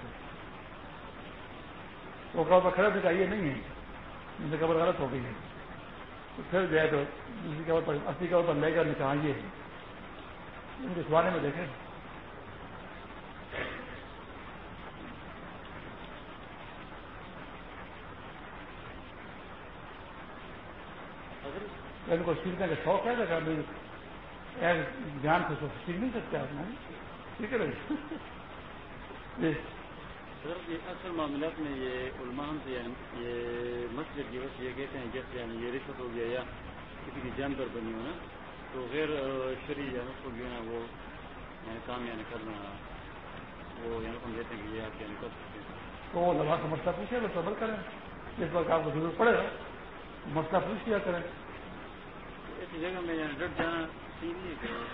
وہ قبر پر کھڑا سے کہا یہ نہیں ہے۔ ان سے قبر غلط ہو گئی ہے۔ تو پھر گئے تو دوسری قبر پر اسی قبر پر لے کر نے کہا ان کے سوانے میں دیکھیں۔ ان کو سیکھنے کا شوق ہے لیکن جان سے تو سیکھ نہیں سکتے آپ نے۔ ٹھیک ہے اصل معاملات میں یہ علماء ہم سے یہ مسجد کی وجہ یہ کہتے ہیں جیسے یعنی یہ رشوت ہو گیا یا کسی کی جان پر بنی ہو نا تو غیر شریع یا اس کو جو ہے نا وہ یعنی کام یعنی کرنا وہ یعنی ہم دیتے ہیں کہ یہ آپ یعنی کر سکتے ہیں۔ تو وہ لمحہ کا مسئلہ پوچھے تو صبر کریں۔ جس وقت آپ کو ضرورت پڑے گا۔ مسئلہ پوچھ لیا کریں۔ جگہ میں ڈٹ جانا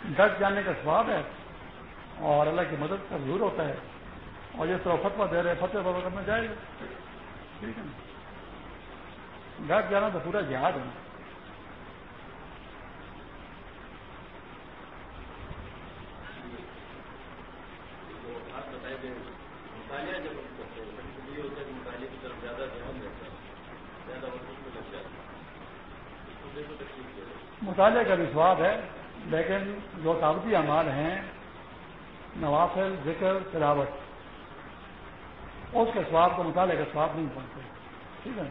ڈٹ جانے کا سواب ہے۔ اور اللہ کی مدد کا ضرور ہوتا ہے۔ اور جس طرح فتوا دے رہے فتح بابا کرنا جائے گا ٹھیک ہے نا؟ ڈٹ جانا تو پورا جہاد ہے۔ مطالعے کا بھی سواب ہے، لیکن جو تعبتی اعمال ہیں، نوافل، ذکر، تلاوت، اس کے سواب کو مطالعے کا سواب نہیں پہنچتے ٹھیک ہے؟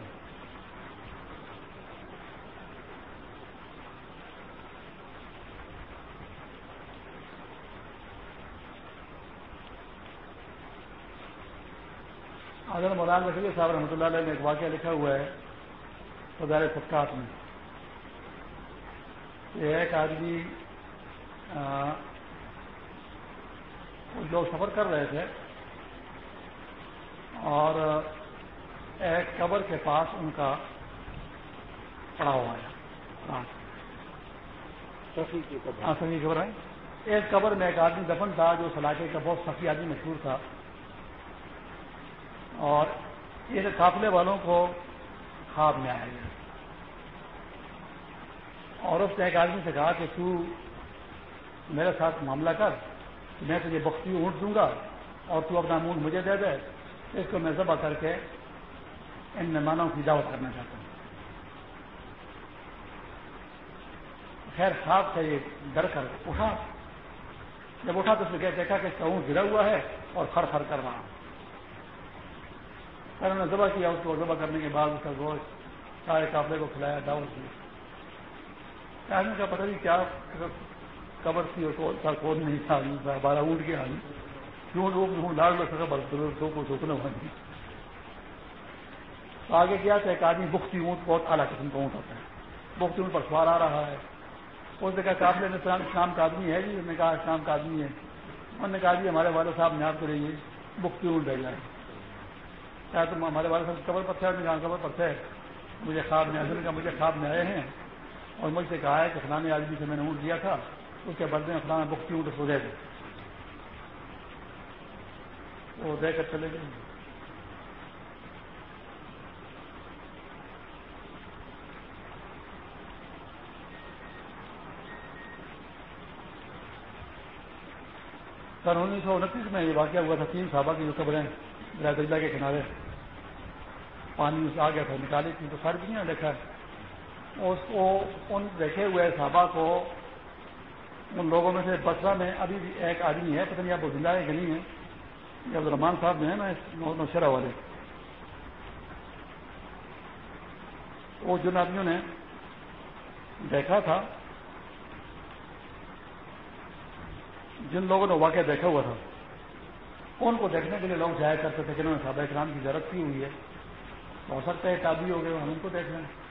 اگر مولانا رفیع صاحب رحمۃ اللہ علیہ نے ایک واقعہ لکھا ہوا ہے فضار سبقات میں۔ ایک آدمی لوگ سفر کر رہے تھے اور ایک قبر کے پاس ان کا پڑا ہوا ہے ہاں سفی خبر ہے۔ ایک قبر میں ایک آدمی دفن تھا جو اس علاقے کا بہت سفی آدمی مشہور تھا۔ اور یہ قافلے والوں کو خواب میں آیا۔ گیا اور اس نے ایک آدمی سے کہا کہ تو میرے ساتھ معاملہ کر، میں تجھے بختی اونٹ دوں گا اور تو اپنا اونٹ مجھے دے دے۔ اس کو میں ذبح کر کے ان مہمانوں کی دعوت کرنا چاہتا ہوں۔ خیر، خواب سے یہ ڈر کر اٹھا۔ جب اٹھا تو اس نے دیکھا کہ اس کا اونٹ گرا ہوا ہے اور خر خر کر رہا پھر انہوں نے ذبح کیا، اس کو ذبح کرنے کے بعد اس کا گوشت سارے قافلے کو کھلایا، دعوت کی آدمی کا پتہ نہیں کیا قبر تھی اور کون نہیں تھا بارہ اونٹ کے آدمی۔ کیوں لوگ ہوں لاڑ لگ سکا بس کو سوکھنا ہوا نہیں۔ تو آگے کیا تو ایک آدمی بختی اونٹ، بہت اعلیٰ قسم کا اونٹ ہوتا ہے۔ بختی اونٹ پر سوار آ رہا ہے۔ اس نے کہا قابل نے شام کا آدمی ہے جی۔ انہوں نے کہا، شام کا آدمی ہے۔ انہوں نے کہا جی ہمارے والد صاحب نے آپ کے لیے بختی اونٹ بھیجا ہے کیا تم ہمارے والد صاحب قبر پر تھے کہا، قبر پر تھے۔ مجھے خواب میں حضرت کا مجھے خواب میں آئے ہیں۔ اور مجھ سے کہا ہے کہ فلانے آدمی سے میں نے اونٹ دیا تھا، اس کے بدلے میں فلانا بختی اونٹ سو دے دے وہ دے کر چلے گئے۔ سن انیس سو انتیس میں یہ واقعہ ہوا تھا، تین صحابہ کی جو قبریں دریا کے کنارے پانی آ گیا تھا، نکالی تھی تو ساری دنیا دیکھا اس کو ان دیکھے ہوئے صحابہ کو، ان لوگوں میں سے بسرا میں ابھی بھی ایک آدمی ہے، پتہ نہیں آپ وہ زندہ ہے کہ نہیں ہے، یہ عبد الرحمان صاحب جو ہے نا نوشرا والے۔ وہ جن آدمیوں نے دیکھا تھا، جن لوگوں نے واقعہ دیکھا ہوا تھا، ان کو دیکھنے کے لیے لوگ جایا کرتے تھے کہ انہوں نے صحابہ اکرام کی ضرورت کی ہوئی ہے۔ ہو سکتا ہے تابی ہو گئے ہم ان کو دیکھ لیں۔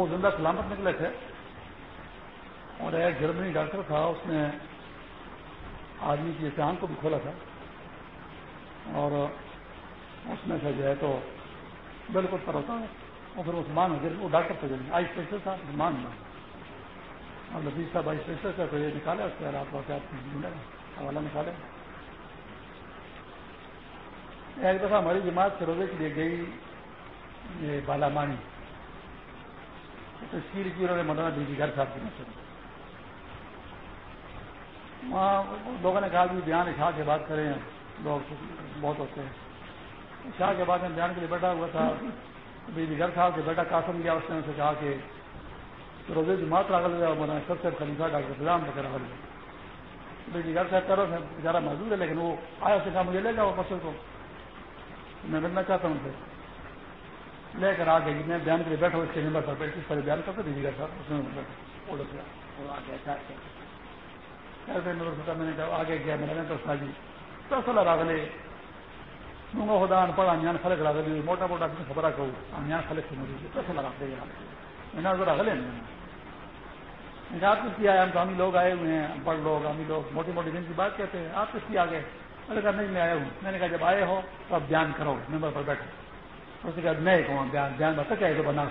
وہ زندہ سلامت نکلے تھے اور ایک جرمنی ڈاکٹر تھا، اس نے آدمی کی آنکھ کو بھی کھولا تھا اور اس میں سے جو ہے تو بالکل پر ہوتا ہے اور پھر عثمان ہو وہ ڈاکٹر تھا آئی اسپیشل تھا عثمان میں اور لذیذ صاحب آئی اسپیشل تھا تو یہ نکالے اس کے آپ واقعات حوالہ نکالے۔ ایک دفعہ ہماری جماعت سے روزے کے لیے گئی یہ بالا مانی۔ تشکیل کی انہوں نے مولانا بی گھر صاحب کی نسل وہاں لوگوں نے کہا کہ بیان شاہ کے بات کریں۔ لوگ بہت ہوتے ہیں۔ شاہ کے بعد میں بیان کے لیے بیٹھا ہوا تھا۔ بی گھر صاحب کے بیٹا قاسم گیا، اس نے سے کہا کہ روزے جماعت راغل گیا مولانا سب سے خلیفہ ڈاکٹر فلام وغیرہ بی بی گھر صاحب کرو بیچارہ موجود ہے، لیکن وہ آیا سے کہا مجھے لے جاؤ پسل کو۔ میں ملنا چاہتا ہوں اسے۔ لے کر آ گئی میں بیان کے لیے بیٹھا اس کے نمبر پر بیٹھ پر بیان کرتا دیجیے گا صاحب اس میں نے کہا آگے گیا میں نے تو جی تو سلا راگلے نونگا خدا ان پڑھ انجان خلق راگلی موٹا موٹا خبر کہو انجان خلق سے مجھے تو سلا راگلے میں نے ذرا گلے میں آپ کس کی آئے؟ ہم تو ہم لوگ آئے ہوئے ہیں پڑھ لوگ ہم لوگ۔ موٹی موٹی دن کی بات کہتے ہیں۔ آپ کس کی آ گئے میں نے کہا نہیں میں آیا ہوں۔ میں نے کہا جب آئے ہو تو اب بیان کرو ممبر پر بیٹھو۔ اس کے میں کہوں بیان بیان بتا کیا تو بنا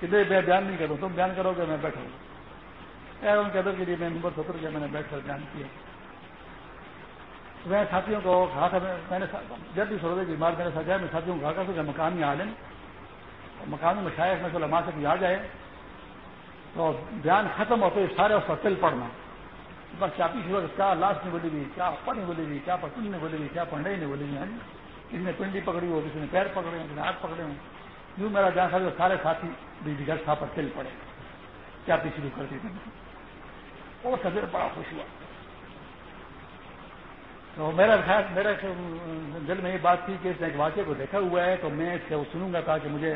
کہ میں بیان نہیں کروں تم بیان کرو گے میں بیٹھوں ان کے ادر کے لیے میں نمبر ستر گیا میں نے بیٹھ کر بیان کیا میں ساتھیوں کو کہا تھا میں نے جب بھی سروے بیمار میرے ساتھ جائے میں ساتھیوں کو کہا تھا کہ مکانی عالم اور مکانی میں شاید میں لما سے آ جائے تو بیان ختم ہوتے سارے اس پر تل پڑنا بس چاپی شروع کیا لاسٹ نے بولی ہوئی کیا پڑھ بولی ہوئی کیا پٹن نے بولی ہوئی کیا پنڈئی نے بولی ہوئی کسی نے پنڈی پکڑی ہو کسی نے پیر پکڑے ہوں کسی نے ہاتھ پکڑے ہوں۔ یوں میرا جہاں سارے سارے ساتھی بجلی گھر تھا پر چل پڑے۔ کیا پی شروع کر دی وہ سبیر بڑا خوش ہوا۔ تو میرا خیال میرے دل میں یہ بات تھی کہ اس نے ایک واقعے کو دیکھا ہوا ہے تو میں اس سے وہ سنوں گا، تاکہ مجھے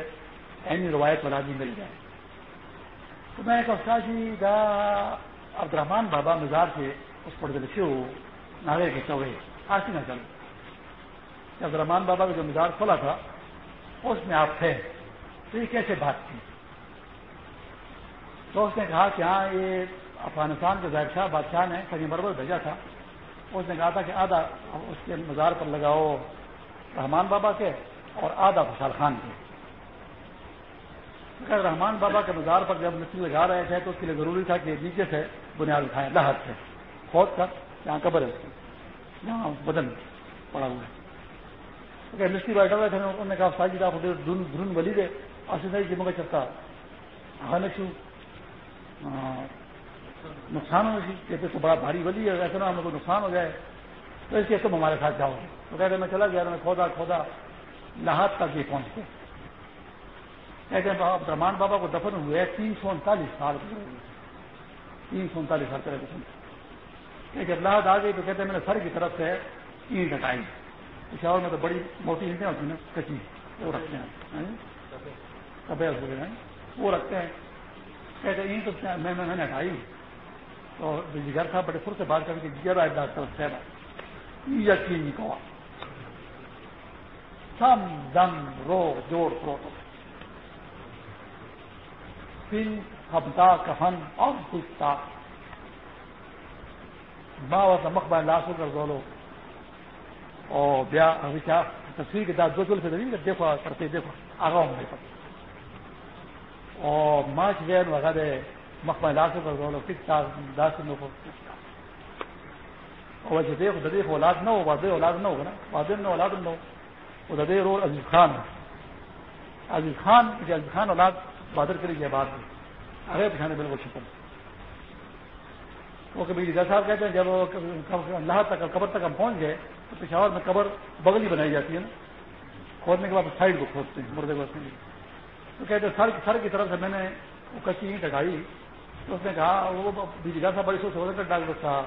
اینی روایت والا بھی مل جائے۔ تو میں ایک استاد جی کا عبد الرحمان بابا مزار سے اس پر دل سے ہو، ناوے کے چوڑے آسی نہ چلو۔ عبد الرحمان بابا کا جو مزاج کھولا تھا، اس میں آپ تھے۔ تو یہ کیسے بات کی؟ تو اس نے کہا کہ ہاں یہ افغانستان کے ظاہر شاہ بادشاہ نے کہیں بربر بھیجا تھا۔ اس نے کہا تھا کہ آدھا اس کے مزار پر لگاؤ رحمان بابا کے اور آدھا خوشحال خان کے۔ رحمان بابا کے مزار پر جب مٹی لگا رہے تھے، تو اس کے لیے ضروری تھا کہ نیچے سے بنیاد اٹھائیں لہت سے۔ کھود کر جہاں قبر ہے اس کی۔ جہاں بدن پڑا ہوا ہے۔ مستری بیٹھا ہوئے تھے انہوں نے کہا ساجی آپ دھن بلی دے۔ اسی صحیح جمع جی، کا چلتا ہاں شو نقصان ہو سی کہتے تو بڑا بھاری بلی ہے، ایسا نہ ہمیں کوئی نقصان ہو جائے۔ تو اس کے تم ہمارے ساتھ جاؤ۔ گے تو کہتے میں چلا گیا، میں کھودا کھودا لاہت تک یہ پہنچ گئے کہتے ہیں عبد الرحمان بابا کو دفن ہوئے تین سو انتالیس سال تین سو انتالیس سال کرے دفن جب لاہت آ گئی تو کہتے ہیں، میں نے سر کی طرف سے اینٹ ہٹائی۔ پشاور میں تو بڑی موٹی اینٹیں ہوتی ہیں کچی وہ رکھتے ہیں ہیں؟ وہ رکھتے ہیں۔ کہتے ہیں تو میں میں نے ہٹائی تو بجلی گھر صاحب بڑے فر سے بات کر کے گیا ڈاکٹر صاحب یقین کو۔ سم دم رو جوڑ کرو پن ہفتا کفن اور پوچھتا ماں اور مقبہ لاسو کر دو لو۔ اور بیا ابھی کیا تصویر کې کے ساتھ دو چل سے دیکھو کرتے دیکھو آگا ہوں میرے پاس اور ماچ وین وغیرہ مقبہ لاسو کر دو لو کس داس کو اور ویسے دیکھو دیکھو اولاد نہ ہو وادے اولاد نہ ہوگا نا وادے نہ اولاد نہ ہو وہ ددے روڈ عزیز خان. عزیز خان، چې عزیز خان اولاد بہادر کری کے بعد میں آگے پچھانے بالکل چھپن وہ کبھی جیسا صاحب کہتے ہیں، جب اللہ تک قبر تک ہم پہنچ گئے تو پشاور میں قبر بغل ہی بنائی جاتی ہے نا۔ کھودنے کے بعد سائڈ کو کھودتے ہیں، مردے کو تو کہتے ہیں سر سر کی طرف سے میں نے وہ کچی اینٹ ہٹائی تو اس نے کہا، وہ جگہ صاحب بڑی سوچ ہو ڈاکٹر صاحب،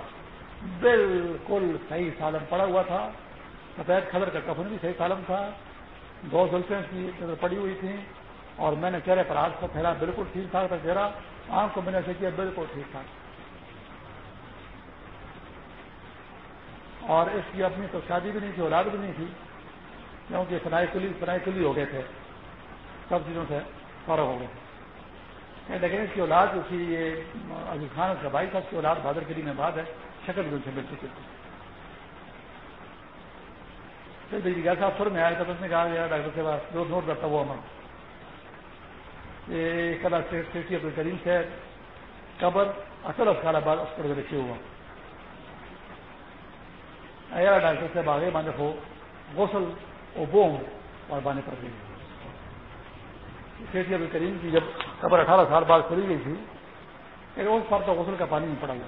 بالکل صحیح سالم پڑا ہوا تھا۔ سفید کلر کا کفن بھی صحیح سالم تھا۔ دو زلفیں کی پڑی ہوئی تھیں۔ اور میں نے چہرے پر ہاتھ کو پھیلا، بالکل ٹھیک ٹھاک تھا چہرہ۔ آنکھ کو میں نے ایسے کیا، بالکل ٹھیک ٹھاک۔ اور اس کی اپنی تو شادی بھی نہیں تھی، اولاد بھی نہیں تھی، کیونکہ فنائی کلی فنائی کلی ہو گئے تھے۔ سب چیزوں سے فارغ ہو گئے تھے۔ لیکن اس کی اولاد جو تھی یہ عزیز خان کا بھائی تھا، اس کی اولاد بہادر کلی میں بعد ہے، شکل بھی ان سے مل چکی تھی۔ پھر جی صاحب سر میں آیا تھا اس نے کہا گیا ڈاکٹر صاحب جو نوٹ کرتا وہ ہمارا۔ یہ کلا سیٹی عبد الکریم سے قبر اصل اسکال آباد اس پر رکھے ہوا ایا ڈاکٹر صاحب، آگے بانے ہو غسل او بوم اور بانے پر گئی سیٹی عبد الکریم کی جب قبر اٹھارہ سال بعد کھلی گئی تھی ایک اس پر تو غسل کا پانی نہیں پڑا گیا۔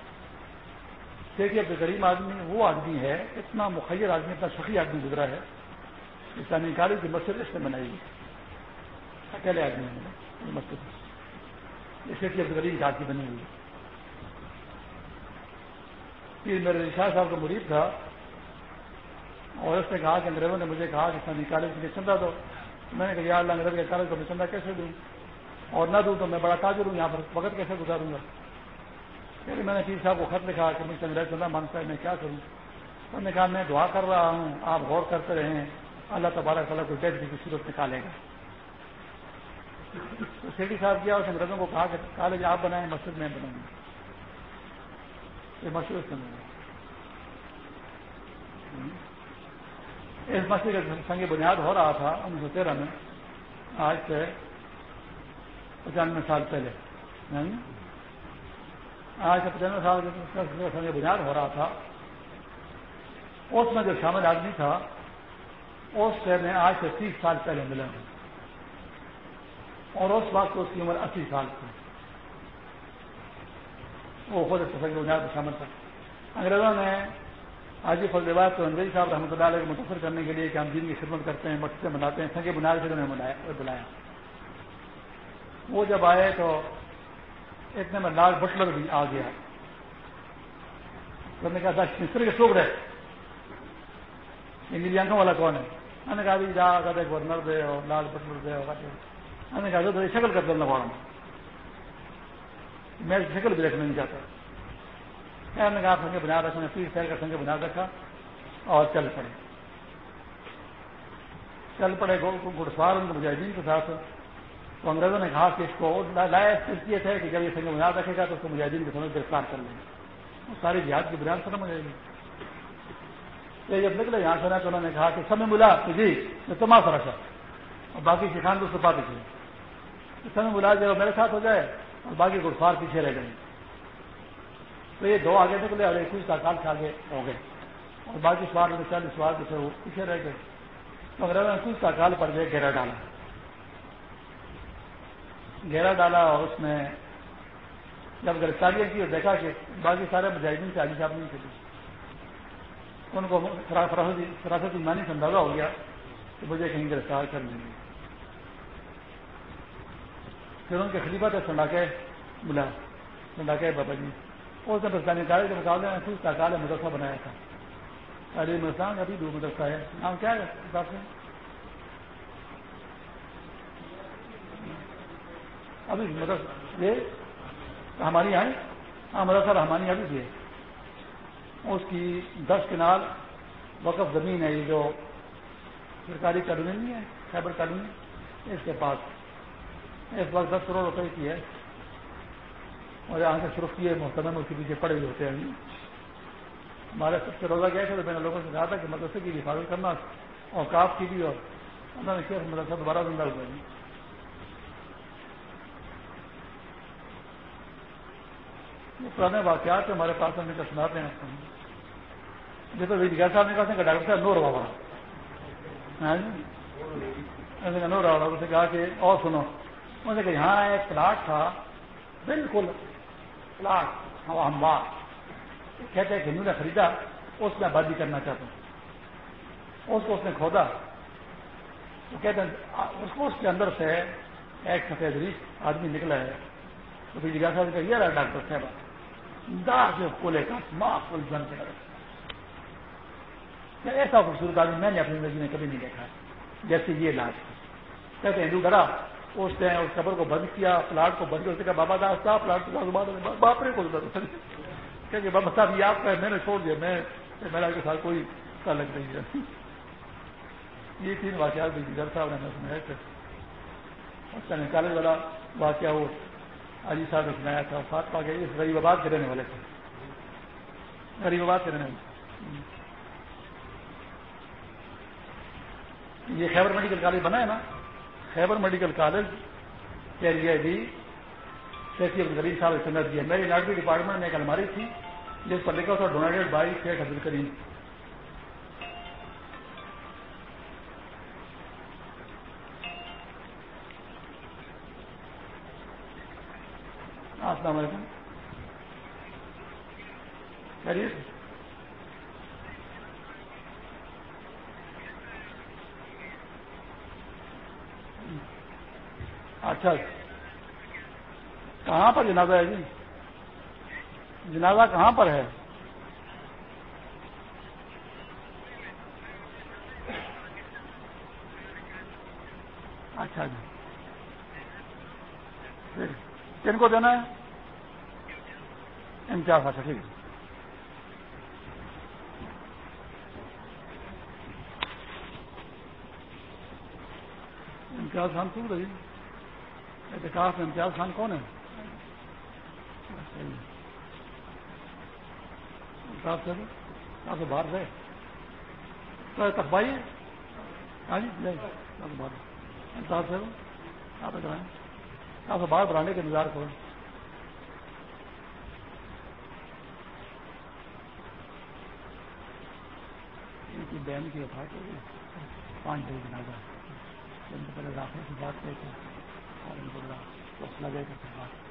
سیٹی عبد الکریم آدمی، وہ آدمی ہے، اتنا مخیر آدمی، اتنا سخی آدمی گزرا ہے اسلامی کالج کی مسجد، اس نے بنائی۔ اکیلے آدمی نے مسجد۔ اسے کی غریب کی بنی ہوئی پھر میرے شاہ صاحب کا مریض تھا اور اس نے کہا کہ انگریزوں نے مجھے کہا کہ سنی کالج کے لیے چندہ دو۔ میں نے کہا، یا اللہ انگریز کے کالج کو میں چندہ کیسے دوں؟ اور نہ دوں تو میں بڑا تاجر ہوں یہاں پر، وقت کیسے گزاروں گا؟ پھر میں نے پیر صاحب کو خط لکھا کہ مجھ سے انگریز چندہ مانگتا ہے، میں کیا کروں؟ انہوں نے کہا، میں دعا کر رہا ہوں، آپ غور کرتے رہیں، اللہ تبارک تعالیٰ کو ڈیتھ کی صورت نکالے گا۔ تو سیٹی صاحب کیا، اس انگریزوں کو کہا کہ کالج آپ بنائیں، مسجد میں بنائیں۔ یہ مشہور سے اس مسجد کا سنگ بنیاد ہو رہا تھا، انیس سو تیرہ میں، آج سے پچانوے سال پہلے آج سے پچانوے سال سنگ بنیاد ہو رہا تھا، اس میں جو شامل آدمی تھا، اس سے میں آج سے تیس سال پہلے ملا ہوں۔ اور اس وقت اس کی عمر اسی سال تھی۔ وہ خود سفر کی بنیاد شامل تھا۔ انگریزوں نے حاجی فضل روایت کو انگریزی صاحب رحمۃ اللہ علیہ کو متاثر کرنے کے لیے کہ ہم دین کی خدمت کرتے ہیں مسجد سے مناتے ہیں، سنگے بنیاد سے انہوں بلایا۔ وہ جب آئے تو اتنے میں لال بٹلر بھی آ گیا۔ تو نے کہا تھا مستری کے سوکھ رہے انگلی آنکھوں والا کون ہے؟ میں نے کہا جا کر گورنر دے اور لال بٹلر دے اور میں نے کہا تو شکل کر دوں لگا میں شکل بھی رکھنا نہیں چاہتا۔ میں نے کہا سنگے بنا رکھا میں تیس سال کا سنگے بنا رکھا اور چل پڑے۔ چل پڑے گھڑ سوار ان کو مجاہدین کے ساتھ۔ تو انگریزوں نے کہا کہ اس کو لایا یہ تھے کہ جب یہ سنگے بنا رکھے گا تو اس کو مجاہدین کے سمجھ گرفتار کر لیں۔ گے ساری جہاد کی بنیاد ختم ہو جائے گی یہ جب نکلے یہاں سے تو انہوں نے کہا کہ سمے ملا کہ جی میں تمام رکھا۔ اور باقی کسان تو سپا دکھے سمے ملا جائے میرے ساتھ ہو جائے اور باقی گڑفار پیچھے رہ گئے۔ تو یہ دو آگے نکلے اور اکیس کا کال سے آگے ہو گئے۔ اور باقی سوال میں چالیس سوال جو وہ پیچھے رہ گئے۔ تو اگر اکیس کا کال پڑ گئے گہرا ڈالا۔ گہرا ڈالا اور اس میں جب گرفتاریاں کی اور دیکھا کہ باقی سارے مجاہدین سے آگے صاحب نہیں چلی ان کو فراست ایمانی سے اندازہ ہو گیا کہ مجھے کہیں گرفتار کر لیں گے پھر ان کے خلیفہ تھے سنڈا کے بلا سنڈا کے بابا جی۔ اس نے بستانی کالج کے مقابلے میں کچھ کال مدرسہ بنایا تھا۔ تعلیم اسلام ابھی دو مدرسہ ہے نام کیا ہے؟ حساب سے ابھی مدرسہ یہ ہماری آئے ہاں مدرسہ رحمانی ابھی بھی ہے۔ اس کی دس کنال وقف زمین ہے، یہ جو سرکاری کالونی نہیں ہے، خیبر کالونی، اس کے پاس۔ اس وقت دس کروڑ روپے کی ہے۔ اور یہاں سے شروع کیے محتمم اس کے پیچھے پڑے ہوئے ہوتے ہیں ہمارے سب سے روزہ گئے تھے تو میں نے لوگوں سے کہا تھا کہ مدرسے کی حفاظت کرنا اور کاف کی بھی اور انہوں نے کیا مدرسہ دوبارہ زندہ ہوا جی۔ یہ پرانے واقعات ہمارے پاس ہم نے سناتے ہیں۔ جیسے ویجگا صاحب نے کہا کہ ڈاکٹر صاحب نور بابا ہاں جی۔ نور بابا اسے کہا کہ اور سنو۔ انہوں نے کہا یہاں ایک پلاٹ تھا۔ بالکل پلاٹ ہموار کہتے ہیں کہ ہندو نے خریدا، اس میں آبادی کرنا چاہتا ہوں۔ اس کو اس نے کھودا۔ تو کہتے ہیں، اس کو اس کے اندر سے ایک سفید ریچ آدمی نکلا ہے۔ تو پھر جگہ صاحب یہ رہا ڈاکٹر صاحب۔ دا سے کھولے کا ماں کل جن کے ایسا خوبصورت آدمی میں نے اپنی زندگی میں کبھی نہیں دیکھا۔ جیسے یہ علاج۔ کہتے ہندو ڈرا اس نے اس قبر کو بند کیا، پلاٹ کو بند کیا، اس کہا، بابا داس صاحب، پلاٹ کو باپ رے کو کہ بابا صاحب، یہ آپ کا میں نے چھوڑ دیا، میں میرا کے ساتھ کوئی تعلق نہیں ہے۔ یہ تین واقعات بھی جگر صاحب نے سنایا تھے۔ اچھا کالج والا واقعہ وہ علی صاحب نے سنایا تھا سات پا گئے اس غریب آباد کے رہنے والے تھے۔ غریب آباد کے رہنے والے یہ خیبر میڈیکل کالج بنا ہے نا؟ خیبر میڈیکل کالج کے لیے بھی شیخی عبد الکریم صاحب سنت دی میری ناٹوی ڈپارٹمنٹ میں ایک الماری تھی جس پر لکھا تھا ڈونیٹڈ بائی شیخ عبد الکریم السلام علیکم خیریت اچھا. کہاں پر جنازہ ہے جی؟ جنازہ کہاں پر ہے؟ اچھا جی. کن کو دینا ہے؟ امتیاز اچھا ٹھیک ہے. امتیاز خان کون رہی احتکاف میں امتیاز خان کون ہے صاحب صاحب سے باہر گئے تو تخبائی ہاں جی باہر امتیاز سے آپ کرائیں آپ باہر بڑھانے کا انتظار کرو۔ بہن کی وفات ہو گئی۔ پانچ بجے جنازہ ان پہلے داخلے سے بات کرتے الحمد للہ